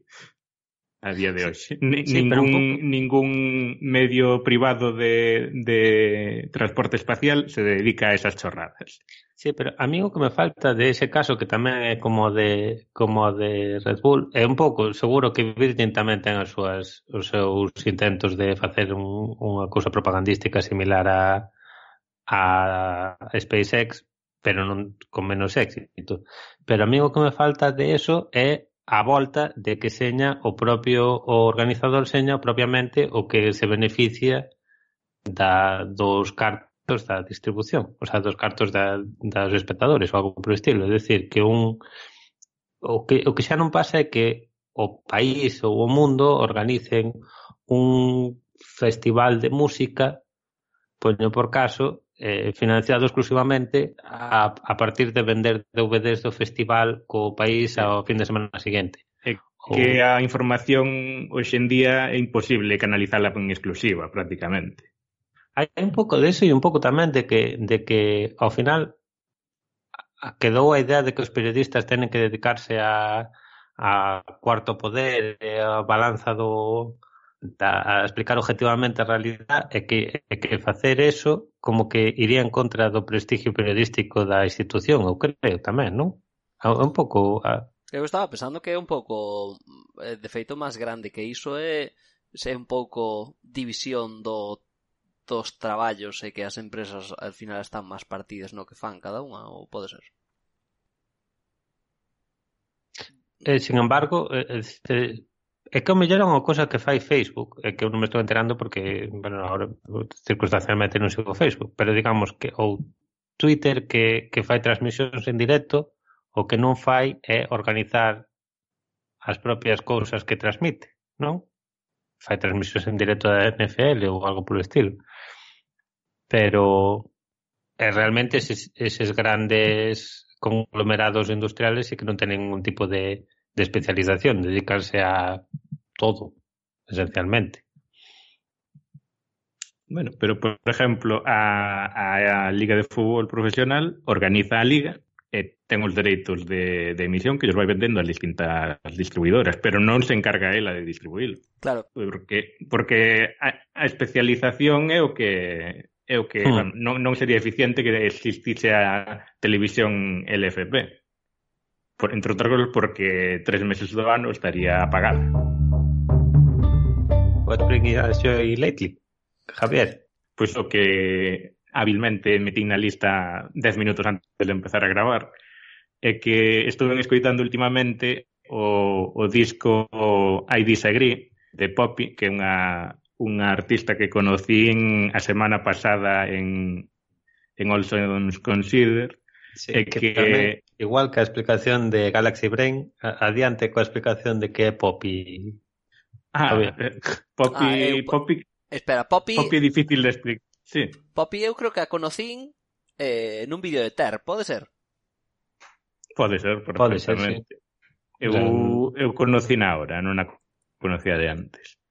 a día de hoxe. Sí, ningún, poco... ningún medio privado de, de transporte espacial se dedica a esas chorradas. Sí, pero a mí o que me falta de ese caso que tamén é como de como de Red Bull é un pouco, seguro que Virgin tamén ten as súas os seus intentos de facer un, unha cousa propagandística similar a a SpaceX, pero non con menos éxito. Pero a mí o que me falta de eso é a volta de que seña o propio o organizador seña propiamente o que se beneficia da, dos cartos da distribución, o sea, dos cartos da, dos espectadores ou algo por estilo. É dicir, que un o que, o que xa non pasa é que o país ou o mundo organicen un festival de música, poño por caso, eh, financiado exclusivamente a, a partir de vender DVDs do festival co país ao fin de semana seguinte. E eh, que a información hoxe en día é imposible canalizarla en exclusiva prácticamente. Hai un pouco de eso e un pouco tamén de que, de que ao final quedou a idea de que os periodistas tenen que dedicarse a, a cuarto poder, a balanza do, a explicar objetivamente a realidade e que, e que facer eso como que iría en contra do prestigio periodístico da institución, eu creo tamén, non? Un pouco... A... Eu estaba pensando que é un pouco, eh, de feito, máis grande que iso é, é un pouco división do dos traballos e que as empresas al final están máis partidas no que fan cada unha, ou pode ser? Eh, sin embargo, eh, eh, É que o mellor é unha cosa que fai Facebook, é que eu non me estou enterando porque, bueno, agora circunstancialmente non sigo Facebook, pero digamos que ou Twitter que, que fai transmisións en directo, o que non fai é organizar as propias cousas que transmite, non? Fai transmisións en directo da NFL ou algo polo estilo. Pero é realmente eses, eses grandes conglomerados industriales e que non tenen ningún tipo de, de especialización, dedicarse a todo, esencialmente. Bueno, pero por exemplo, a, a Liga de Fútbol Profesional organiza a Liga eh, e ten os dereitos de, de emisión que os vai vendendo as distintas distribuidoras, pero non se encarga ela de distribuílo. Claro. Porque, porque a, a especialización é o que é o que hmm. non, non sería eficiente que existise a televisión LFP. Por, entre outras cosas porque tres meses do ano estaría apagada. What Bring Us Joy Lately? Javier. Pois o que hábilmente metín na lista 10 minutos antes de empezar a gravar é que estuve escoitando últimamente o, o disco I Disagree de Poppy, que é unha, unha artista que conocín a semana pasada en, en Olson's Consider, Sí, é que, que tamén, igual que a explicación de Galaxy Brain, adiante coa explicación de que é Poppy Ah, a ver. Poppy, ah, eh, eu... Poppy... Espera, Poppy... Poppy é difícil de explicar. Sí. Poppy eu creo que a conocín eh, nun vídeo de Ter, pode ser? Pode ser, perfectamente. Pode ser, sí. Eu, claro. eu conocina ahora, non a conocía de antes.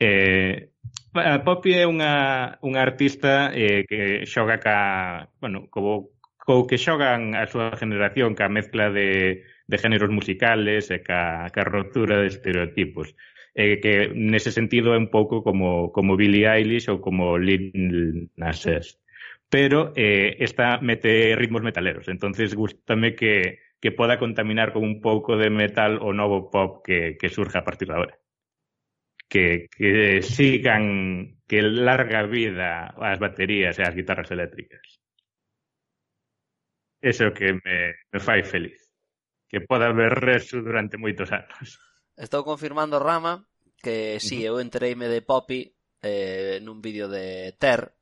Eh, a Poppy é unha, unha artista eh, que xoga ca, bueno, como co que xogan a súa generación ca mezcla de, de géneros musicales e ca, ca rotura de estereotipos. E que nese sentido é un pouco como, como Billie Eilish ou como Lil Nas X. Pero eh, esta mete ritmos metaleros, entonces gustame que, que poda contaminar con un pouco de metal o novo pop que, que surja a partir de agora. Que, que sigan, que larga vida as baterías e as guitarras eléctricas. Eso o que me, me fai feliz. Que poda ver resu durante moitos anos. Estou confirmando, Rama, que si, sí, eu entreime de Poppy eh, nun vídeo de Ter,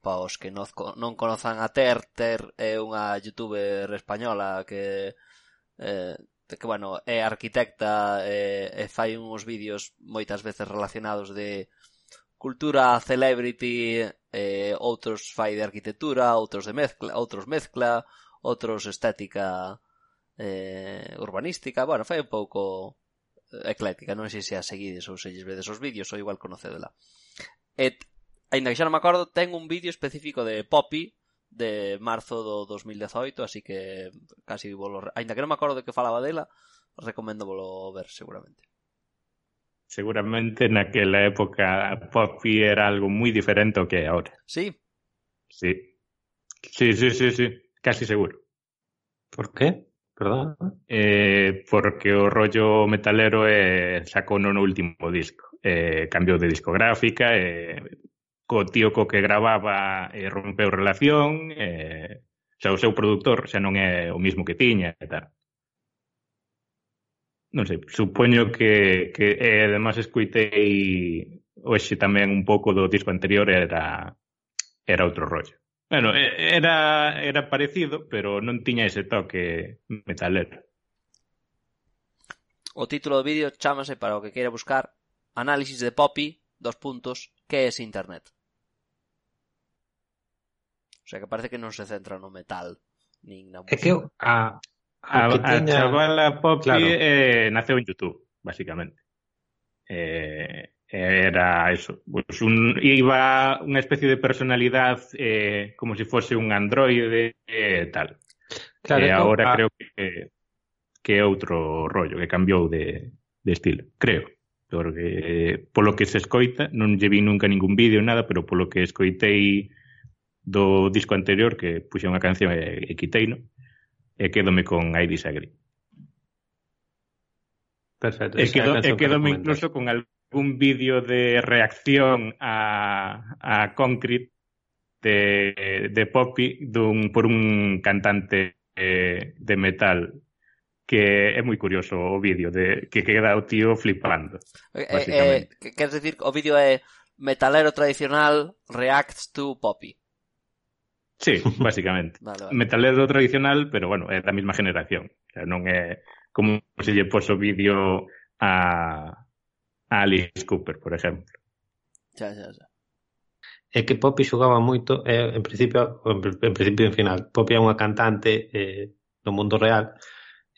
pa os que non, non conozan a Ter, Ter é unha youtuber española que eh, que bueno, é arquitecta e, e fai uns vídeos moitas veces relacionados de cultura, celebrity, eh, outros fai de arquitectura, outros de mezcla, outros mezcla, outros estética eh, urbanística, bueno, fai un pouco ecléctica, non sei se a seguides ou se lles vedes os vídeos ou igual conocedela. Et ainda que xa non me acordo, ten un vídeo específico de Poppy de marzo do 2018, así que casi volo... Ainda que non me acordo de que falaba dela, recomendo volo ver seguramente. Seguramente naquela época Poppy era algo moi diferente ao que é agora. Sí. Sí. Sí, sí, sí, sí. Casi seguro. Por qué? Verdad? Eh, porque o rollo metalero eh, sacou no, último disco. Eh, cambiou de discográfica, eh, co tío co que gravaba eh, rompeu relación, eh, xa o seu produtor xa non é o mismo que tiña e tal. Non sei, supoño que, que eh, además escuitei hoxe tamén un pouco do disco anterior era era outro rollo. Bueno, era, era parecido, pero non tiña ese toque metalero. O título do vídeo chámase para o que queira buscar Análisis de Poppy, dos puntos, que é Internet. O sea que parece que non se centra no metal nin na música. É que a, a, a, teña... a chavala Poppy claro. eh, naceu en YouTube, basicamente. Eh, era eso, pues un, iba unha especie de personalidade eh, como se si fose un androide e eh, tal. Claro, eh, e agora ah. creo que que é outro rollo, que cambiou de, de estilo, creo. Porque polo que se escoita, non lle vi nunca ningún vídeo, nada, pero polo que escoitei do disco anterior, que puxe unha canción e, e quitei, no? e quedome con I Disagree. Perfecto. E, quedo, e quedome incluso con algo un vídeo de reacción a, a Concrete de, de Poppy dun, por un cantante eh, de metal que é moi curioso o vídeo de que queda o tío flipando. Eh, eh, eh queres decir o vídeo é metalero tradicional reacts to Poppy. Sí, básicamente. vale, vale. Metalero tradicional, pero bueno, é da mesma generación. O sea, non é como se lle poso vídeo a a Alice Cooper, por exemplo. Xa, xa, xa. É que Poppy xogaba moito, eh, en principio en principio en final. Poppy é unha cantante eh, no mundo real,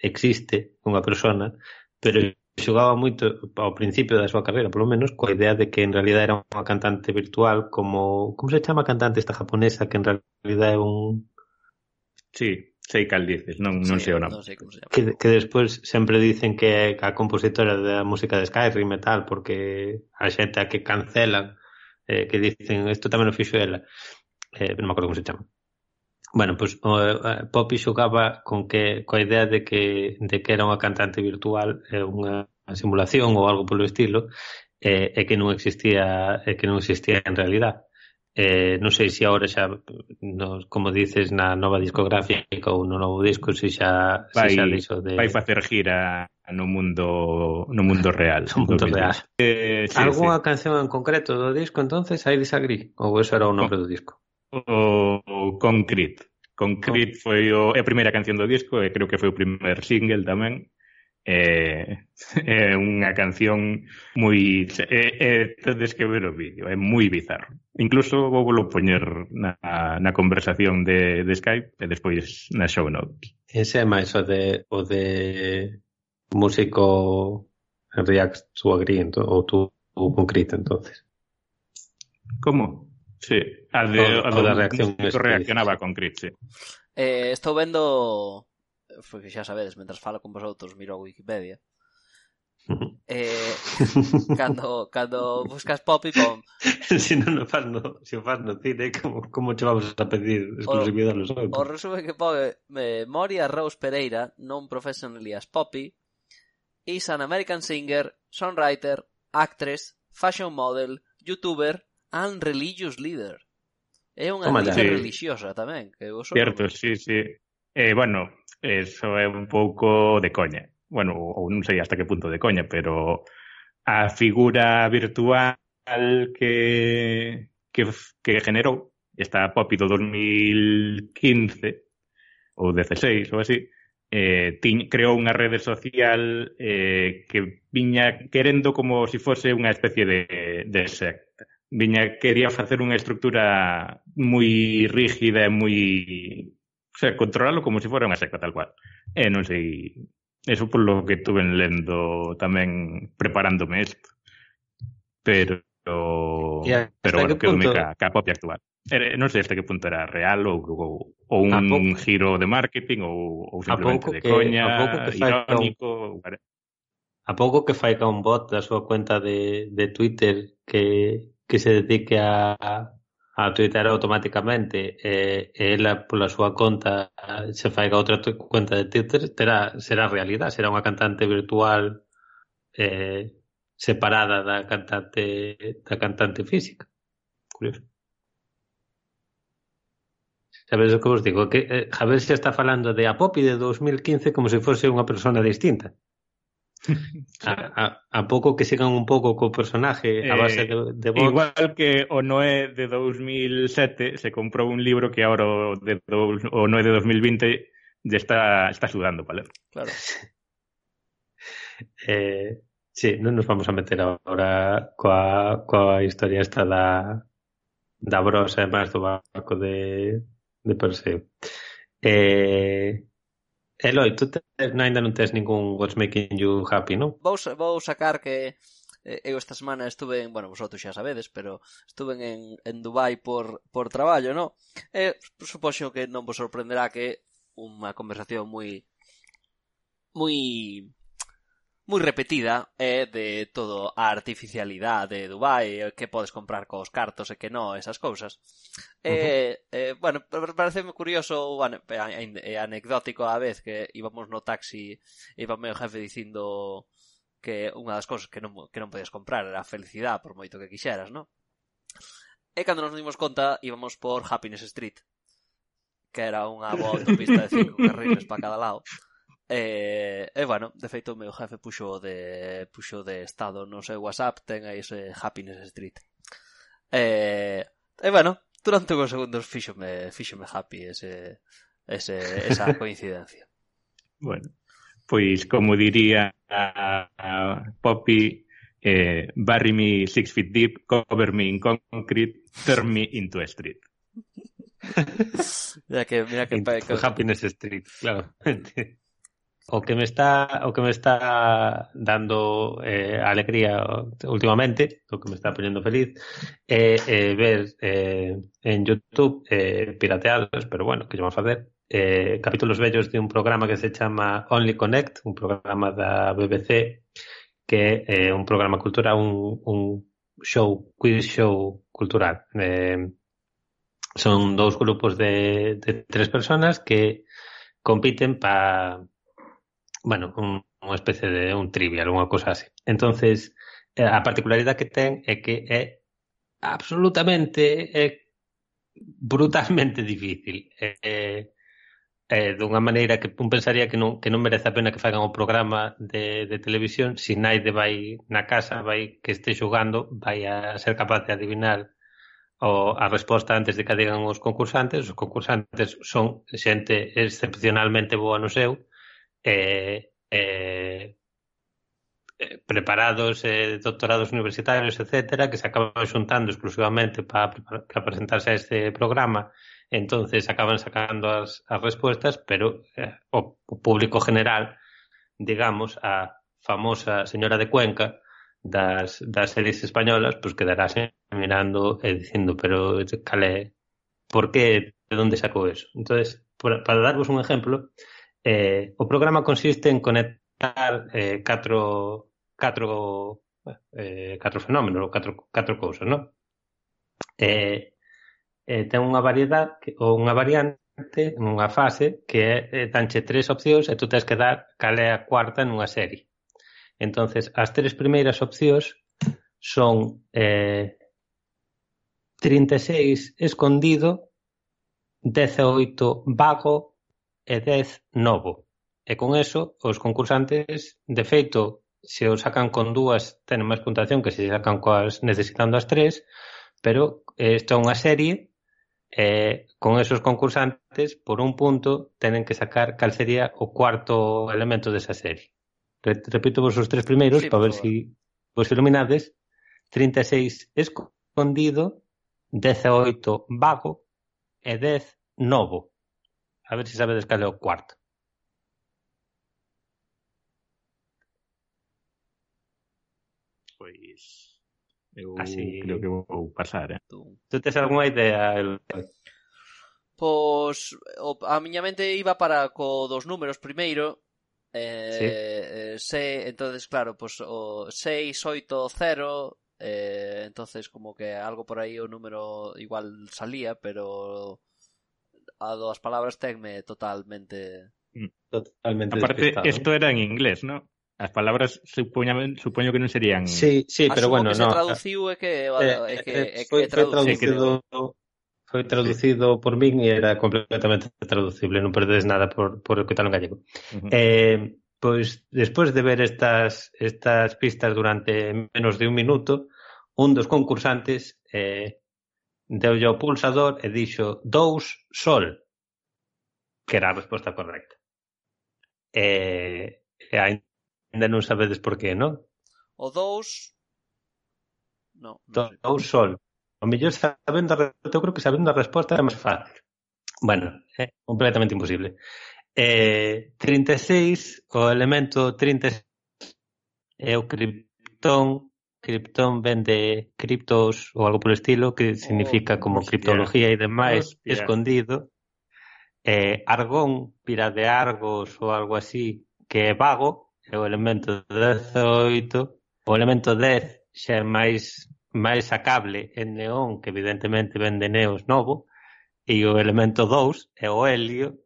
existe unha persona, pero xogaba moito ao principio da súa carreira, polo menos, coa idea de que en realidad era unha cantante virtual como... Como se chama a cantante esta japonesa que en realidad é un... Sí, Sei cal dices, non, non sí, sei o nome. Non sei como se chama. Que, que despois sempre dicen que é a compositora da música de Skyrim e tal, porque a xente a que cancelan, eh, que dicen, isto tamén o fixo ela. Eh, non me acordo como se chama. Bueno, pois pues, o, eh, Poppy xogaba con que coa idea de que de que era unha cantante virtual, eh, unha simulación ou algo polo estilo, eh, e que non existía e que non existía en realidade Eh, non sei se agora xa, nos, como dices, na nova discográfica ou no novo disco, se xa, vai, se xa deixo de... Vai facer gira no mundo no mundo real. no mundo real. Eh, sí, Alguna sí. canción en concreto do disco, entonces, hai disagree? Ou eso era o nome do disco? O, o Concrete. Concrete oh. foi o, é a primeira canción do disco e creo que foi o primer single tamén é, eh, é eh, unha canción moi é, é tedes que ver o vídeo, é moi bizarro. Incluso vou volo poñer na, na conversación de, de Skype e despois na show notes. Ese é máis o de o de músico React to Agree ento, ou tú concreto, entonces. Como? Sí, a de, o, a de, da reacción reaccionaba con Crit, sí. Eh, estou vendo foi que xa sabedes, mentras falo con vosotros miro a Wikipedia. Eh, cando, cando buscas pop e pom se non o faz no, se o faz no cine como, como che vamos a pedir exclusividade nos outros? O resume que pode eh, Moria Rose Pereira non professionally as Poppy is an American singer, songwriter, actress, fashion model, youtuber and religious leader. É unha Toma, religiosa tamén que vos Cierto, sí, sí. Eh, bueno, eso é un pouco de coña. Bueno, ou non sei hasta que punto de coña, pero a figura virtual que, que, que generou esta Poppy do 2015 ou 16 ou así, eh, tiñ, creou unha rede social eh, que viña querendo como se si fose unha especie de, de secta. Viña quería facer unha estructura moi rígida e moi sea, controlalo como se si fora unha secta tal cual. Eh, e non sei, eso por lo que tuve lendo tamén preparándome isto. Pero yeah, pero bueno, que punto... ca, ca propia actual. Eh, era, non sei hasta que punto era real ou, ou, ou un pouco, giro de marketing ou, ou simplemente de que, coña, a pouco que irónico... Un, a pouco que fai un bot da súa cuenta de, de Twitter que, que se dedique a, a tuitar automáticamente e, e ela pola súa conta se faiga outra cuenta de Twitter terá, será realidade, será unha cantante virtual eh, separada da cantante da cantante física curioso Sabes o que vos digo? Que eh, Javier se está falando de Apopi de 2015 como se fose unha persona distinta. A, a, a pouco que sigan un pouco co personaje a base eh, de, de Vox. Igual que o Noé de 2007 se comprou un libro que ahora o, de, o Noé de 2020 ya está, está sudando, ¿vale? Claro. eh, sí, non nos vamos a meter ahora coa, coa historia esta da, da brosa e máis do barco de, de Perseo. Eh, Eloi, tú te, ainda non tes ningún What's Making You Happy, non? Vou, vou sacar que eu esta semana estuve en, bueno, vosotros xa sabedes, pero estuve en, en Dubai por, por traballo, non? E supoxo que non vos sorprenderá que unha conversación moi moi moi repetida é de todo a artificialidade de Dubai, eh, que podes comprar cos cartos eh, e que non, esas cousas. Uh -huh. eh, eh, bueno, pareceme curioso bueno, anecdótico a vez que íbamos no taxi e iba meu jefe dicindo que unha das cousas que non, que non podías comprar era a felicidade por moito que quixeras, non? E cando nos dimos conta, íbamos por Happiness Street, que era unha boa autopista de cinco carriles para cada lado. E, e bueno, de feito o meu jefe puxo de puxo de estado no seu WhatsApp ten aí ese Happiness Street. E, e bueno, durante uns segundos fíxome, fíxome happy ese, ese, esa coincidencia. bueno, pois como diría a, a Poppy, eh, bury me six feet deep, cover me in concrete, turn me into a street. mira que, mira que, que... Happiness Street, claro. O que me está o que me está dando eh, alegría últimamente, o que me está poniendo feliz, é eh, eh, ver eh, en YouTube eh, pirateados, pero bueno, que vamos a facer? Eh, capítulos bellos de un programa que se chama Only Connect, un programa da BBC que é eh, un programa cultural, un, un show, quiz show cultural. Eh, son dous grupos de, de tres personas que compiten para bueno, un, unha especie de un trivial, unha cosa así. Entonces, eh, a particularidade que ten é que é absolutamente é brutalmente difícil. Eh, eh, é, é, é dunha maneira que un pensaría que non, que non merece a pena que fagan o programa de, de televisión se si Naide vai na casa, vai que este xogando, vai a ser capaz de adivinar o, a resposta antes de que digan os concursantes. Os concursantes son xente excepcionalmente boa no seu, Eh, eh, eh, preparados, eh, doctorados universitarios, etcétera, que se acaban xuntando exclusivamente para, para presentarse a este programa, entonces acaban sacando as, as respuestas, pero eh, o, o público general, digamos, a famosa señora de Cuenca das, das series españolas, pues quedarase mirando e dicindo, pero cale, por que, de onde sacou eso? Entonces, para, para darvos un exemplo, Eh, o programa consiste en conectar eh, catro, catro, eh, catro fenómenos, catro, catro cousas, non? Eh, eh, ten unha variedade ou unha variante nunha fase que é, eh, danche tres opcións e tú tens que dar cal é a cuarta nunha serie. Entonces, as tres primeiras opcións son eh, 36 escondido, 18 vago e 10 novo, e con eso os concursantes, de feito, se o sacan con dúas ten máis puntuación que se sacan coas necesitando as tres, pero eh, esta é unha serie e con esos concursantes, por un punto, tenen que sacar cal sería o cuarto elemento desa serie. Repito vos os tres primeiros sí, para ver se si vos iluminades. 36 escondido, 18 vago e 10 novo. A ver se sabedes cal é o cuarto. Pois... Eu ah, Así... creo que vou pasar, eh? Tú, Tú tes algunha idea, el... Pois o, a miña mente iba para co dos números primeiro, eh, sí. eh, se, entonces claro, pois o 6, 8, 0, eh, entonces como que algo por aí o número igual salía, pero a das palabras tenme totalmente... Mm. Totalmente Aparte, despistado. ¿eh? esto era en inglés, ¿no? As palabras supoñamen, supoño que non serían Sí, sí, pero Asumo bueno, que no. se traduciu é que é eh, que eh, é que foi, traducido foi traducido por min e era completamente traducible, non perdedes nada por por tal en gallego. Uh -huh. Eh, pois despois de ver estas estas pistas durante menos de un minuto, un dos concursantes eh deulle ao pulsador e dixo dous sol, que era a resposta correcta. E, e ainda non sabedes por qué, non? O dous... No, non sei. dous sol. O mellor sabendo, eu creo que sabendo a resposta é máis fácil. Bueno, é completamente imposible. Eh, 36, o elemento 36 é o criptón Criptón vén de criptos ou algo polo estilo, que oh, significa como hostia. criptología e demais hostia. escondido. Eh, argón, pira de Argos ou algo así, que é vago, é o elemento 18, o elemento 10 xa é máis máis sacable en neón, que evidentemente vende neos novo, e o elemento 2 é o helio,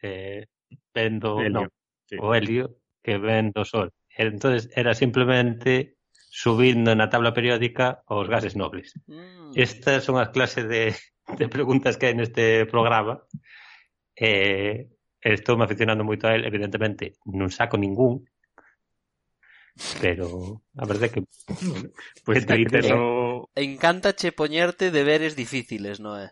eh, vendo helio, no, sí. o helio que ven do sol. Entonces era simplemente subindo na tabla periódica os gases nobles. Mm. Estas son as clases de, de preguntas que hai neste programa. Eh, estou me aficionando moito a él, evidentemente non saco ningún, pero a verdade é que pues, te o... Encántache poñerte deberes difíciles, non é?